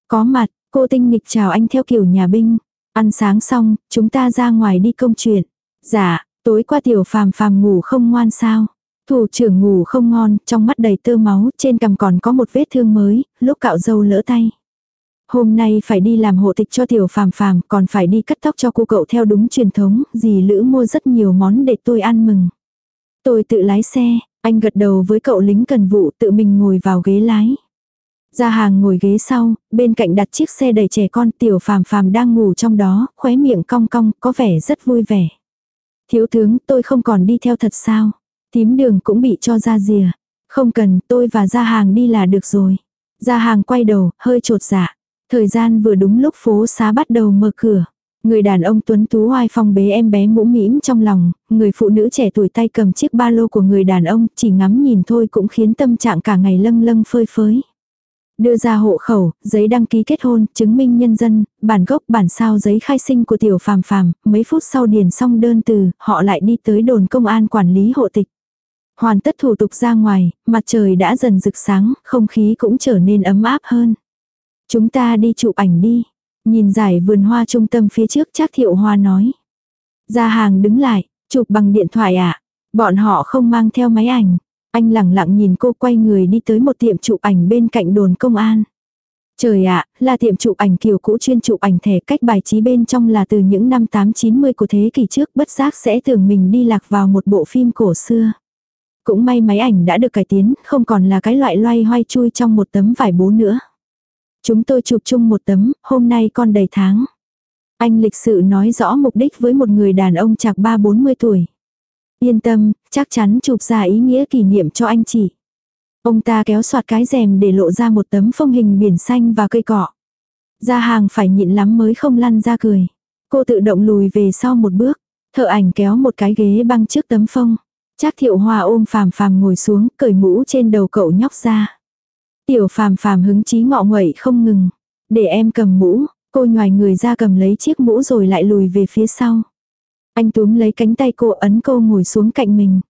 Có mặt, cô tinh nghịch chào anh theo kiểu nhà binh. Ăn sáng xong, chúng ta ra ngoài đi công chuyện. Dạ, tối qua tiểu phàm phàm ngủ không ngoan sao. Thủ trưởng ngủ không ngon, trong mắt đầy tơ máu, trên cằm còn có một vết thương mới, lúc cạo dâu lỡ tay. Hôm nay phải đi làm hộ tịch cho tiểu phàm phàm, còn phải đi cắt tóc cho cô cậu theo đúng truyền thống, dì Lữ mua rất nhiều món để tôi ăn mừng. Tôi tự lái xe, anh gật đầu với cậu lính cần vụ tự mình ngồi vào ghế lái. Ra hàng ngồi ghế sau, bên cạnh đặt chiếc xe đầy trẻ con tiểu phàm phàm đang ngủ trong đó, khóe miệng cong cong, có vẻ rất vui vẻ. Thiếu tướng, tôi không còn đi theo thật sao? Tím đường cũng bị cho ra rìa. Không cần, tôi và ra hàng đi là được rồi. Ra hàng quay đầu, hơi trột dạ. Thời gian vừa đúng lúc phố xá bắt đầu mở cửa. Người đàn ông tuấn tú hoài phong bế em bé mũ mĩm trong lòng, người phụ nữ trẻ tuổi tay cầm chiếc ba lô của người đàn ông, chỉ ngắm nhìn thôi cũng khiến tâm trạng cả ngày lâng lâng phơi phới. Đưa ra hộ khẩu, giấy đăng ký kết hôn, chứng minh nhân dân, bản gốc bản sao giấy khai sinh của tiểu phàm phàm, mấy phút sau điền xong đơn từ, họ lại đi tới đồn công an quản lý hộ tịch. Hoàn tất thủ tục ra ngoài, mặt trời đã dần rực sáng, không khí cũng trở nên ấm áp hơn. Chúng ta đi chụp ảnh đi. Nhìn giải vườn hoa trung tâm phía trước chắc thiệu hoa nói. Ra hàng đứng lại, chụp bằng điện thoại ạ. À? Bọn họ không mang theo máy ảnh. Anh lẳng lặng nhìn cô quay người đi tới một tiệm chụp ảnh bên cạnh đồn công an. Trời ạ, là tiệm chụp ảnh kiểu cũ chuyên chụp ảnh thẻ cách bài trí bên trong là từ những năm 8-90 của thế kỷ trước bất giác sẽ tưởng mình đi lạc vào một bộ phim cổ xưa. Cũng may máy ảnh đã được cải tiến, không còn là cái loại loay hoay chui trong một tấm vải bố nữa. Chúng tôi chụp chung một tấm, hôm nay con đầy tháng. Anh lịch sự nói rõ mục đích với một người đàn ông chạc ba bốn mươi tuổi. Yên tâm, chắc chắn chụp ra ý nghĩa kỷ niệm cho anh chị. Ông ta kéo soạt cái rèm để lộ ra một tấm phong hình biển xanh và cây cọ. Ra hàng phải nhịn lắm mới không lăn ra cười. Cô tự động lùi về sau một bước. Thợ ảnh kéo một cái ghế băng trước tấm phong. Trác thiệu hòa ôm phàm phàm ngồi xuống, cởi mũ trên đầu cậu nhóc ra. Tiểu phàm phàm hứng chí ngọ nguậy không ngừng. Để em cầm mũ, cô nhòi người ra cầm lấy chiếc mũ rồi lại lùi về phía sau. Anh túm lấy cánh tay cô ấn cô ngồi xuống cạnh mình.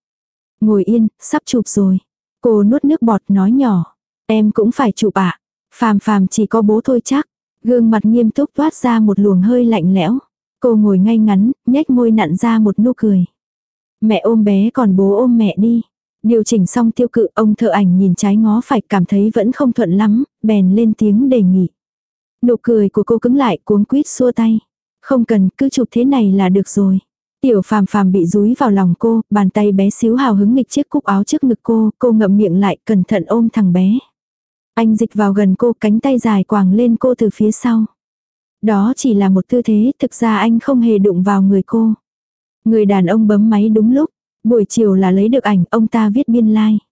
Ngồi yên, sắp chụp rồi. Cô nuốt nước bọt nói nhỏ. Em cũng phải chụp ạ. À? Phàm phàm chỉ có bố thôi chắc. Gương mặt nghiêm túc toát ra một luồng hơi lạnh lẽo. Cô ngồi ngay ngắn, nhếch môi nặn ra một nụ cười. Mẹ ôm bé còn bố ôm mẹ đi. Điều chỉnh xong tiêu cự ông thợ ảnh nhìn trái ngó phải cảm thấy vẫn không thuận lắm, bèn lên tiếng đề nghị. Nụ cười của cô cứng lại cuống quýt xua tay. Không cần cứ chụp thế này là được rồi. Tiểu phàm phàm bị rúi vào lòng cô, bàn tay bé xíu hào hứng nghịch chiếc cúc áo trước ngực cô, cô ngậm miệng lại cẩn thận ôm thằng bé. Anh dịch vào gần cô cánh tay dài quàng lên cô từ phía sau. Đó chỉ là một tư thế, thực ra anh không hề đụng vào người cô. Người đàn ông bấm máy đúng lúc, buổi chiều là lấy được ảnh, ông ta viết biên lai. Like.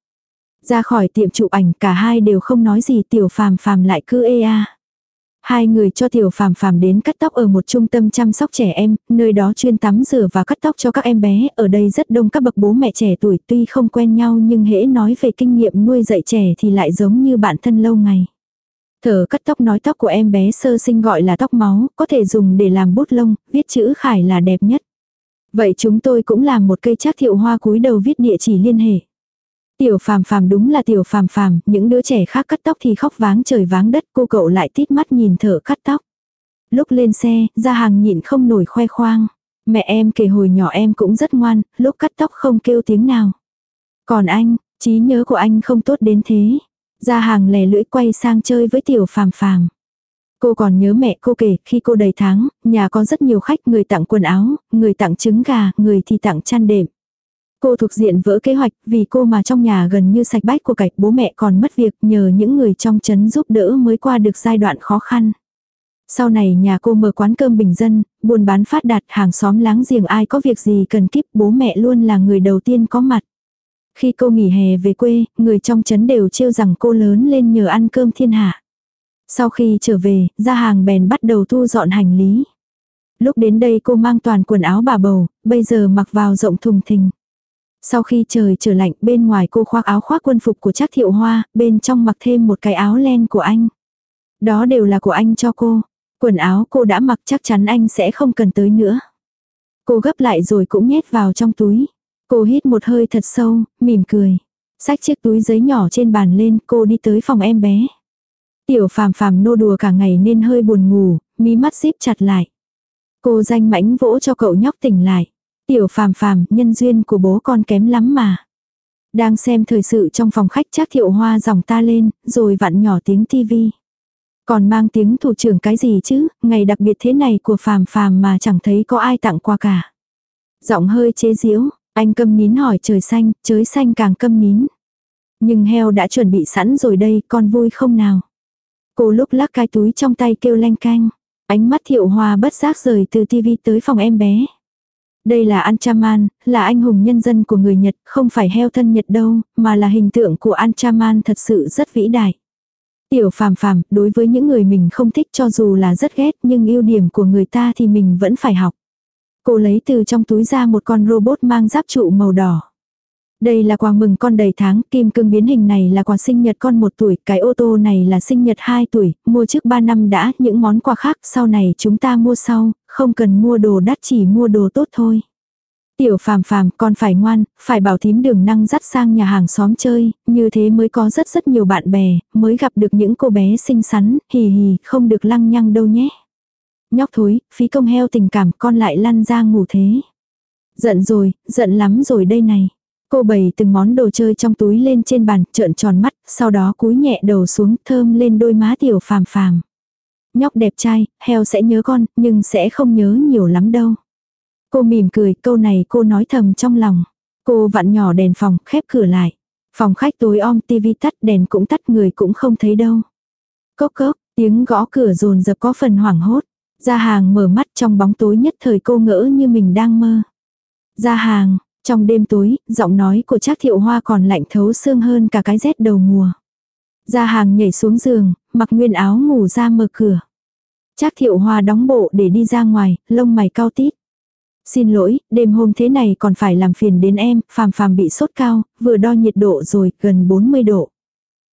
Ra khỏi tiệm chụp ảnh cả hai đều không nói gì tiểu phàm phàm lại cứ ê a. Hai người cho tiểu phàm phàm đến cắt tóc ở một trung tâm chăm sóc trẻ em, nơi đó chuyên tắm rửa và cắt tóc cho các em bé, ở đây rất đông các bậc bố mẹ trẻ tuổi tuy không quen nhau nhưng hễ nói về kinh nghiệm nuôi dạy trẻ thì lại giống như bạn thân lâu ngày. Thở cắt tóc nói tóc của em bé sơ sinh gọi là tóc máu, có thể dùng để làm bút lông, viết chữ khải là đẹp nhất. Vậy chúng tôi cũng làm một cây trác thiệu hoa cúi đầu viết địa chỉ liên hệ. Tiểu phàm phàm đúng là tiểu phàm phàm, những đứa trẻ khác cắt tóc thì khóc váng trời váng đất, cô cậu lại tít mắt nhìn thở cắt tóc. Lúc lên xe, ra hàng nhịn không nổi khoe khoang. Mẹ em kể hồi nhỏ em cũng rất ngoan, lúc cắt tóc không kêu tiếng nào. Còn anh, trí nhớ của anh không tốt đến thế. Ra hàng lè lưỡi quay sang chơi với tiểu phàm phàm. Cô còn nhớ mẹ cô kể khi cô đầy tháng, nhà có rất nhiều khách người tặng quần áo, người tặng trứng gà, người thì tặng chăn đệm. Cô thuộc diện vỡ kế hoạch vì cô mà trong nhà gần như sạch bách của cải bố mẹ còn mất việc nhờ những người trong chấn giúp đỡ mới qua được giai đoạn khó khăn. Sau này nhà cô mở quán cơm bình dân, buôn bán phát đạt hàng xóm láng giềng ai có việc gì cần kíp bố mẹ luôn là người đầu tiên có mặt. Khi cô nghỉ hè về quê, người trong chấn đều trêu rằng cô lớn lên nhờ ăn cơm thiên hạ. Sau khi trở về, ra hàng bèn bắt đầu thu dọn hành lý. Lúc đến đây cô mang toàn quần áo bà bầu, bây giờ mặc vào rộng thùng thình. Sau khi trời trở lạnh bên ngoài cô khoác áo khoác quân phục của Trác Thiệu Hoa, bên trong mặc thêm một cái áo len của anh. Đó đều là của anh cho cô. Quần áo cô đã mặc chắc chắn anh sẽ không cần tới nữa. Cô gấp lại rồi cũng nhét vào trong túi. Cô hít một hơi thật sâu, mỉm cười. Xách chiếc túi giấy nhỏ trên bàn lên, cô đi tới phòng em bé. Tiểu phàm phàm nô đùa cả ngày nên hơi buồn ngủ, mí mắt díp chặt lại. Cô danh mãnh vỗ cho cậu nhóc tỉnh lại. Tiểu phàm phàm, nhân duyên của bố con kém lắm mà. Đang xem thời sự trong phòng khách chắc thiệu hoa dòng ta lên, rồi vặn nhỏ tiếng tivi. Còn mang tiếng thủ trưởng cái gì chứ, ngày đặc biệt thế này của phàm phàm mà chẳng thấy có ai tặng qua cả. Giọng hơi chế giễu, anh câm nín hỏi trời xanh, trời xanh càng câm nín. Nhưng heo đã chuẩn bị sẵn rồi đây, con vui không nào. Cô lúc lắc cái túi trong tay kêu leng canh. Ánh mắt thiệu hoa bất giác rời từ tivi tới phòng em bé. Đây là Anchaman, là anh hùng nhân dân của người Nhật, không phải heo thân Nhật đâu, mà là hình tượng của Anchaman thật sự rất vĩ đại. Tiểu phàm phàm, đối với những người mình không thích cho dù là rất ghét nhưng ưu điểm của người ta thì mình vẫn phải học. Cô lấy từ trong túi ra một con robot mang giáp trụ màu đỏ. Đây là quà mừng con đầy tháng, kim cương biến hình này là quà sinh nhật con một tuổi, cái ô tô này là sinh nhật 2 tuổi, mua trước 3 năm đã, những món quà khác sau này chúng ta mua sau, không cần mua đồ đắt chỉ mua đồ tốt thôi. Tiểu phàm phàm, con phải ngoan, phải bảo thím đường năng dắt sang nhà hàng xóm chơi, như thế mới có rất rất nhiều bạn bè, mới gặp được những cô bé xinh xắn, hì hì, không được lăng nhăng đâu nhé. Nhóc thối, phí công heo tình cảm con lại lăn ra ngủ thế. Giận rồi, giận lắm rồi đây này. Cô bày từng món đồ chơi trong túi lên trên bàn, trợn tròn mắt, sau đó cúi nhẹ đầu xuống thơm lên đôi má tiểu phàm phàm. Nhóc đẹp trai, heo sẽ nhớ con, nhưng sẽ không nhớ nhiều lắm đâu. Cô mỉm cười, câu này cô nói thầm trong lòng. Cô vặn nhỏ đèn phòng, khép cửa lại. Phòng khách tối om tivi tắt, đèn cũng tắt, người cũng không thấy đâu. Cốc cốc, tiếng gõ cửa rồn dập có phần hoảng hốt. gia hàng mở mắt trong bóng tối nhất thời cô ngỡ như mình đang mơ. gia hàng, trong đêm tối, giọng nói của Trác Thiệu Hoa còn lạnh thấu xương hơn cả cái rét đầu mùa. Ra hàng nhảy xuống giường, mặc nguyên áo ngủ ra mở cửa. Trác Thiệu Hoa đóng bộ để đi ra ngoài, lông mày cao tít. Xin lỗi, đêm hôm thế này còn phải làm phiền đến em, phàm phàm bị sốt cao, vừa đo nhiệt độ rồi, gần 40 độ.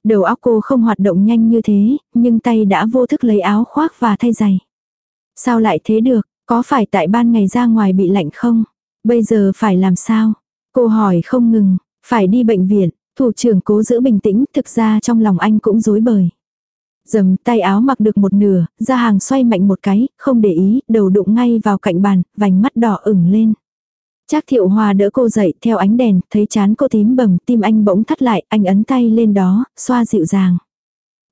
Đầu óc cô không hoạt động nhanh như thế, nhưng tay đã vô thức lấy áo khoác và thay giày. Sao lại thế được, có phải tại ban ngày ra ngoài bị lạnh không? Bây giờ phải làm sao? Cô hỏi không ngừng, phải đi bệnh viện, thủ trưởng cố giữ bình tĩnh, thực ra trong lòng anh cũng rối bời. Dầm tay áo mặc được một nửa, ra hàng xoay mạnh một cái, không để ý, đầu đụng ngay vào cạnh bàn, vành mắt đỏ ửng lên. Trác thiệu hòa đỡ cô dậy theo ánh đèn, thấy chán cô tím bầm, tim anh bỗng thắt lại, anh ấn tay lên đó, xoa dịu dàng.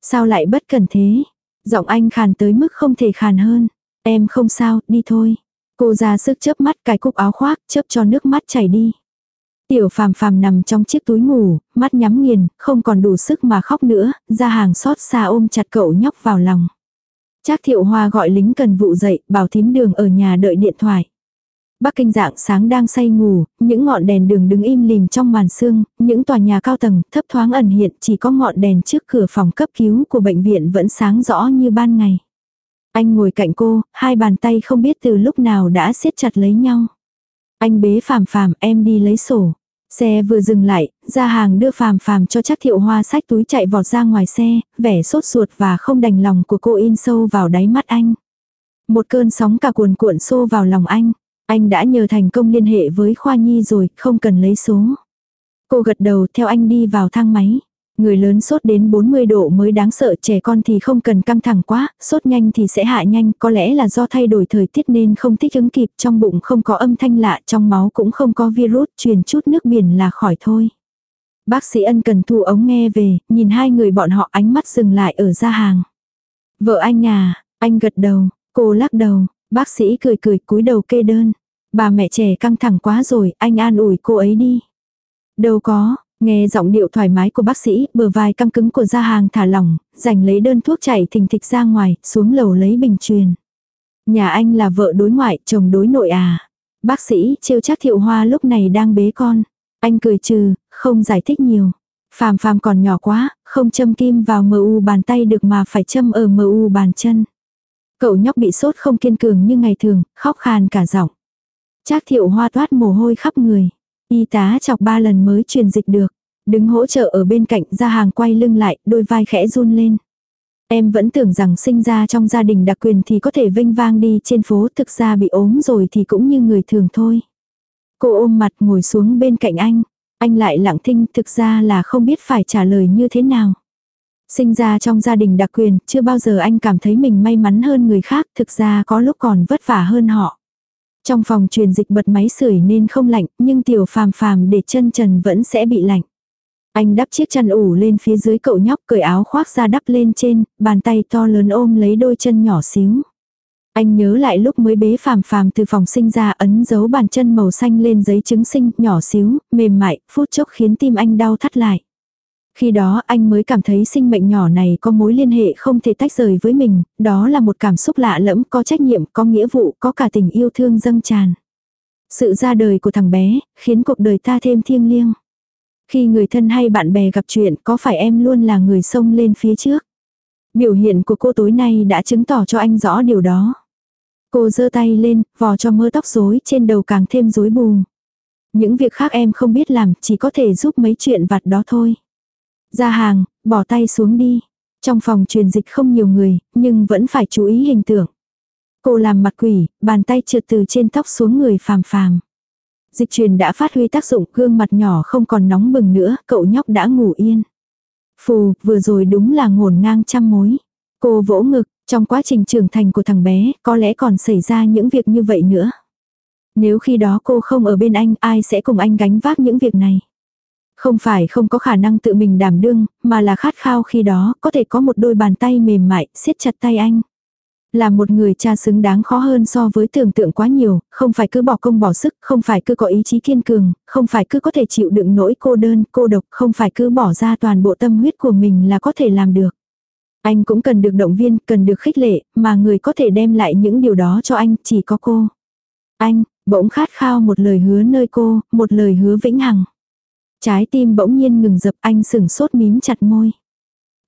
Sao lại bất cần thế? Giọng anh khàn tới mức không thể khàn hơn. Em không sao, đi thôi. Cô ra sức chớp mắt cái cúc áo khoác, chớp cho nước mắt chảy đi. Tiểu phàm phàm nằm trong chiếc túi ngủ, mắt nhắm nghiền, không còn đủ sức mà khóc nữa, ra hàng xót xa ôm chặt cậu nhóc vào lòng. Trác thiệu hoa gọi lính cần vụ dậy, bảo thím đường ở nhà đợi điện thoại. Bắc Kinh dạng sáng đang say ngủ, những ngọn đèn đường đứng im lìm trong màn sương, những tòa nhà cao tầng thấp thoáng ẩn hiện chỉ có ngọn đèn trước cửa phòng cấp cứu của bệnh viện vẫn sáng rõ như ban ngày. Anh ngồi cạnh cô, hai bàn tay không biết từ lúc nào đã siết chặt lấy nhau. Anh bế phàm phàm em đi lấy sổ. Xe vừa dừng lại, ra hàng đưa phàm phàm cho chắc thiệu hoa sách túi chạy vọt ra ngoài xe, vẻ sốt ruột và không đành lòng của cô in sâu vào đáy mắt anh. Một cơn sóng cả cuồn cuộn xô vào lòng anh. Anh đã nhờ thành công liên hệ với Khoa Nhi rồi, không cần lấy số. Cô gật đầu theo anh đi vào thang máy. Người lớn sốt đến 40 độ mới đáng sợ trẻ con thì không cần căng thẳng quá, sốt nhanh thì sẽ hạ nhanh, có lẽ là do thay đổi thời tiết nên không thích ứng kịp, trong bụng không có âm thanh lạ, trong máu cũng không có virus, truyền chút nước biển là khỏi thôi. Bác sĩ ân cần thu ống nghe về, nhìn hai người bọn họ ánh mắt dừng lại ở ra hàng. Vợ anh à, anh gật đầu, cô lắc đầu, bác sĩ cười cười cúi đầu kê đơn. Bà mẹ trẻ căng thẳng quá rồi, anh an ủi cô ấy đi. Đâu có, nghe giọng điệu thoải mái của bác sĩ, bờ vai căng cứng của gia hàng thả lỏng, giành lấy đơn thuốc chảy thình thịch ra ngoài, xuống lầu lấy bình truyền. Nhà anh là vợ đối ngoại, chồng đối nội à. Bác sĩ trêu chắc thiệu hoa lúc này đang bế con. Anh cười trừ, không giải thích nhiều. Phàm phàm còn nhỏ quá, không châm kim vào mờ u bàn tay được mà phải châm ở mờ u bàn chân. Cậu nhóc bị sốt không kiên cường như ngày thường, khóc khàn cả giọng. Trác thiệu hoa toát mồ hôi khắp người. Y tá chọc ba lần mới truyền dịch được. Đứng hỗ trợ ở bên cạnh ra hàng quay lưng lại, đôi vai khẽ run lên. Em vẫn tưởng rằng sinh ra trong gia đình đặc quyền thì có thể vinh vang đi trên phố thực ra bị ốm rồi thì cũng như người thường thôi. Cô ôm mặt ngồi xuống bên cạnh anh. Anh lại lặng thinh thực ra là không biết phải trả lời như thế nào. Sinh ra trong gia đình đặc quyền, chưa bao giờ anh cảm thấy mình may mắn hơn người khác, thực ra có lúc còn vất vả hơn họ. Trong phòng truyền dịch bật máy sưởi nên không lạnh, nhưng tiểu phàm phàm để chân trần vẫn sẽ bị lạnh. Anh đắp chiếc chăn ủ lên phía dưới cậu nhóc cởi áo khoác ra đắp lên trên, bàn tay to lớn ôm lấy đôi chân nhỏ xíu. Anh nhớ lại lúc mới bế phàm phàm từ phòng sinh ra ấn dấu bàn chân màu xanh lên giấy chứng sinh nhỏ xíu, mềm mại, phút chốc khiến tim anh đau thắt lại. Khi đó anh mới cảm thấy sinh mệnh nhỏ này có mối liên hệ không thể tách rời với mình, đó là một cảm xúc lạ lẫm, có trách nhiệm, có nghĩa vụ, có cả tình yêu thương dâng tràn. Sự ra đời của thằng bé, khiến cuộc đời ta thêm thiêng liêng. Khi người thân hay bạn bè gặp chuyện, có phải em luôn là người xông lên phía trước? Biểu hiện của cô tối nay đã chứng tỏ cho anh rõ điều đó. Cô giơ tay lên, vò cho mớ tóc rối trên đầu càng thêm rối bù. Những việc khác em không biết làm, chỉ có thể giúp mấy chuyện vặt đó thôi. Ra hàng, bỏ tay xuống đi. Trong phòng truyền dịch không nhiều người, nhưng vẫn phải chú ý hình tượng. Cô làm mặt quỷ, bàn tay trượt từ trên tóc xuống người phàm phàm. Dịch truyền đã phát huy tác dụng, gương mặt nhỏ không còn nóng bừng nữa, cậu nhóc đã ngủ yên. Phù, vừa rồi đúng là ngổn ngang trăm mối. Cô vỗ ngực, trong quá trình trưởng thành của thằng bé, có lẽ còn xảy ra những việc như vậy nữa. Nếu khi đó cô không ở bên anh, ai sẽ cùng anh gánh vác những việc này? Không phải không có khả năng tự mình đảm đương, mà là khát khao khi đó có thể có một đôi bàn tay mềm mại, siết chặt tay anh. Là một người cha xứng đáng khó hơn so với tưởng tượng quá nhiều, không phải cứ bỏ công bỏ sức, không phải cứ có ý chí kiên cường, không phải cứ có thể chịu đựng nỗi cô đơn, cô độc, không phải cứ bỏ ra toàn bộ tâm huyết của mình là có thể làm được. Anh cũng cần được động viên, cần được khích lệ, mà người có thể đem lại những điều đó cho anh chỉ có cô. Anh, bỗng khát khao một lời hứa nơi cô, một lời hứa vĩnh hằng. Trái tim bỗng nhiên ngừng dập anh sừng sốt mím chặt môi.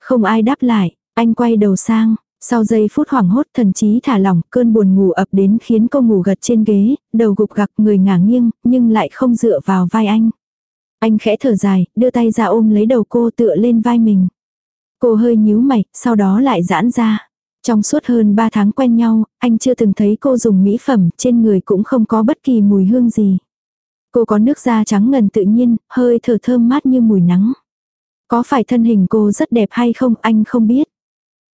Không ai đáp lại, anh quay đầu sang, sau giây phút hoảng hốt thần trí thả lỏng, cơn buồn ngủ ập đến khiến cô ngủ gật trên ghế, đầu gục gặc người ngả nghiêng, nhưng lại không dựa vào vai anh. Anh khẽ thở dài, đưa tay ra ôm lấy đầu cô tựa lên vai mình. Cô hơi nhíu mày, sau đó lại giãn ra. Trong suốt hơn 3 tháng quen nhau, anh chưa từng thấy cô dùng mỹ phẩm, trên người cũng không có bất kỳ mùi hương gì. Cô có nước da trắng ngần tự nhiên, hơi thở thơm mát như mùi nắng. Có phải thân hình cô rất đẹp hay không anh không biết.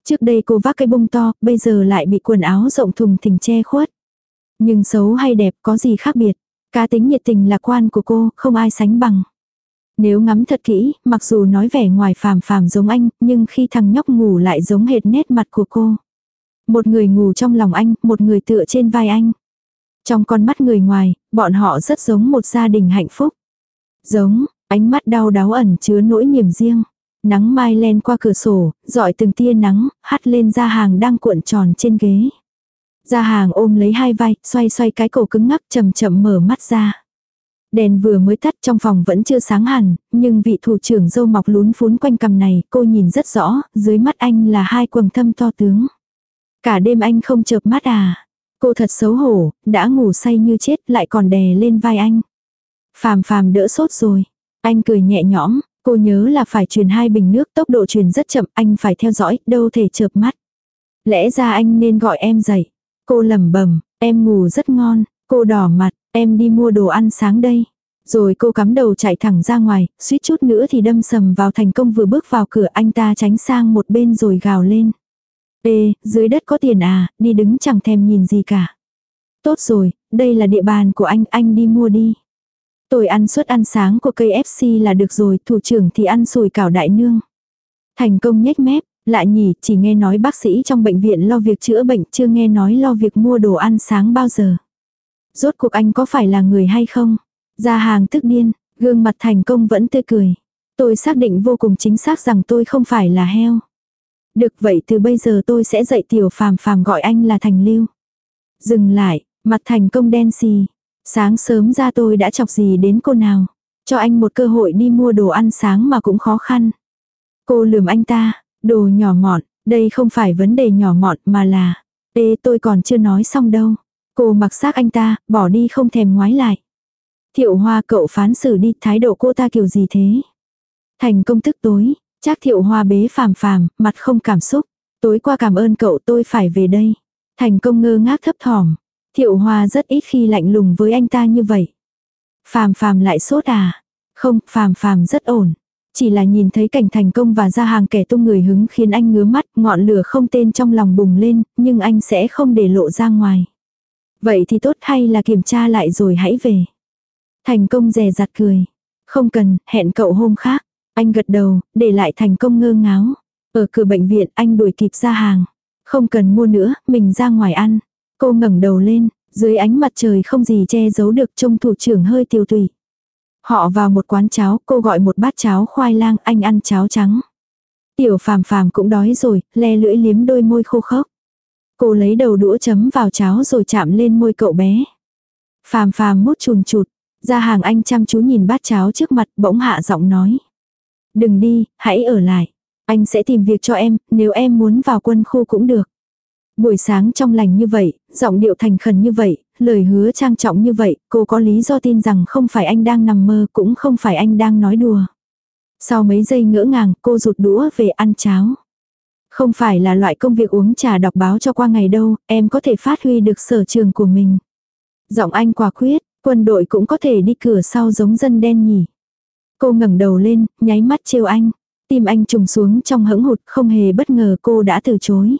Trước đây cô vác cái bông to, bây giờ lại bị quần áo rộng thùng thình che khuất. Nhưng xấu hay đẹp có gì khác biệt. Cá tính nhiệt tình lạc quan của cô, không ai sánh bằng. Nếu ngắm thật kỹ, mặc dù nói vẻ ngoài phàm phàm giống anh, nhưng khi thằng nhóc ngủ lại giống hệt nét mặt của cô. Một người ngủ trong lòng anh, một người tựa trên vai anh. Trong con mắt người ngoài, bọn họ rất giống một gia đình hạnh phúc. Giống, ánh mắt đau đáu ẩn chứa nỗi niềm riêng. Nắng mai len qua cửa sổ, dọi từng tia nắng, hắt lên ra hàng đang cuộn tròn trên ghế. Ra hàng ôm lấy hai vai, xoay xoay cái cổ cứng ngắc chậm chậm mở mắt ra. Đèn vừa mới tắt trong phòng vẫn chưa sáng hẳn, nhưng vị thủ trưởng dâu mọc lún phún quanh cằm này, cô nhìn rất rõ, dưới mắt anh là hai quầng thâm to tướng. Cả đêm anh không chợp mắt à. Cô thật xấu hổ, đã ngủ say như chết lại còn đè lên vai anh. Phàm phàm đỡ sốt rồi. Anh cười nhẹ nhõm, cô nhớ là phải truyền hai bình nước tốc độ truyền rất chậm, anh phải theo dõi, đâu thể chợp mắt. Lẽ ra anh nên gọi em dậy. Cô lẩm bẩm, em ngủ rất ngon, cô đỏ mặt, em đi mua đồ ăn sáng đây. Rồi cô cắm đầu chạy thẳng ra ngoài, suýt chút nữa thì đâm sầm vào thành công vừa bước vào cửa anh ta tránh sang một bên rồi gào lên. Ê, dưới đất có tiền à, đi đứng chẳng thèm nhìn gì cả. Tốt rồi, đây là địa bàn của anh, anh đi mua đi. Tôi ăn suất ăn sáng của cây FC là được rồi, thủ trưởng thì ăn sùi cảo đại nương. Thành công nhếch mép, lạ nhỉ, chỉ nghe nói bác sĩ trong bệnh viện lo việc chữa bệnh, chưa nghe nói lo việc mua đồ ăn sáng bao giờ. Rốt cuộc anh có phải là người hay không? Ra hàng tức điên, gương mặt thành công vẫn tươi cười. Tôi xác định vô cùng chính xác rằng tôi không phải là heo. Được vậy từ bây giờ tôi sẽ dạy tiểu phàm phàm gọi anh là thành lưu. Dừng lại, mặt thành công đen xì. Sáng sớm ra tôi đã chọc gì đến cô nào. Cho anh một cơ hội đi mua đồ ăn sáng mà cũng khó khăn. Cô lườm anh ta, đồ nhỏ mọn, đây không phải vấn đề nhỏ mọn mà là, ê tôi còn chưa nói xong đâu. Cô mặc xác anh ta, bỏ đi không thèm ngoái lại. Thiệu hoa cậu phán xử đi thái độ cô ta kiểu gì thế. Thành công thức tối, chắc thiệu hoa bế phàm phàm, mặt không cảm xúc. Tối qua cảm ơn cậu tôi phải về đây. Thành công ngơ ngác thấp thỏm. Thiệu hoa rất ít khi lạnh lùng với anh ta như vậy. Phàm phàm lại sốt à? Không, phàm phàm rất ổn. Chỉ là nhìn thấy cảnh thành công và ra hàng kẻ tung người hứng khiến anh ngứa mắt, ngọn lửa không tên trong lòng bùng lên, nhưng anh sẽ không để lộ ra ngoài. Vậy thì tốt hay là kiểm tra lại rồi hãy về. Thành công rè rặt cười. Không cần, hẹn cậu hôm khác. Anh gật đầu, để lại thành công ngơ ngáo. Ở cửa bệnh viện anh đuổi kịp ra hàng. Không cần mua nữa, mình ra ngoài ăn. Cô ngẩng đầu lên, dưới ánh mặt trời không gì che giấu được trông thủ trưởng hơi tiêu tùy. Họ vào một quán cháo, cô gọi một bát cháo khoai lang, anh ăn cháo trắng. Tiểu phàm phàm cũng đói rồi, le lưỡi liếm đôi môi khô khốc. Cô lấy đầu đũa chấm vào cháo rồi chạm lên môi cậu bé. Phàm phàm mút chùn chụt, ra hàng anh chăm chú nhìn bát cháo trước mặt bỗng hạ giọng nói. Đừng đi, hãy ở lại. Anh sẽ tìm việc cho em, nếu em muốn vào quân khu cũng được. Buổi sáng trong lành như vậy, giọng điệu thành khẩn như vậy, lời hứa trang trọng như vậy, cô có lý do tin rằng không phải anh đang nằm mơ cũng không phải anh đang nói đùa. Sau mấy giây ngỡ ngàng, cô rụt đũa về ăn cháo. Không phải là loại công việc uống trà đọc báo cho qua ngày đâu, em có thể phát huy được sở trường của mình. Giọng anh quả quyết, quân đội cũng có thể đi cửa sau giống dân đen nhỉ. Cô ngẩng đầu lên, nháy mắt trêu anh. Tim anh trùng xuống trong hững hụt, không hề bất ngờ cô đã từ chối.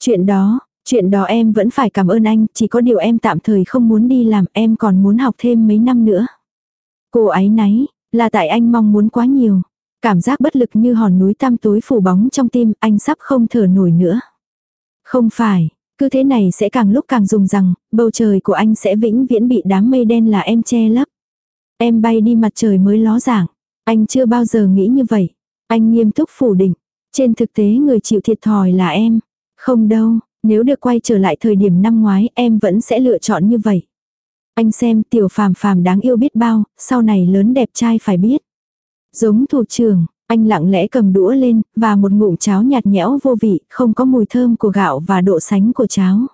Chuyện đó, chuyện đó em vẫn phải cảm ơn anh, chỉ có điều em tạm thời không muốn đi làm, em còn muốn học thêm mấy năm nữa. Cô ấy náy, là tại anh mong muốn quá nhiều. Cảm giác bất lực như hòn núi tăm tối phủ bóng trong tim, anh sắp không thở nổi nữa. Không phải, cứ thế này sẽ càng lúc càng dùng rằng, bầu trời của anh sẽ vĩnh viễn bị đám mây đen là em che lấp. Em bay đi mặt trời mới ló dạng, Anh chưa bao giờ nghĩ như vậy. Anh nghiêm túc phủ định. Trên thực tế người chịu thiệt thòi là em. Không đâu, nếu được quay trở lại thời điểm năm ngoái em vẫn sẽ lựa chọn như vậy. Anh xem tiểu phàm phàm đáng yêu biết bao, sau này lớn đẹp trai phải biết. Giống thủ trưởng, anh lặng lẽ cầm đũa lên, và một ngụm cháo nhạt nhẽo vô vị, không có mùi thơm của gạo và độ sánh của cháo.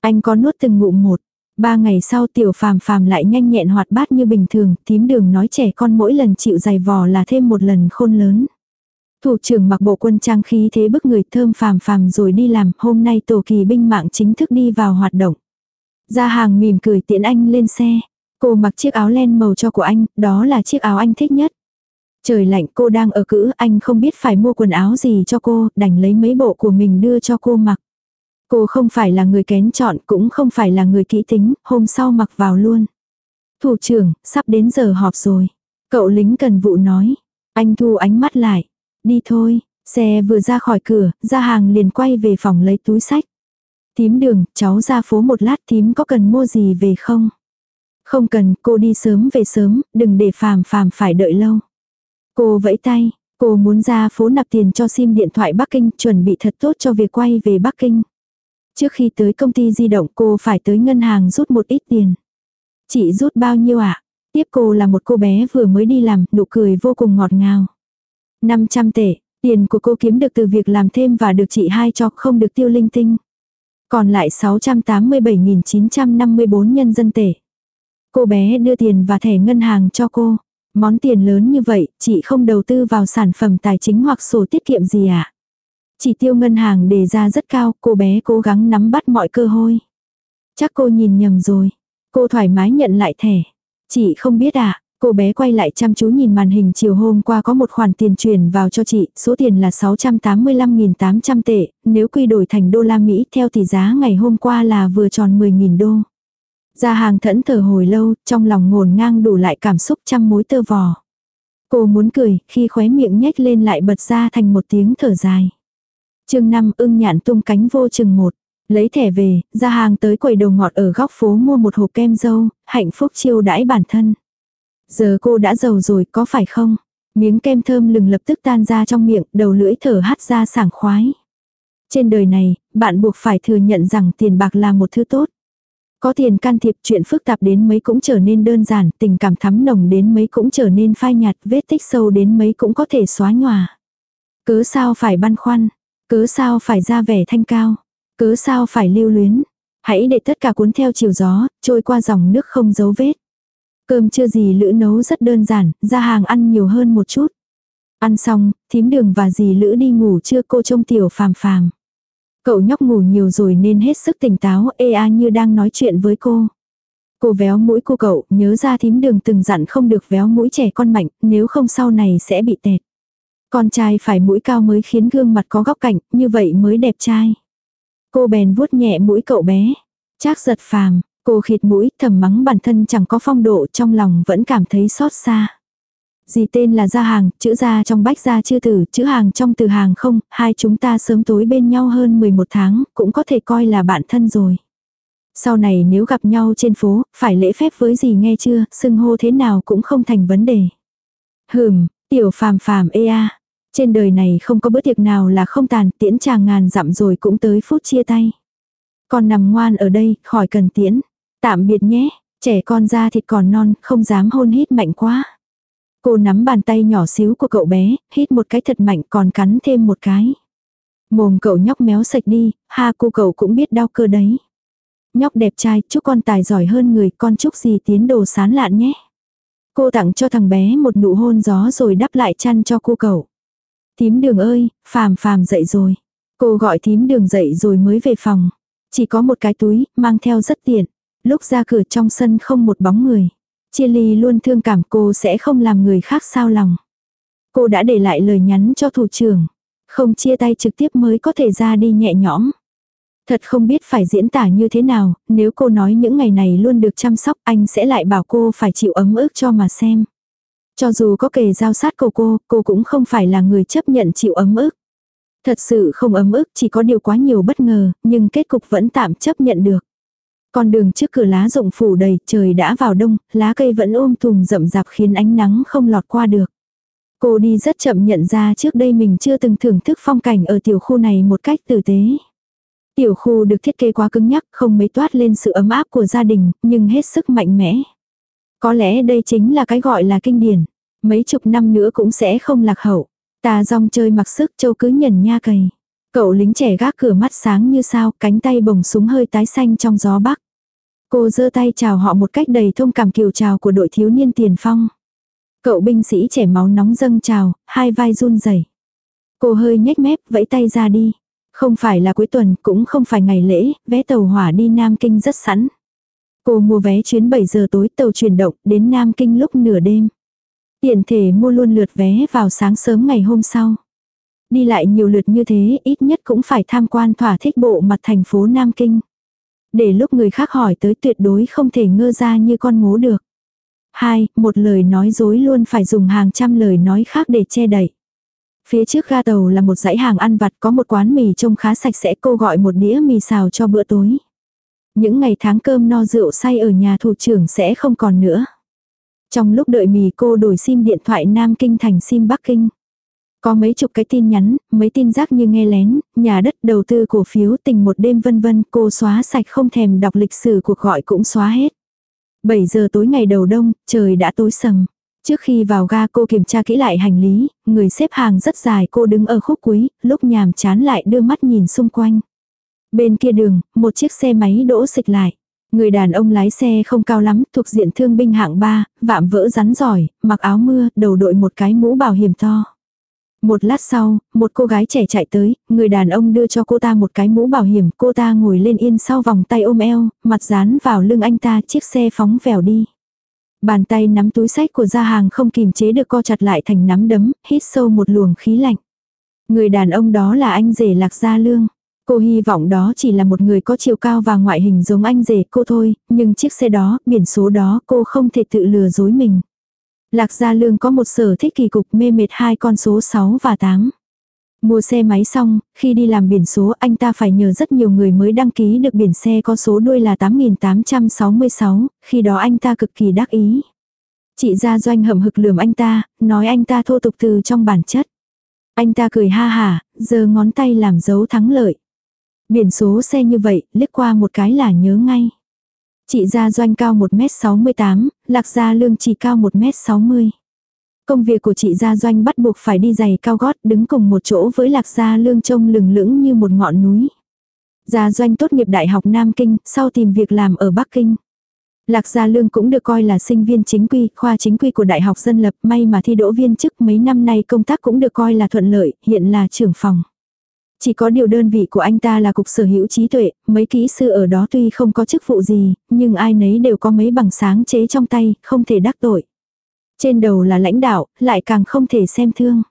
Anh có nuốt từng ngụm một. Ba ngày sau tiểu phàm phàm lại nhanh nhẹn hoạt bát như bình thường, tím đường nói trẻ con mỗi lần chịu dày vò là thêm một lần khôn lớn. Thủ trưởng mặc bộ quân trang khí thế bức người thơm phàm phàm rồi đi làm, hôm nay tổ kỳ binh mạng chính thức đi vào hoạt động. Ra hàng mỉm cười tiễn anh lên xe. Cô mặc chiếc áo len màu cho của anh, đó là chiếc áo anh thích nhất. Trời lạnh cô đang ở cữ, anh không biết phải mua quần áo gì cho cô, đành lấy mấy bộ của mình đưa cho cô mặc. Cô không phải là người kén chọn, cũng không phải là người kỹ tính, hôm sau mặc vào luôn. Thủ trưởng, sắp đến giờ họp rồi. Cậu lính cần vụ nói. Anh thu ánh mắt lại. Đi thôi, xe vừa ra khỏi cửa, ra hàng liền quay về phòng lấy túi sách. Tím đường, cháu ra phố một lát tím có cần mua gì về không? Không cần, cô đi sớm về sớm, đừng để phàm phàm phải đợi lâu. Cô vẫy tay, cô muốn ra phố nạp tiền cho sim điện thoại Bắc Kinh, chuẩn bị thật tốt cho việc quay về Bắc Kinh. Trước khi tới công ty di động cô phải tới ngân hàng rút một ít tiền. Chị rút bao nhiêu ạ? À? Tiếp cô là một cô bé vừa mới đi làm, nụ cười vô cùng ngọt ngào. 500 tệ, tiền của cô kiếm được từ việc làm thêm và được chị hai cho không được tiêu linh tinh. Còn lại 687.954 nhân dân tệ. Cô bé đưa tiền và thẻ ngân hàng cho cô. Món tiền lớn như vậy, chị không đầu tư vào sản phẩm tài chính hoặc sổ tiết kiệm gì ạ? À? Chỉ tiêu ngân hàng đề ra rất cao, cô bé cố gắng nắm bắt mọi cơ hội. Chắc cô nhìn nhầm rồi. Cô thoải mái nhận lại thẻ. Chị không biết à, Cô bé quay lại chăm chú nhìn màn hình chiều hôm qua có một khoản tiền chuyển vào cho chị, số tiền là 685.800 tệ, nếu quy đổi thành đô la Mỹ theo tỷ giá ngày hôm qua là vừa tròn 10.000 đô. Ra hàng thẫn thờ hồi lâu, trong lòng ngổn ngang đủ lại cảm xúc trăm mối tơ vò. Cô muốn cười, khi khóe miệng nhếch lên lại bật ra thành một tiếng thở dài chương 5 ưng nhạn tung cánh vô chừng một. Lấy thẻ về, ra hàng tới quầy đầu ngọt ở góc phố mua một hộp kem dâu, hạnh phúc chiêu đãi bản thân. Giờ cô đã giàu rồi có phải không? Miếng kem thơm lừng lập tức tan ra trong miệng, đầu lưỡi thở hắt ra sảng khoái. Trên đời này, bạn buộc phải thừa nhận rằng tiền bạc là một thứ tốt. Có tiền can thiệp chuyện phức tạp đến mấy cũng trở nên đơn giản, tình cảm thắm nồng đến mấy cũng trở nên phai nhạt, vết tích sâu đến mấy cũng có thể xóa nhòa. Cớ sao phải băn khoăn, cớ sao phải ra vẻ thanh cao, cớ sao phải lưu luyến. Hãy để tất cả cuốn theo chiều gió, trôi qua dòng nước không dấu vết. Cơm chưa gì lữ nấu rất đơn giản, ra hàng ăn nhiều hơn một chút. Ăn xong, thím đường và dì lữ đi ngủ chưa cô trông tiểu phàm phàm. Cậu nhóc ngủ nhiều rồi nên hết sức tỉnh táo ê a như đang nói chuyện với cô. Cô véo mũi cô cậu, nhớ ra thím đường từng dặn không được véo mũi trẻ con mạnh, nếu không sau này sẽ bị tẹt. Con trai phải mũi cao mới khiến gương mặt có góc cạnh, như vậy mới đẹp trai. Cô bèn vuốt nhẹ mũi cậu bé. Trác giật phàm, Cô khịt mũi thầm mắng bản thân chẳng có phong độ trong lòng vẫn cảm thấy xót xa. Gì tên là gia hàng, chữ gia trong bách gia chưa tử, chữ hàng trong từ hàng không, hai chúng ta sớm tối bên nhau hơn 11 tháng, cũng có thể coi là bạn thân rồi. Sau này nếu gặp nhau trên phố, phải lễ phép với gì nghe chưa, xưng hô thế nào cũng không thành vấn đề. Hừm, tiểu phàm phàm ê a. Trên đời này không có bữa tiệc nào là không tàn, tiễn chàng ngàn dặm rồi cũng tới phút chia tay. Con nằm ngoan ở đây, khỏi cần tiễn. Tạm biệt nhé, trẻ con ra thịt còn non, không dám hôn hít mạnh quá. Cô nắm bàn tay nhỏ xíu của cậu bé, hít một cái thật mạnh còn cắn thêm một cái. Mồm cậu nhóc méo sạch đi, ha cô cậu cũng biết đau cơ đấy. Nhóc đẹp trai, chúc con tài giỏi hơn người, con chúc gì tiến đồ sán lạn nhé. Cô tặng cho thằng bé một nụ hôn gió rồi đắp lại chăn cho cô cậu. Tím đường ơi, phàm phàm dậy rồi. Cô gọi tím đường dậy rồi mới về phòng. Chỉ có một cái túi, mang theo rất tiện. Lúc ra cửa trong sân không một bóng người. Chia ly luôn thương cảm cô sẽ không làm người khác sao lòng. Cô đã để lại lời nhắn cho thủ trưởng. Không chia tay trực tiếp mới có thể ra đi nhẹ nhõm. Thật không biết phải diễn tả như thế nào, nếu cô nói những ngày này luôn được chăm sóc anh sẽ lại bảo cô phải chịu ấm ức cho mà xem. Cho dù có kề giao sát cô cô, cô cũng không phải là người chấp nhận chịu ấm ức. Thật sự không ấm ức, chỉ có điều quá nhiều bất ngờ, nhưng kết cục vẫn tạm chấp nhận được. Con đường trước cửa lá rộng phủ đầy, trời đã vào đông, lá cây vẫn ôm thùm rậm rạp khiến ánh nắng không lọt qua được. Cô đi rất chậm nhận ra trước đây mình chưa từng thưởng thức phong cảnh ở tiểu khu này một cách tử tế. Tiểu khu được thiết kế quá cứng nhắc, không mấy toát lên sự ấm áp của gia đình, nhưng hết sức mạnh mẽ. Có lẽ đây chính là cái gọi là kinh điển. Mấy chục năm nữa cũng sẽ không lạc hậu. Ta rong chơi mặc sức châu cứ nhẩn nha cầy. Cậu lính trẻ gác cửa mắt sáng như sao, cánh tay bồng súng hơi tái xanh trong gió bắc. Cô giơ tay chào họ một cách đầy thông cảm kiều chào của đội thiếu niên tiền phong. Cậu binh sĩ trẻ máu nóng dâng chào, hai vai run rẩy. Cô hơi nhếch mép, vẫy tay ra đi. Không phải là cuối tuần, cũng không phải ngày lễ, vé tàu hỏa đi Nam Kinh rất sẵn. Cô mua vé chuyến 7 giờ tối tàu chuyển động đến Nam Kinh lúc nửa đêm. Tiện thể mua luôn lượt vé vào sáng sớm ngày hôm sau. Đi lại nhiều lượt như thế ít nhất cũng phải tham quan thỏa thích bộ mặt thành phố Nam Kinh. Để lúc người khác hỏi tới tuyệt đối không thể ngơ ra như con ngố được. Hai, một lời nói dối luôn phải dùng hàng trăm lời nói khác để che đậy. Phía trước ga tàu là một dãy hàng ăn vặt có một quán mì trông khá sạch sẽ cô gọi một đĩa mì xào cho bữa tối. Những ngày tháng cơm no rượu say ở nhà thủ trưởng sẽ không còn nữa. Trong lúc đợi mì cô đổi sim điện thoại Nam Kinh thành sim Bắc Kinh. Có mấy chục cái tin nhắn, mấy tin rác như nghe lén, nhà đất đầu tư cổ phiếu tình một đêm vân vân cô xóa sạch không thèm đọc lịch sử cuộc gọi cũng xóa hết. 7 giờ tối ngày đầu đông, trời đã tối sầm. Trước khi vào ga cô kiểm tra kỹ lại hành lý, người xếp hàng rất dài cô đứng ở khúc cuối, lúc nhàm chán lại đưa mắt nhìn xung quanh. Bên kia đường, một chiếc xe máy đỗ xịch lại. Người đàn ông lái xe không cao lắm, thuộc diện thương binh hạng 3, vạm vỡ rắn giỏi, mặc áo mưa, đầu đội một cái mũ bảo hiểm to. Một lát sau, một cô gái trẻ chạy tới, người đàn ông đưa cho cô ta một cái mũ bảo hiểm, cô ta ngồi lên yên sau vòng tay ôm eo, mặt dán vào lưng anh ta chiếc xe phóng vèo đi. Bàn tay nắm túi sách của gia hàng không kìm chế được co chặt lại thành nắm đấm, hít sâu một luồng khí lạnh. Người đàn ông đó là anh rể lạc gia lương. Cô hy vọng đó chỉ là một người có chiều cao và ngoại hình giống anh rể cô thôi, nhưng chiếc xe đó, biển số đó cô không thể tự lừa dối mình. Lạc Gia Lương có một sở thích kỳ cục mê mệt hai con số 6 và 8. Mua xe máy xong, khi đi làm biển số anh ta phải nhờ rất nhiều người mới đăng ký được biển xe có số đuôi là 8866, khi đó anh ta cực kỳ đắc ý. Chị gia doanh hậm hực lườm anh ta, nói anh ta thô tục từ trong bản chất. Anh ta cười ha hả, giơ ngón tay làm dấu thắng lợi. Biển số xe như vậy, liếc qua một cái là nhớ ngay. Chị gia doanh cao 1m68, lạc gia lương chỉ cao 1m60. Công việc của chị gia doanh bắt buộc phải đi giày cao gót đứng cùng một chỗ với lạc gia lương trông lừng lững như một ngọn núi. Gia doanh tốt nghiệp Đại học Nam Kinh, sau tìm việc làm ở Bắc Kinh. Lạc Gia Lương cũng được coi là sinh viên chính quy, khoa chính quy của Đại học Dân lập, may mà thi đỗ viên chức mấy năm nay công tác cũng được coi là thuận lợi, hiện là trưởng phòng. Chỉ có điều đơn vị của anh ta là cục sở hữu trí tuệ, mấy kỹ sư ở đó tuy không có chức vụ gì, nhưng ai nấy đều có mấy bằng sáng chế trong tay, không thể đắc tội. Trên đầu là lãnh đạo, lại càng không thể xem thương.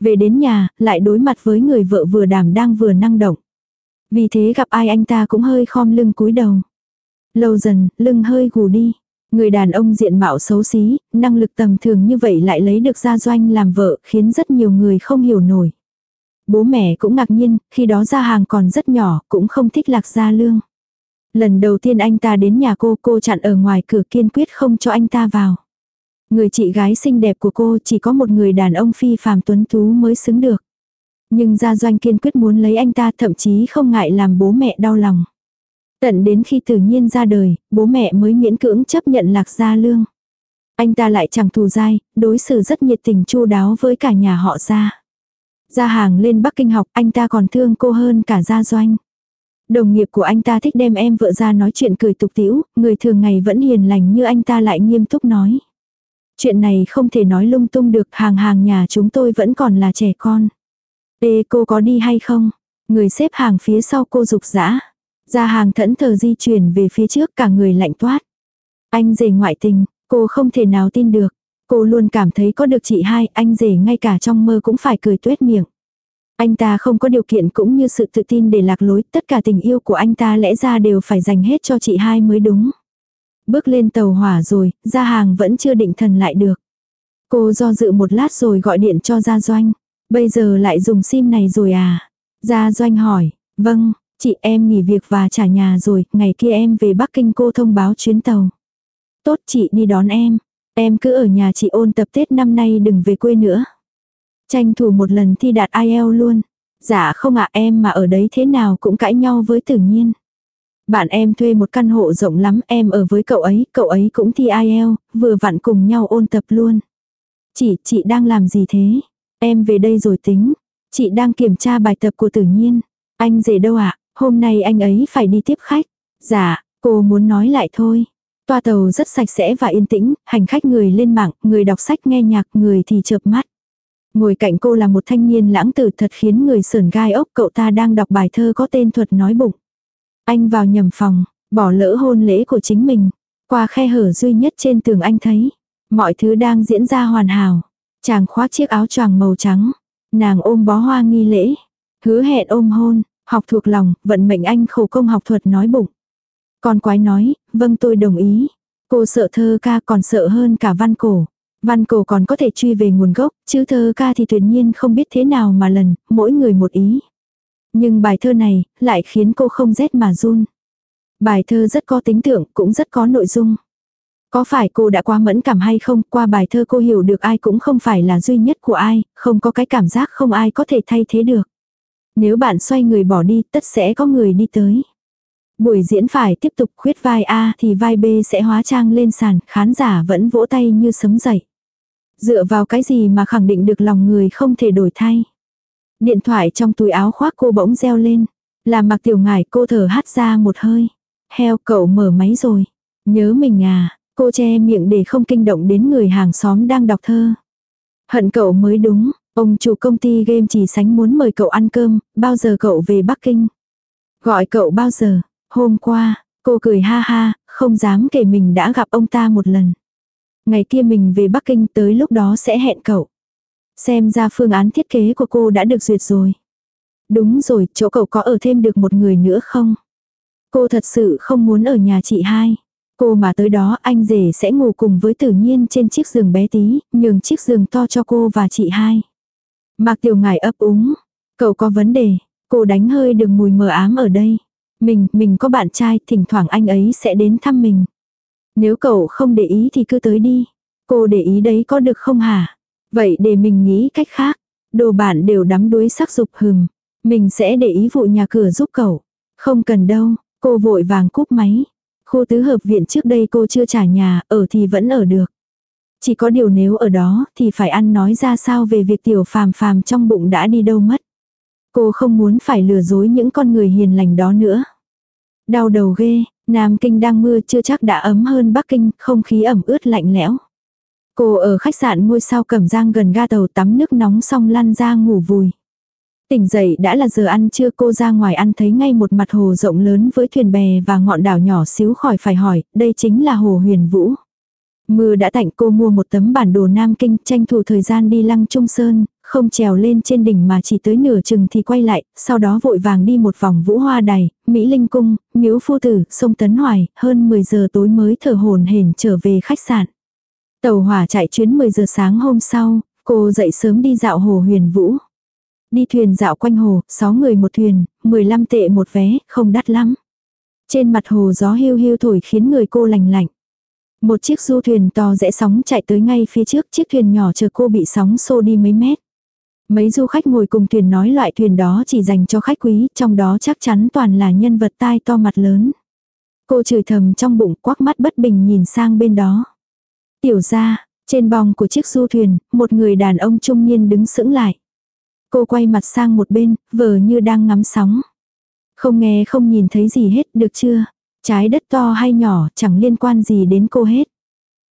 Về đến nhà, lại đối mặt với người vợ vừa đảm đang vừa năng động. Vì thế gặp ai anh ta cũng hơi khom lưng cúi đầu. Lâu dần, lưng hơi gù đi. Người đàn ông diện mạo xấu xí, năng lực tầm thường như vậy lại lấy được gia doanh làm vợ, khiến rất nhiều người không hiểu nổi. Bố mẹ cũng ngạc nhiên, khi đó gia hàng còn rất nhỏ, cũng không thích lạc gia lương. Lần đầu tiên anh ta đến nhà cô, cô chặn ở ngoài cửa kiên quyết không cho anh ta vào. Người chị gái xinh đẹp của cô chỉ có một người đàn ông phi phàm tuấn tú mới xứng được. Nhưng gia doanh kiên quyết muốn lấy anh ta thậm chí không ngại làm bố mẹ đau lòng. Tận đến khi tự nhiên ra đời, bố mẹ mới miễn cưỡng chấp nhận lạc gia lương. Anh ta lại chẳng thù dai, đối xử rất nhiệt tình chu đáo với cả nhà họ gia. Ra hàng lên Bắc Kinh học, anh ta còn thương cô hơn cả gia doanh. Đồng nghiệp của anh ta thích đem em vợ ra nói chuyện cười tục tĩu, người thường ngày vẫn hiền lành như anh ta lại nghiêm túc nói. Chuyện này không thể nói lung tung được, hàng hàng nhà chúng tôi vẫn còn là trẻ con. Ê cô có đi hay không? Người xếp hàng phía sau cô rục rã. Ra hàng thẫn thờ di chuyển về phía trước cả người lạnh toát. Anh rể ngoại tình, cô không thể nào tin được. Cô luôn cảm thấy có được chị hai, anh rể ngay cả trong mơ cũng phải cười tuét miệng. Anh ta không có điều kiện cũng như sự tự tin để lạc lối, tất cả tình yêu của anh ta lẽ ra đều phải dành hết cho chị hai mới đúng. Bước lên tàu hỏa rồi, ra hàng vẫn chưa định thần lại được. Cô do dự một lát rồi gọi điện cho Gia Doanh. Bây giờ lại dùng sim này rồi à? Gia Doanh hỏi, vâng, chị em nghỉ việc và trả nhà rồi, ngày kia em về Bắc Kinh cô thông báo chuyến tàu. Tốt chị đi đón em, em cứ ở nhà chị ôn tập Tết năm nay đừng về quê nữa. Tranh thủ một lần thi đạt IELTS luôn. Dạ không ạ em mà ở đấy thế nào cũng cãi nhau với tự nhiên. Bạn em thuê một căn hộ rộng lắm em ở với cậu ấy, cậu ấy cũng thi IELTS, vừa vặn cùng nhau ôn tập luôn. Chị, chị đang làm gì thế? Em về đây rồi tính. Chị đang kiểm tra bài tập của tự nhiên. Anh rể đâu ạ? Hôm nay anh ấy phải đi tiếp khách. Dạ, cô muốn nói lại thôi. Toa tàu rất sạch sẽ và yên tĩnh, hành khách người lên mạng, người đọc sách nghe nhạc, người thì chợp mắt. Ngồi cạnh cô là một thanh niên lãng tử thật khiến người sờn gai ốc cậu ta đang đọc bài thơ có tên thuật nói bụng. Anh vào nhầm phòng, bỏ lỡ hôn lễ của chính mình. Qua khe hở duy nhất trên tường anh thấy. Mọi thứ đang diễn ra hoàn hảo. Chàng khoác chiếc áo choàng màu trắng. Nàng ôm bó hoa nghi lễ. Hứa hẹn ôm hôn. Học thuộc lòng, vận mệnh anh khổ công học thuật nói bụng. Con quái nói, vâng tôi đồng ý. Cô sợ thơ ca còn sợ hơn cả văn cổ. Văn cổ còn có thể truy về nguồn gốc, chứ thơ ca thì tuyệt nhiên không biết thế nào mà lần, mỗi người một ý. Nhưng bài thơ này, lại khiến cô không rét mà run. Bài thơ rất có tính tưởng, cũng rất có nội dung. Có phải cô đã quá mẫn cảm hay không, qua bài thơ cô hiểu được ai cũng không phải là duy nhất của ai, không có cái cảm giác không ai có thể thay thế được. Nếu bạn xoay người bỏ đi, tất sẽ có người đi tới. Buổi diễn phải tiếp tục khuyết vai A thì vai B sẽ hóa trang lên sàn, khán giả vẫn vỗ tay như sấm dậy. Dựa vào cái gì mà khẳng định được lòng người không thể đổi thay. Điện thoại trong túi áo khoác cô bỗng reo lên. Là mặc tiểu ngải cô thở hắt ra một hơi. Heo cậu mở máy rồi. Nhớ mình à, cô che miệng để không kinh động đến người hàng xóm đang đọc thơ. Hận cậu mới đúng, ông chủ công ty game chỉ sánh muốn mời cậu ăn cơm, bao giờ cậu về Bắc Kinh. Gọi cậu bao giờ, hôm qua, cô cười ha ha, không dám kể mình đã gặp ông ta một lần. Ngày kia mình về Bắc Kinh tới lúc đó sẽ hẹn cậu. Xem ra phương án thiết kế của cô đã được duyệt rồi. Đúng rồi, chỗ cậu có ở thêm được một người nữa không? Cô thật sự không muốn ở nhà chị hai. Cô mà tới đó anh rể sẽ ngủ cùng với tự nhiên trên chiếc giường bé tí, nhường chiếc giường to cho cô và chị hai. Mạc Tiểu Ngải ấp úng. Cậu có vấn đề, cô đánh hơi được mùi mờ ám ở đây. Mình, mình có bạn trai, thỉnh thoảng anh ấy sẽ đến thăm mình. Nếu cậu không để ý thì cứ tới đi. Cô để ý đấy có được không hả? Vậy để mình nghĩ cách khác. Đồ bạn đều đắm đuối sắc dục hừm. Mình sẽ để ý vụ nhà cửa giúp cậu. Không cần đâu, cô vội vàng cúp máy. Khu tứ hợp viện trước đây cô chưa trả nhà, ở thì vẫn ở được. Chỉ có điều nếu ở đó thì phải ăn nói ra sao về việc tiểu phàm phàm trong bụng đã đi đâu mất. Cô không muốn phải lừa dối những con người hiền lành đó nữa. Đau đầu ghê, Nam Kinh đang mưa chưa chắc đã ấm hơn Bắc Kinh, không khí ẩm ướt lạnh lẽo. Cô ở khách sạn ngôi sao cẩm giang gần ga tàu tắm nước nóng xong lăn ra ngủ vùi. Tỉnh dậy đã là giờ ăn trưa cô ra ngoài ăn thấy ngay một mặt hồ rộng lớn với thuyền bè và ngọn đảo nhỏ xíu khỏi phải hỏi, đây chính là hồ huyền vũ. Mưa đã tạnh cô mua một tấm bản đồ Nam Kinh tranh thủ thời gian đi lăng trung sơn, không trèo lên trên đỉnh mà chỉ tới nửa chừng thì quay lại, sau đó vội vàng đi một vòng vũ hoa đài, Mỹ Linh Cung, Miếu Phu Tử, sông Tấn Hoài, hơn 10 giờ tối mới thở hồn hển trở về khách sạn. Tàu hỏa chạy chuyến 10 giờ sáng hôm sau, cô dậy sớm đi dạo hồ huyền vũ. Đi thuyền dạo quanh hồ, 6 người một thuyền, 15 tệ một vé, không đắt lắm. Trên mặt hồ gió hiu hiu thổi khiến người cô lành lạnh. Một chiếc du thuyền to rẽ sóng chạy tới ngay phía trước chiếc thuyền nhỏ chờ cô bị sóng xô đi mấy mét. Mấy du khách ngồi cùng thuyền nói loại thuyền đó chỉ dành cho khách quý, trong đó chắc chắn toàn là nhân vật tai to mặt lớn. Cô chửi thầm trong bụng quắc mắt bất bình nhìn sang bên đó. Tiểu ra, trên bong của chiếc du thuyền, một người đàn ông trung niên đứng sững lại. Cô quay mặt sang một bên, vờ như đang ngắm sóng. Không nghe không nhìn thấy gì hết, được chưa? Trái đất to hay nhỏ, chẳng liên quan gì đến cô hết.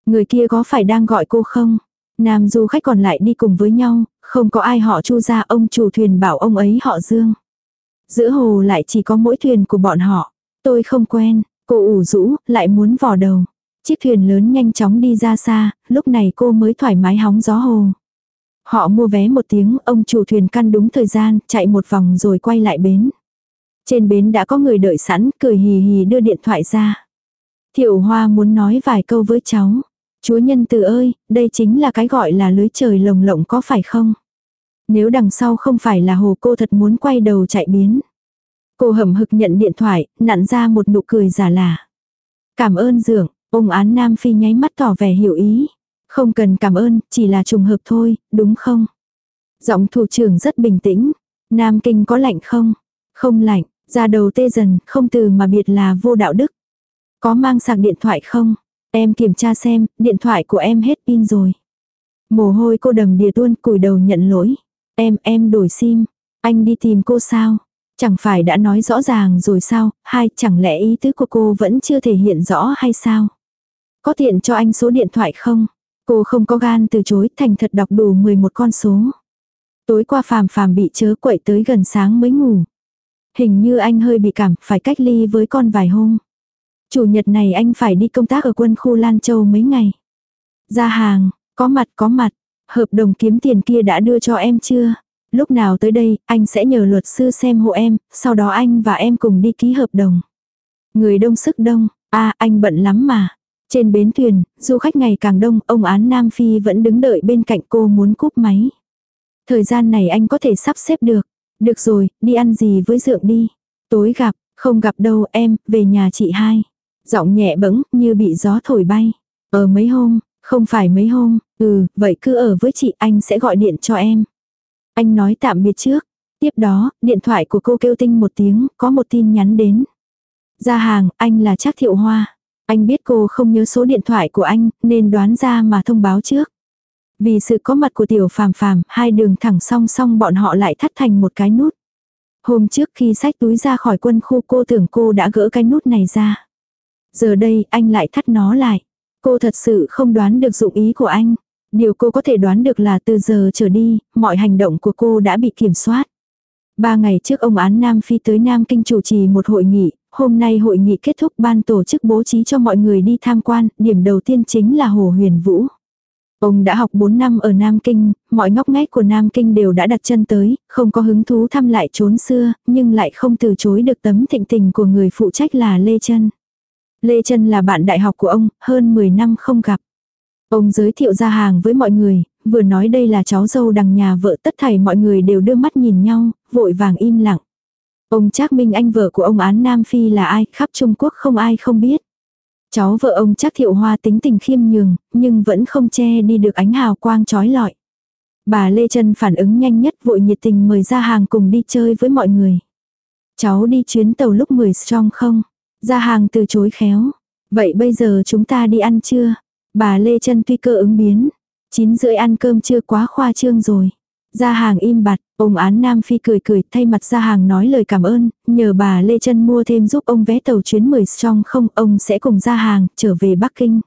Người kia có phải đang gọi cô không? Nam du khách còn lại đi cùng với nhau, không có ai họ chu ra ông chủ thuyền bảo ông ấy họ Dương. Giữa hồ lại chỉ có mỗi thuyền của bọn họ. Tôi không quen, cô ủ rũ, lại muốn vò đầu. Chiếc thuyền lớn nhanh chóng đi ra xa, lúc này cô mới thoải mái hóng gió hồ. Họ mua vé một tiếng, ông chủ thuyền căn đúng thời gian, chạy một vòng rồi quay lại bến. Trên bến đã có người đợi sẵn, cười hì hì đưa điện thoại ra. Thiệu Hoa muốn nói vài câu với cháu. Chúa nhân từ ơi, đây chính là cái gọi là lưới trời lồng lộng có phải không? Nếu đằng sau không phải là hồ cô thật muốn quay đầu chạy biến. Cô hầm hực nhận điện thoại, nặn ra một nụ cười giả lả. Cảm ơn dưỡng, ông án Nam Phi nháy mắt tỏ vẻ hiểu ý. Không cần cảm ơn, chỉ là trùng hợp thôi, đúng không? Giọng thủ trưởng rất bình tĩnh. Nam Kinh có lạnh không? Không lạnh, ra đầu tê dần, không từ mà biệt là vô đạo đức. Có mang sạc điện thoại không? Em kiểm tra xem, điện thoại của em hết pin rồi. Mồ hôi cô đầm đìa tuôn cùi đầu nhận lỗi. Em, em đổi sim. Anh đi tìm cô sao? Chẳng phải đã nói rõ ràng rồi sao? Hai, chẳng lẽ ý tứ của cô vẫn chưa thể hiện rõ hay sao? Có tiện cho anh số điện thoại không? Cô không có gan từ chối thành thật đọc đủ 11 con số. Tối qua phàm phàm bị chớ quậy tới gần sáng mới ngủ. Hình như anh hơi bị cảm, phải cách ly với con vài hôm. Chủ nhật này anh phải đi công tác ở quân khu Lan Châu mấy ngày. Ra hàng, có mặt có mặt, hợp đồng kiếm tiền kia đã đưa cho em chưa? Lúc nào tới đây, anh sẽ nhờ luật sư xem hộ em, sau đó anh và em cùng đi ký hợp đồng. Người đông sức đông, a à, anh bận lắm mà. Trên bến thuyền, du khách ngày càng đông, ông án Nam Phi vẫn đứng đợi bên cạnh cô muốn cúp máy. Thời gian này anh có thể sắp xếp được. Được rồi, đi ăn gì với dượng đi. Tối gặp, không gặp đâu em, về nhà chị hai. Giọng nhẹ bẫng, như bị gió thổi bay. Ở mấy hôm, không phải mấy hôm, ừ, vậy cứ ở với chị anh sẽ gọi điện cho em. Anh nói tạm biệt trước. Tiếp đó, điện thoại của cô kêu tinh một tiếng, có một tin nhắn đến. Ra hàng, anh là Trác Thiệu Hoa. Anh biết cô không nhớ số điện thoại của anh, nên đoán ra mà thông báo trước. Vì sự có mặt của tiểu phàm phàm, hai đường thẳng song song bọn họ lại thắt thành một cái nút. Hôm trước khi sách túi ra khỏi quân khu cô tưởng cô đã gỡ cái nút này ra. Giờ đây anh lại thắt nó lại. Cô thật sự không đoán được dụng ý của anh. Điều cô có thể đoán được là từ giờ trở đi, mọi hành động của cô đã bị kiểm soát. Ba ngày trước ông án Nam Phi tới Nam Kinh chủ trì một hội nghị, Hôm nay hội nghị kết thúc ban tổ chức bố trí cho mọi người đi tham quan, điểm đầu tiên chính là Hồ Huyền Vũ. Ông đã học 4 năm ở Nam Kinh, mọi ngóc ngách của Nam Kinh đều đã đặt chân tới, không có hứng thú thăm lại chốn xưa, nhưng lại không từ chối được tấm thịnh tình của người phụ trách là Lê Trân. Lê Trân là bạn đại học của ông, hơn 10 năm không gặp. Ông giới thiệu ra hàng với mọi người, vừa nói đây là cháu dâu đằng nhà vợ tất thảy mọi người đều đưa mắt nhìn nhau, vội vàng im lặng. Ông Trác Minh Anh vợ của ông Án Nam Phi là ai, khắp Trung Quốc không ai không biết. Cháu vợ ông Trác Thiệu Hoa tính tình khiêm nhường, nhưng vẫn không che đi được ánh hào quang trói lọi. Bà Lê Trân phản ứng nhanh nhất vội nhiệt tình mời ra hàng cùng đi chơi với mọi người. Cháu đi chuyến tàu lúc 10 strong không? Gia hàng từ chối khéo. Vậy bây giờ chúng ta đi ăn chưa? Bà Lê Trân tuy cơ ứng biến. Chín rưỡi ăn cơm chưa quá khoa trương rồi. gia hàng im bặt, ông án Nam Phi cười cười thay mặt gia hàng nói lời cảm ơn, nhờ bà Lê Trân mua thêm giúp ông vé tàu chuyến 10 strong không ông sẽ cùng gia hàng trở về Bắc Kinh.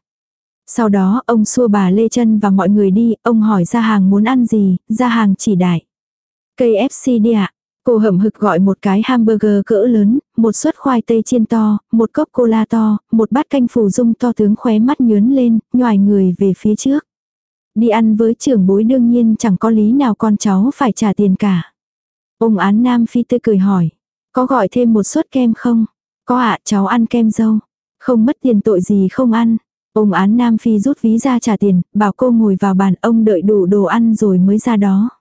Sau đó ông xua bà Lê Trân và mọi người đi, ông hỏi gia hàng muốn ăn gì, gia hàng chỉ đại. KFC đi ạ. Cô hầm hực gọi một cái hamburger cỡ lớn, một suất khoai tây chiên to, một cốc cola to, một bát canh phù dung to tướng khóe mắt nhướn lên, nhòi người về phía trước. Đi ăn với trưởng bối đương nhiên chẳng có lý nào con cháu phải trả tiền cả. Ông án Nam Phi tươi cười hỏi. Có gọi thêm một suất kem không? Có ạ cháu ăn kem dâu. Không mất tiền tội gì không ăn. Ông án Nam Phi rút ví ra trả tiền, bảo cô ngồi vào bàn ông đợi đủ đồ ăn rồi mới ra đó.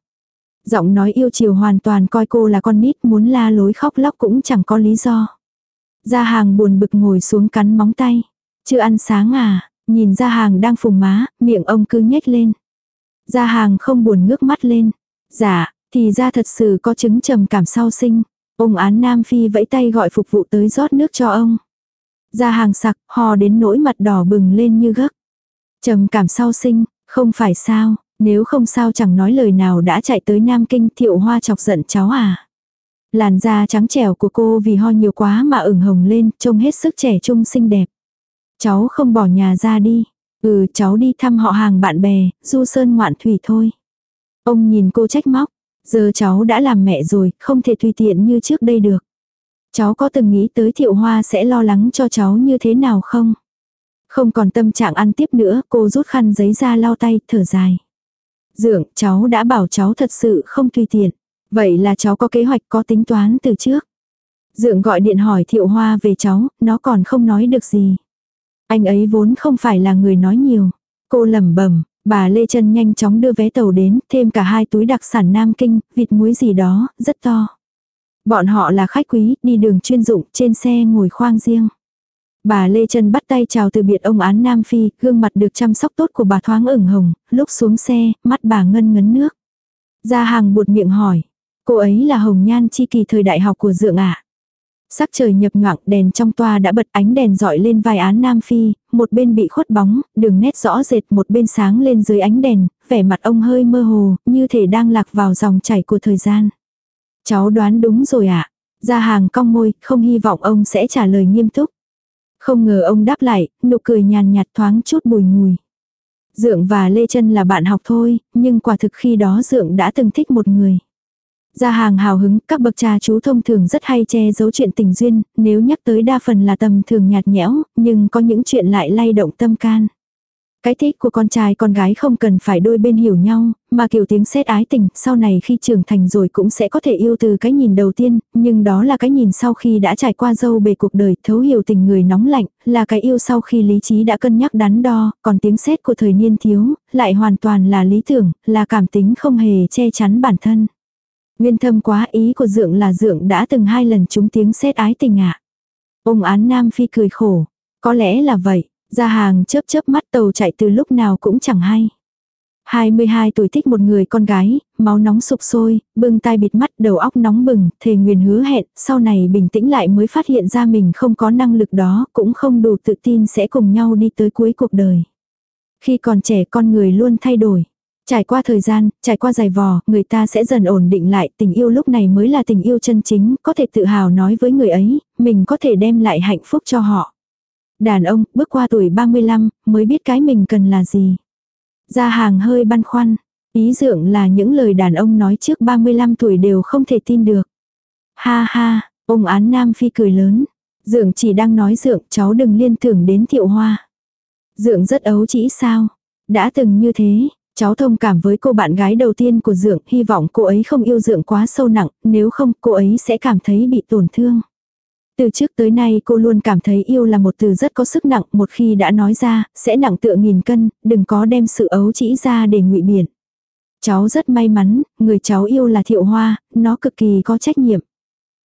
Giọng nói yêu chiều hoàn toàn coi cô là con nít muốn la lối khóc lóc cũng chẳng có lý do. gia hàng buồn bực ngồi xuống cắn móng tay. Chưa ăn sáng à, nhìn gia hàng đang phùng má, miệng ông cứ nhếch lên. gia hàng không buồn ngước mắt lên. Dạ, thì ra thật sự có chứng trầm cảm sau sinh. Ông án Nam Phi vẫy tay gọi phục vụ tới rót nước cho ông. gia hàng sặc, hò đến nỗi mặt đỏ bừng lên như gấc. Trầm cảm sau sinh, không phải sao, nếu không sao chẳng nói lời nào đã chạy tới Nam Kinh thiệu hoa chọc giận cháu à. Làn da trắng trẻo của cô vì ho nhiều quá mà ửng hồng lên, trông hết sức trẻ trung xinh đẹp. Cháu không bỏ nhà ra đi. Ừ cháu đi thăm họ hàng bạn bè, du sơn ngoạn thủy thôi. Ông nhìn cô trách móc. Giờ cháu đã làm mẹ rồi, không thể tùy tiện như trước đây được. Cháu có từng nghĩ tới thiệu hoa sẽ lo lắng cho cháu như thế nào không? Không còn tâm trạng ăn tiếp nữa, cô rút khăn giấy ra lau tay, thở dài. Dượng, cháu đã bảo cháu thật sự không tùy tiện. Vậy là cháu có kế hoạch có tính toán từ trước. Dượng gọi điện hỏi thiệu hoa về cháu, nó còn không nói được gì. Anh ấy vốn không phải là người nói nhiều. Cô lẩm bẩm, bà Lê Trân nhanh chóng đưa vé tàu đến, thêm cả hai túi đặc sản Nam Kinh, vịt muối gì đó, rất to. Bọn họ là khách quý, đi đường chuyên dụng, trên xe ngồi khoang riêng. Bà Lê Trân bắt tay chào từ biệt ông án Nam Phi, gương mặt được chăm sóc tốt của bà thoáng ửng hồng, lúc xuống xe, mắt bà ngân ngấn nước. Ra hàng buột miệng hỏi, cô ấy là hồng nhan chi kỳ thời đại học của dượng ạ. Sắc trời nhập nhoạng đèn trong toa đã bật ánh đèn dọi lên vai án Nam Phi, một bên bị khuất bóng, đường nét rõ rệt một bên sáng lên dưới ánh đèn, vẻ mặt ông hơi mơ hồ, như thể đang lạc vào dòng chảy của thời gian. Cháu đoán đúng rồi ạ. À? Ra hàng cong môi, không hy vọng ông sẽ trả lời nghiêm túc. Không ngờ ông đáp lại, nụ cười nhàn nhạt thoáng chút bùi ngùi. Dượng và Lê Trân là bạn học thôi, nhưng quả thực khi đó Dượng đã từng thích một người. Ra hàng hào hứng, các bậc cha chú thông thường rất hay che giấu chuyện tình duyên, nếu nhắc tới đa phần là tầm thường nhạt nhẽo, nhưng có những chuyện lại lay động tâm can. Cái thích của con trai con gái không cần phải đôi bên hiểu nhau, mà kiểu tiếng xét ái tình, sau này khi trưởng thành rồi cũng sẽ có thể yêu từ cái nhìn đầu tiên, nhưng đó là cái nhìn sau khi đã trải qua dâu bề cuộc đời, thấu hiểu tình người nóng lạnh, là cái yêu sau khi lý trí đã cân nhắc đắn đo, còn tiếng xét của thời niên thiếu, lại hoàn toàn là lý tưởng, là cảm tính không hề che chắn bản thân. Nguyên thâm quá ý của dượng là dượng đã từng hai lần trúng tiếng xét ái tình ạ. Ông án Nam Phi cười khổ. Có lẽ là vậy, ra hàng chớp chớp mắt tàu chạy từ lúc nào cũng chẳng hay. 22 tuổi thích một người con gái, máu nóng sục sôi, bưng tai bịt mắt đầu óc nóng bừng, thề nguyền hứa hẹn, sau này bình tĩnh lại mới phát hiện ra mình không có năng lực đó, cũng không đủ tự tin sẽ cùng nhau đi tới cuối cuộc đời. Khi còn trẻ con người luôn thay đổi. Trải qua thời gian, trải qua dài vò, người ta sẽ dần ổn định lại, tình yêu lúc này mới là tình yêu chân chính, có thể tự hào nói với người ấy, mình có thể đem lại hạnh phúc cho họ. Đàn ông, bước qua tuổi 35, mới biết cái mình cần là gì. Ra hàng hơi băn khoăn, ý dượng là những lời đàn ông nói trước 35 tuổi đều không thể tin được. Ha ha, ông án Nam Phi cười lớn. Dượng chỉ đang nói dượng cháu đừng liên tưởng đến thiệu hoa. Dượng rất ấu chỉ sao? Đã từng như thế, cháu thông cảm với cô bạn gái đầu tiên của dượng, hy vọng cô ấy không yêu dượng quá sâu nặng, nếu không cô ấy sẽ cảm thấy bị tổn thương. Từ trước tới nay cô luôn cảm thấy yêu là một từ rất có sức nặng, một khi đã nói ra, sẽ nặng tựa nghìn cân, đừng có đem sự ấu chỉ ra để ngụy biện. Cháu rất may mắn, người cháu yêu là thiệu hoa, nó cực kỳ có trách nhiệm.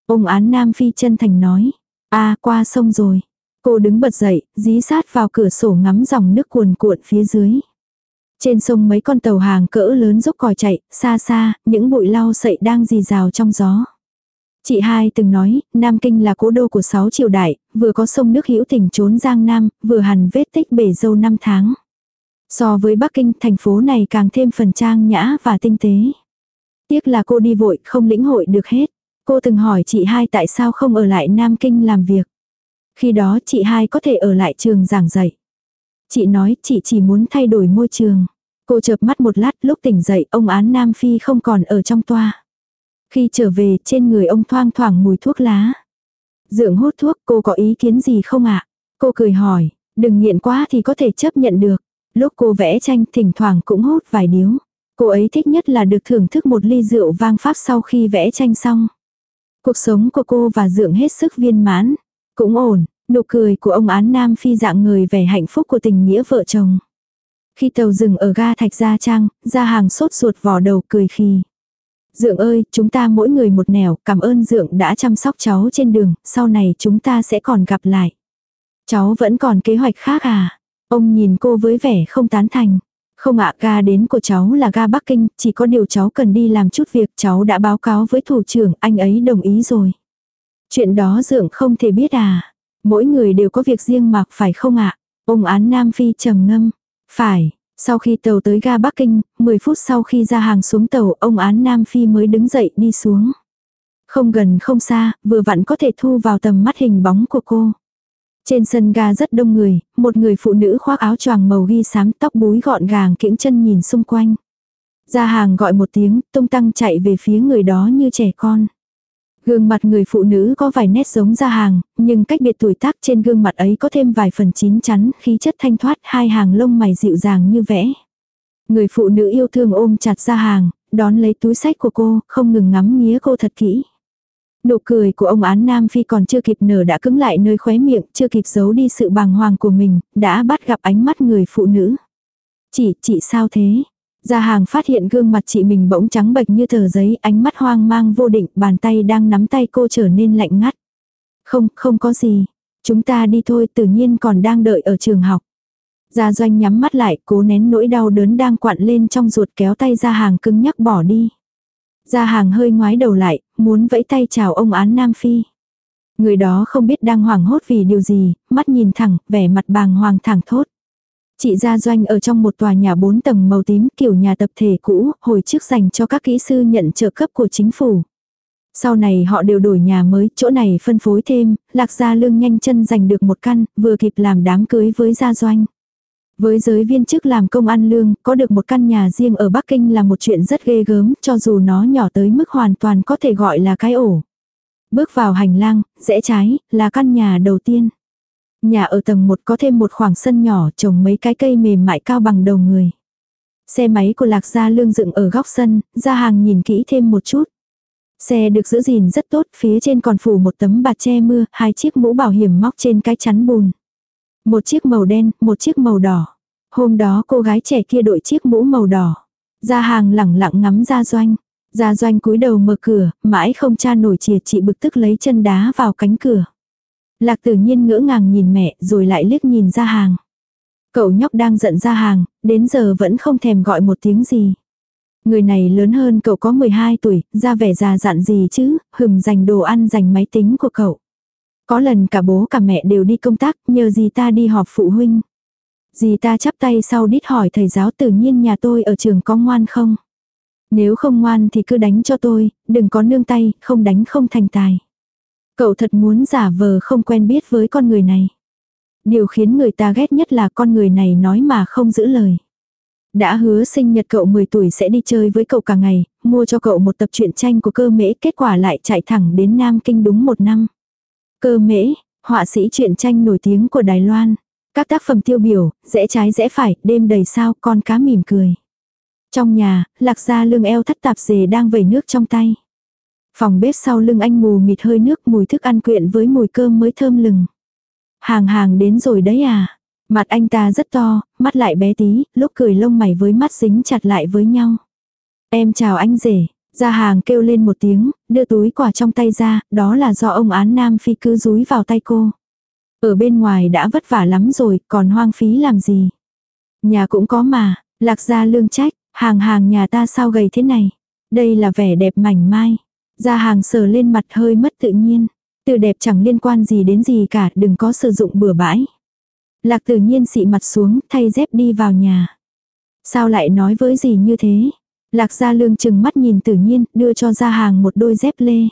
Ông án Nam Phi chân thành nói, a qua sông rồi. Cô đứng bật dậy, dí sát vào cửa sổ ngắm dòng nước cuồn cuộn phía dưới. Trên sông mấy con tàu hàng cỡ lớn rúc còi chạy, xa xa, những bụi lau sậy đang rì rào trong gió. Chị hai từng nói, Nam Kinh là cố đô của sáu triều đại, vừa có sông nước hữu tình trốn Giang Nam, vừa hằn vết tích bể dâu năm tháng. So với Bắc Kinh, thành phố này càng thêm phần trang nhã và tinh tế. Tiếc là cô đi vội, không lĩnh hội được hết. Cô từng hỏi chị hai tại sao không ở lại Nam Kinh làm việc. Khi đó chị hai có thể ở lại trường giảng dạy. Chị nói chị chỉ muốn thay đổi môi trường. Cô chợp mắt một lát lúc tỉnh dậy ông án Nam Phi không còn ở trong toa. Khi trở về trên người ông thoang thoảng mùi thuốc lá. dưỡng hút thuốc cô có ý kiến gì không ạ? Cô cười hỏi, đừng nghiện quá thì có thể chấp nhận được. Lúc cô vẽ tranh thỉnh thoảng cũng hút vài điếu. Cô ấy thích nhất là được thưởng thức một ly rượu vang pháp sau khi vẽ tranh xong. Cuộc sống của cô và dưỡng hết sức viên mãn. Cũng ổn, nụ cười của ông án nam phi dạng người vẻ hạnh phúc của tình nghĩa vợ chồng. Khi tàu dừng ở ga Thạch Gia Trang, ra hàng sốt ruột vỏ đầu cười khi. Dượng ơi, chúng ta mỗi người một nẻo, cảm ơn Dượng đã chăm sóc cháu trên đường, sau này chúng ta sẽ còn gặp lại. Cháu vẫn còn kế hoạch khác à? Ông nhìn cô với vẻ không tán thành. Không ạ, ga đến của cháu là ga Bắc Kinh, chỉ có điều cháu cần đi làm chút việc, cháu đã báo cáo với thủ trưởng, anh ấy đồng ý rồi. Chuyện đó Dượng không thể biết à? Mỗi người đều có việc riêng mặc phải không ạ? Ông án Nam Phi trầm ngâm. Phải, sau khi tàu tới ga Bắc Kinh, 10 phút sau khi ra hàng xuống tàu, ông án Nam Phi mới đứng dậy đi xuống. Không gần không xa, vừa vặn có thể thu vào tầm mắt hình bóng của cô. Trên sân ga rất đông người, một người phụ nữ khoác áo choàng màu ghi xám tóc búi gọn gàng kiễng chân nhìn xung quanh. Ra hàng gọi một tiếng, tung tăng chạy về phía người đó như trẻ con. Gương mặt người phụ nữ có vài nét giống ra hàng, nhưng cách biệt tuổi tác trên gương mặt ấy có thêm vài phần chín chắn, khí chất thanh thoát, hai hàng lông mày dịu dàng như vẽ. Người phụ nữ yêu thương ôm chặt ra hàng, đón lấy túi sách của cô, không ngừng ngắm nghía cô thật kỹ. Nụ cười của ông án Nam Phi còn chưa kịp nở đã cứng lại nơi khóe miệng, chưa kịp giấu đi sự bàng hoàng của mình, đã bắt gặp ánh mắt người phụ nữ. Chị, chị sao thế? Gia hàng phát hiện gương mặt chị mình bỗng trắng bệch như tờ giấy, ánh mắt hoang mang vô định, bàn tay đang nắm tay cô trở nên lạnh ngắt. Không, không có gì. Chúng ta đi thôi, tự nhiên còn đang đợi ở trường học. Gia doanh nhắm mắt lại, cố nén nỗi đau đớn đang quặn lên trong ruột kéo tay ra hàng cứng nhắc bỏ đi. Gia hàng hơi ngoái đầu lại, muốn vẫy tay chào ông án Nam Phi. Người đó không biết đang hoảng hốt vì điều gì, mắt nhìn thẳng, vẻ mặt bàng hoàng thẳng thốt. Chị Gia Doanh ở trong một tòa nhà 4 tầng màu tím kiểu nhà tập thể cũ, hồi trước dành cho các kỹ sư nhận trợ cấp của chính phủ. Sau này họ đều đổi nhà mới, chỗ này phân phối thêm, Lạc Gia Lương nhanh chân giành được một căn, vừa kịp làm đám cưới với Gia Doanh. Với giới viên chức làm công ăn lương, có được một căn nhà riêng ở Bắc Kinh là một chuyện rất ghê gớm, cho dù nó nhỏ tới mức hoàn toàn có thể gọi là cái ổ. Bước vào hành lang, rẽ trái, là căn nhà đầu tiên. Nhà ở tầng 1 có thêm một khoảng sân nhỏ trồng mấy cái cây mềm mại cao bằng đầu người. Xe máy của Lạc Gia Lương dựng ở góc sân, ra hàng nhìn kỹ thêm một chút. Xe được giữ gìn rất tốt, phía trên còn phủ một tấm bạt che mưa, hai chiếc mũ bảo hiểm móc trên cái chắn bùn. Một chiếc màu đen, một chiếc màu đỏ. Hôm đó cô gái trẻ kia đội chiếc mũ màu đỏ. Ra hàng lẳng lặng ngắm ra doanh. gia doanh cúi đầu mở cửa, mãi không tra nổi chìa chị bực tức lấy chân đá vào cánh cửa. Lạc tử nhiên ngỡ ngàng nhìn mẹ rồi lại liếc nhìn ra hàng. Cậu nhóc đang giận ra hàng, đến giờ vẫn không thèm gọi một tiếng gì. Người này lớn hơn cậu có 12 tuổi, ra vẻ già dặn gì chứ, hừm dành đồ ăn dành máy tính của cậu. Có lần cả bố cả mẹ đều đi công tác, nhờ gì ta đi họp phụ huynh. Dì ta chắp tay sau đít hỏi thầy giáo tự nhiên nhà tôi ở trường có ngoan không? Nếu không ngoan thì cứ đánh cho tôi, đừng có nương tay, không đánh không thành tài. Cậu thật muốn giả vờ không quen biết với con người này. Điều khiến người ta ghét nhất là con người này nói mà không giữ lời. Đã hứa sinh nhật cậu 10 tuổi sẽ đi chơi với cậu cả ngày, mua cho cậu một tập truyện tranh của cơ mễ, kết quả lại chạy thẳng đến Nam Kinh đúng một năm. Cơ mễ, Họa sĩ truyện tranh nổi tiếng của Đài Loan. Các tác phẩm tiêu biểu, rẽ trái rẽ phải, đêm đầy sao, con cá mỉm cười. Trong nhà, lạc gia lương eo thắt tạp dề đang vẩy nước trong tay. Phòng bếp sau lưng anh mù mịt hơi nước mùi thức ăn quyện với mùi cơm mới thơm lừng. Hàng hàng đến rồi đấy à. Mặt anh ta rất to, mắt lại bé tí, lúc cười lông mày với mắt dính chặt lại với nhau. Em chào anh rể. Gia hàng kêu lên một tiếng, đưa túi quà trong tay ra, đó là do ông án Nam Phi cứ rúi vào tay cô. Ở bên ngoài đã vất vả lắm rồi, còn hoang phí làm gì. Nhà cũng có mà, lạc gia lương trách, hàng hàng nhà ta sao gầy thế này. Đây là vẻ đẹp mảnh mai. Gia hàng sờ lên mặt hơi mất tự nhiên. Từ đẹp chẳng liên quan gì đến gì cả, đừng có sử dụng bừa bãi. Lạc tự nhiên xị mặt xuống, thay dép đi vào nhà. Sao lại nói với gì như thế? Lạc gia lương chừng mắt nhìn tự nhiên, đưa cho gia hàng một đôi dép lê.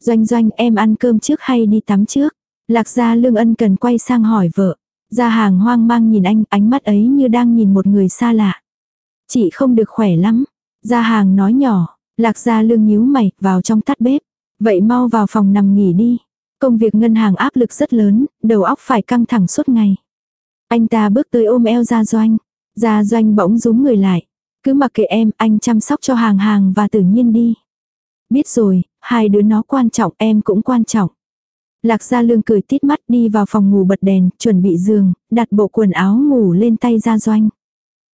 Doanh doanh em ăn cơm trước hay đi tắm trước? Lạc gia lương ân cần quay sang hỏi vợ. Gia hàng hoang mang nhìn anh, ánh mắt ấy như đang nhìn một người xa lạ. Chị không được khỏe lắm. Gia hàng nói nhỏ, lạc gia lương nhíu mày, vào trong tắt bếp. Vậy mau vào phòng nằm nghỉ đi. Công việc ngân hàng áp lực rất lớn, đầu óc phải căng thẳng suốt ngày. Anh ta bước tới ôm eo Gia Doanh. Gia Doanh bỗng rúm người lại. Cứ mặc kệ em, anh chăm sóc cho hàng hàng và tự nhiên đi. Biết rồi, hai đứa nó quan trọng, em cũng quan trọng. Lạc Gia Lương cười tít mắt đi vào phòng ngủ bật đèn, chuẩn bị giường, đặt bộ quần áo ngủ lên tay Gia Doanh.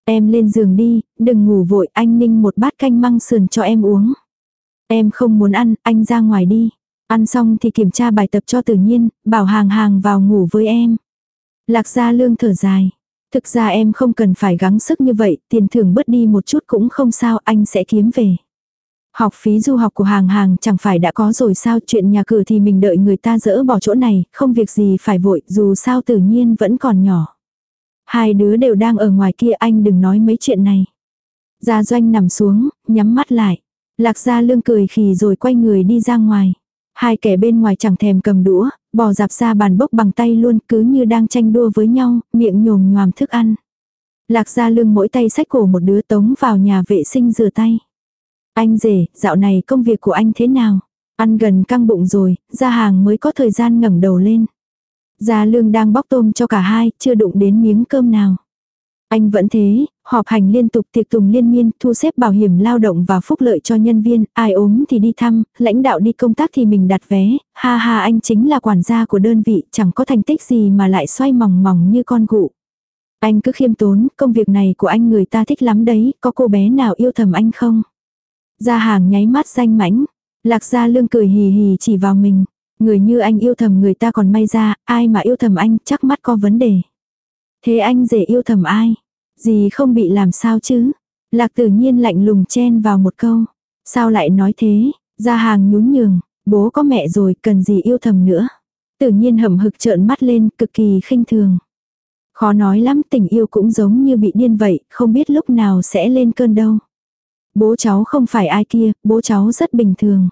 Em lên giường đi, đừng ngủ vội, anh ninh một bát canh măng sườn cho em uống. Em không muốn ăn, anh ra ngoài đi. Ăn xong thì kiểm tra bài tập cho tự nhiên, bảo hàng hàng vào ngủ với em. Lạc Gia Lương thở dài. Thực ra em không cần phải gắng sức như vậy, tiền thưởng bớt đi một chút cũng không sao, anh sẽ kiếm về. Học phí du học của hàng hàng chẳng phải đã có rồi sao, chuyện nhà cửa thì mình đợi người ta dỡ bỏ chỗ này, không việc gì phải vội, dù sao tự nhiên vẫn còn nhỏ. Hai đứa đều đang ở ngoài kia anh đừng nói mấy chuyện này. Gia doanh nằm xuống, nhắm mắt lại. Lạc gia lương cười khì rồi quay người đi ra ngoài. Hai kẻ bên ngoài chẳng thèm cầm đũa, bò dạp ra bàn bốc bằng tay luôn cứ như đang tranh đua với nhau, miệng nhồm nhòm thức ăn. Lạc gia lương mỗi tay sách cổ một đứa tống vào nhà vệ sinh rửa tay. Anh rể, dạo này công việc của anh thế nào? Ăn gần căng bụng rồi, ra hàng mới có thời gian ngẩng đầu lên. Gia lương đang bóc tôm cho cả hai, chưa đụng đến miếng cơm nào. Anh vẫn thế, họp hành liên tục tiệc tùng liên miên, thu xếp bảo hiểm lao động và phúc lợi cho nhân viên, ai ốm thì đi thăm, lãnh đạo đi công tác thì mình đặt vé, ha ha anh chính là quản gia của đơn vị, chẳng có thành tích gì mà lại xoay mỏng mỏng như con cụ. Anh cứ khiêm tốn, công việc này của anh người ta thích lắm đấy, có cô bé nào yêu thầm anh không? Gia hàng nháy mắt danh mãnh, lạc gia lương cười hì hì chỉ vào mình. Người như anh yêu thầm người ta còn may ra, ai mà yêu thầm anh chắc mắt có vấn đề. Thế anh dễ yêu thầm ai? Gì không bị làm sao chứ? Lạc tự nhiên lạnh lùng chen vào một câu. Sao lại nói thế? Ra hàng nhún nhường, bố có mẹ rồi cần gì yêu thầm nữa. Tự nhiên hầm hực trợn mắt lên cực kỳ khinh thường. Khó nói lắm tình yêu cũng giống như bị điên vậy, không biết lúc nào sẽ lên cơn đâu. Bố cháu không phải ai kia, bố cháu rất bình thường.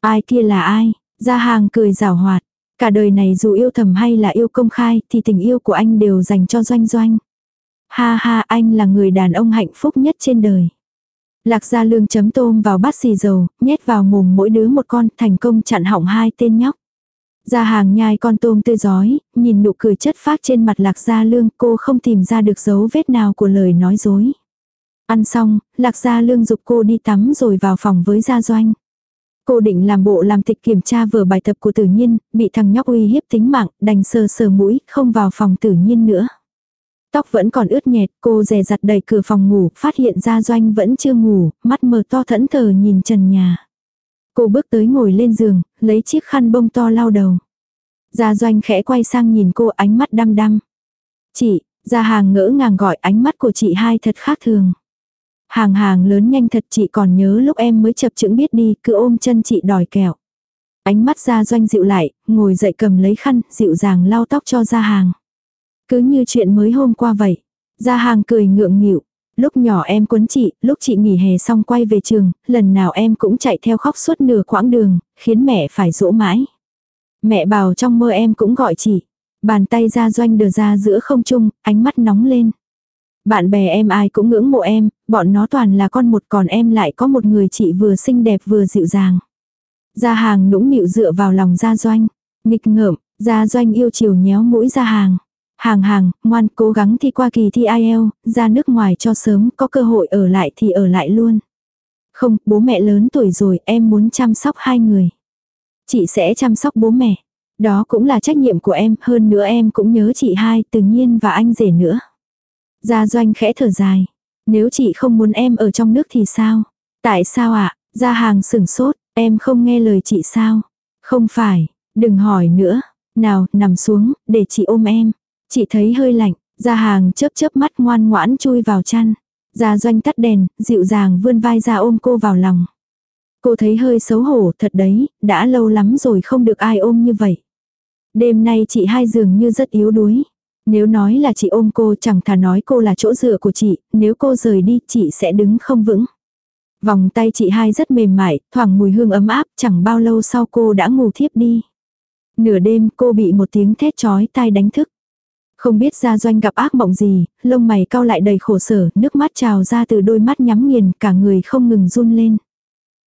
Ai kia là ai? Gia hàng cười rào hoạt. Cả đời này dù yêu thầm hay là yêu công khai thì tình yêu của anh đều dành cho doanh doanh. Ha ha anh là người đàn ông hạnh phúc nhất trên đời. Lạc gia lương chấm tôm vào bát xì dầu, nhét vào mồm mỗi đứa một con, thành công chặn hỏng hai tên nhóc. gia hàng nhai con tôm tươi giói, nhìn nụ cười chất phát trên mặt lạc gia lương, cô không tìm ra được dấu vết nào của lời nói dối. Ăn xong, lạc gia lương dục cô đi tắm rồi vào phòng với gia doanh. Cô định làm bộ làm tịch kiểm tra vừa bài tập của tử nhiên, bị thằng nhóc uy hiếp tính mạng, đành sờ sờ mũi, không vào phòng tử nhiên nữa. Tóc vẫn còn ướt nhẹt, cô dè dặt đẩy cửa phòng ngủ, phát hiện ra doanh vẫn chưa ngủ, mắt mờ to thẫn thờ nhìn trần nhà. Cô bước tới ngồi lên giường, lấy chiếc khăn bông to lau đầu. Gia doanh khẽ quay sang nhìn cô ánh mắt đăm đăm. Chị, gia hàng ngỡ ngàng gọi ánh mắt của chị hai thật khác thường. Hàng hàng lớn nhanh thật chị còn nhớ lúc em mới chập chững biết đi, cứ ôm chân chị đòi kẹo. Ánh mắt ra doanh dịu lại, ngồi dậy cầm lấy khăn, dịu dàng lau tóc cho ra hàng. Cứ như chuyện mới hôm qua vậy. Ra hàng cười ngượng nghịu. Lúc nhỏ em quấn chị, lúc chị nghỉ hè xong quay về trường, lần nào em cũng chạy theo khóc suốt nửa quãng đường, khiến mẹ phải dỗ mãi. Mẹ bảo trong mơ em cũng gọi chị. Bàn tay ra doanh đờ ra giữa không trung, ánh mắt nóng lên. Bạn bè em ai cũng ngưỡng mộ em, bọn nó toàn là con một còn em lại có một người chị vừa xinh đẹp vừa dịu dàng. Gia hàng nũng nịu dựa vào lòng gia doanh. Nghịch ngợm, Gia doanh yêu chiều nhéo mũi gia hàng. Hàng hàng, ngoan, cố gắng thi qua kỳ thi IELTS, ra nước ngoài cho sớm, có cơ hội ở lại thì ở lại luôn. Không, bố mẹ lớn tuổi rồi, em muốn chăm sóc hai người. Chị sẽ chăm sóc bố mẹ. Đó cũng là trách nhiệm của em, hơn nữa em cũng nhớ chị hai, tự nhiên và anh rể nữa. Gia doanh khẽ thở dài. Nếu chị không muốn em ở trong nước thì sao? Tại sao ạ? Gia hàng sửng sốt, em không nghe lời chị sao? Không phải, đừng hỏi nữa. Nào, nằm xuống, để chị ôm em. Chị thấy hơi lạnh, Gia hàng chớp chớp mắt ngoan ngoãn chui vào chăn. Gia doanh tắt đèn, dịu dàng vươn vai ra ôm cô vào lòng. Cô thấy hơi xấu hổ thật đấy, đã lâu lắm rồi không được ai ôm như vậy. Đêm nay chị hai dường như rất yếu đuối. Nếu nói là chị ôm cô chẳng thà nói cô là chỗ dựa của chị, nếu cô rời đi chị sẽ đứng không vững. Vòng tay chị hai rất mềm mại, thoảng mùi hương ấm áp, chẳng bao lâu sau cô đã ngủ thiếp đi. Nửa đêm cô bị một tiếng thét chói tai đánh thức. Không biết gia doanh gặp ác mộng gì, lông mày cau lại đầy khổ sở, nước mắt trào ra từ đôi mắt nhắm nghiền, cả người không ngừng run lên.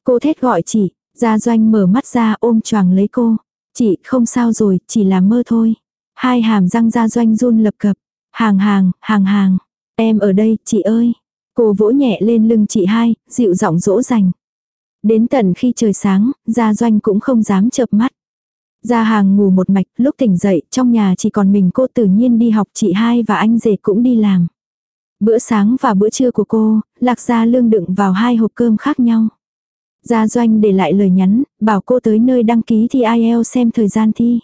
Cô thét gọi chị, gia doanh mở mắt ra ôm choàng lấy cô. Chị không sao rồi, chỉ là mơ thôi. Hai hàm răng gia doanh run lập cập. Hàng hàng, hàng hàng. Em ở đây, chị ơi. Cô vỗ nhẹ lên lưng chị hai, dịu giọng dỗ dành. Đến tận khi trời sáng, gia doanh cũng không dám chợp mắt. Gia hàng ngủ một mạch, lúc tỉnh dậy, trong nhà chỉ còn mình cô tự nhiên đi học chị hai và anh rể cũng đi làm. Bữa sáng và bữa trưa của cô, lạc gia lương đựng vào hai hộp cơm khác nhau. Gia doanh để lại lời nhắn, bảo cô tới nơi đăng ký thi IELTS xem thời gian thi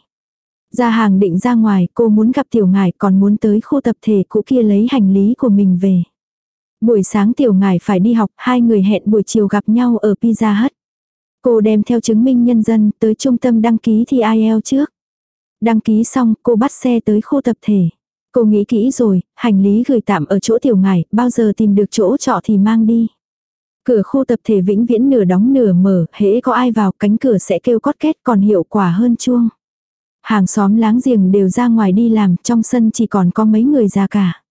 ra hàng định ra ngoài, cô muốn gặp tiểu ngải còn muốn tới khu tập thể cũ kia lấy hành lý của mình về. Buổi sáng tiểu ngải phải đi học, hai người hẹn buổi chiều gặp nhau ở Pizza Hut. Cô đem theo chứng minh nhân dân tới trung tâm đăng ký thi IELTS trước. Đăng ký xong, cô bắt xe tới khu tập thể. Cô nghĩ kỹ rồi, hành lý gửi tạm ở chỗ tiểu ngải, bao giờ tìm được chỗ trọ thì mang đi. Cửa khu tập thể vĩnh viễn nửa đóng nửa mở, hễ có ai vào cánh cửa sẽ kêu cót két còn hiệu quả hơn chuông. Hàng xóm láng giềng đều ra ngoài đi làm, trong sân chỉ còn có mấy người già cả.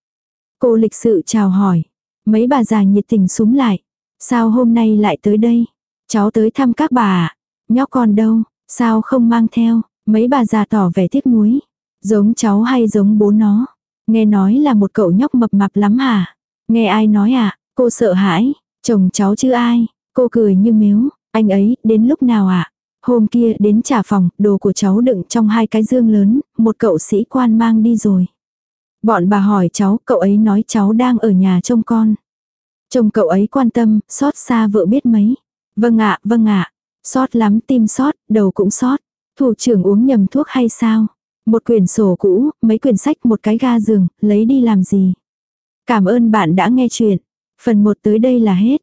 Cô lịch sự chào hỏi. Mấy bà già nhiệt tình súng lại. Sao hôm nay lại tới đây? Cháu tới thăm các bà à? Nhóc con đâu? Sao không mang theo? Mấy bà già tỏ vẻ tiếc nuối. Giống cháu hay giống bố nó? Nghe nói là một cậu nhóc mập mạp lắm hả? Nghe ai nói à? Cô sợ hãi. Chồng cháu chứ ai? Cô cười như miếu. Anh ấy, đến lúc nào ạ? À? Hôm kia đến trả phòng, đồ của cháu đựng trong hai cái dương lớn, một cậu sĩ quan mang đi rồi. Bọn bà hỏi cháu, cậu ấy nói cháu đang ở nhà trông con. Chồng cậu ấy quan tâm, xót xa vợ biết mấy. Vâng ạ, vâng ạ. Xót lắm tim xót, đầu cũng xót. Thủ trưởng uống nhầm thuốc hay sao? Một quyển sổ cũ, mấy quyển sách, một cái ga giường, lấy đi làm gì? Cảm ơn bạn đã nghe chuyện. Phần 1 tới đây là hết.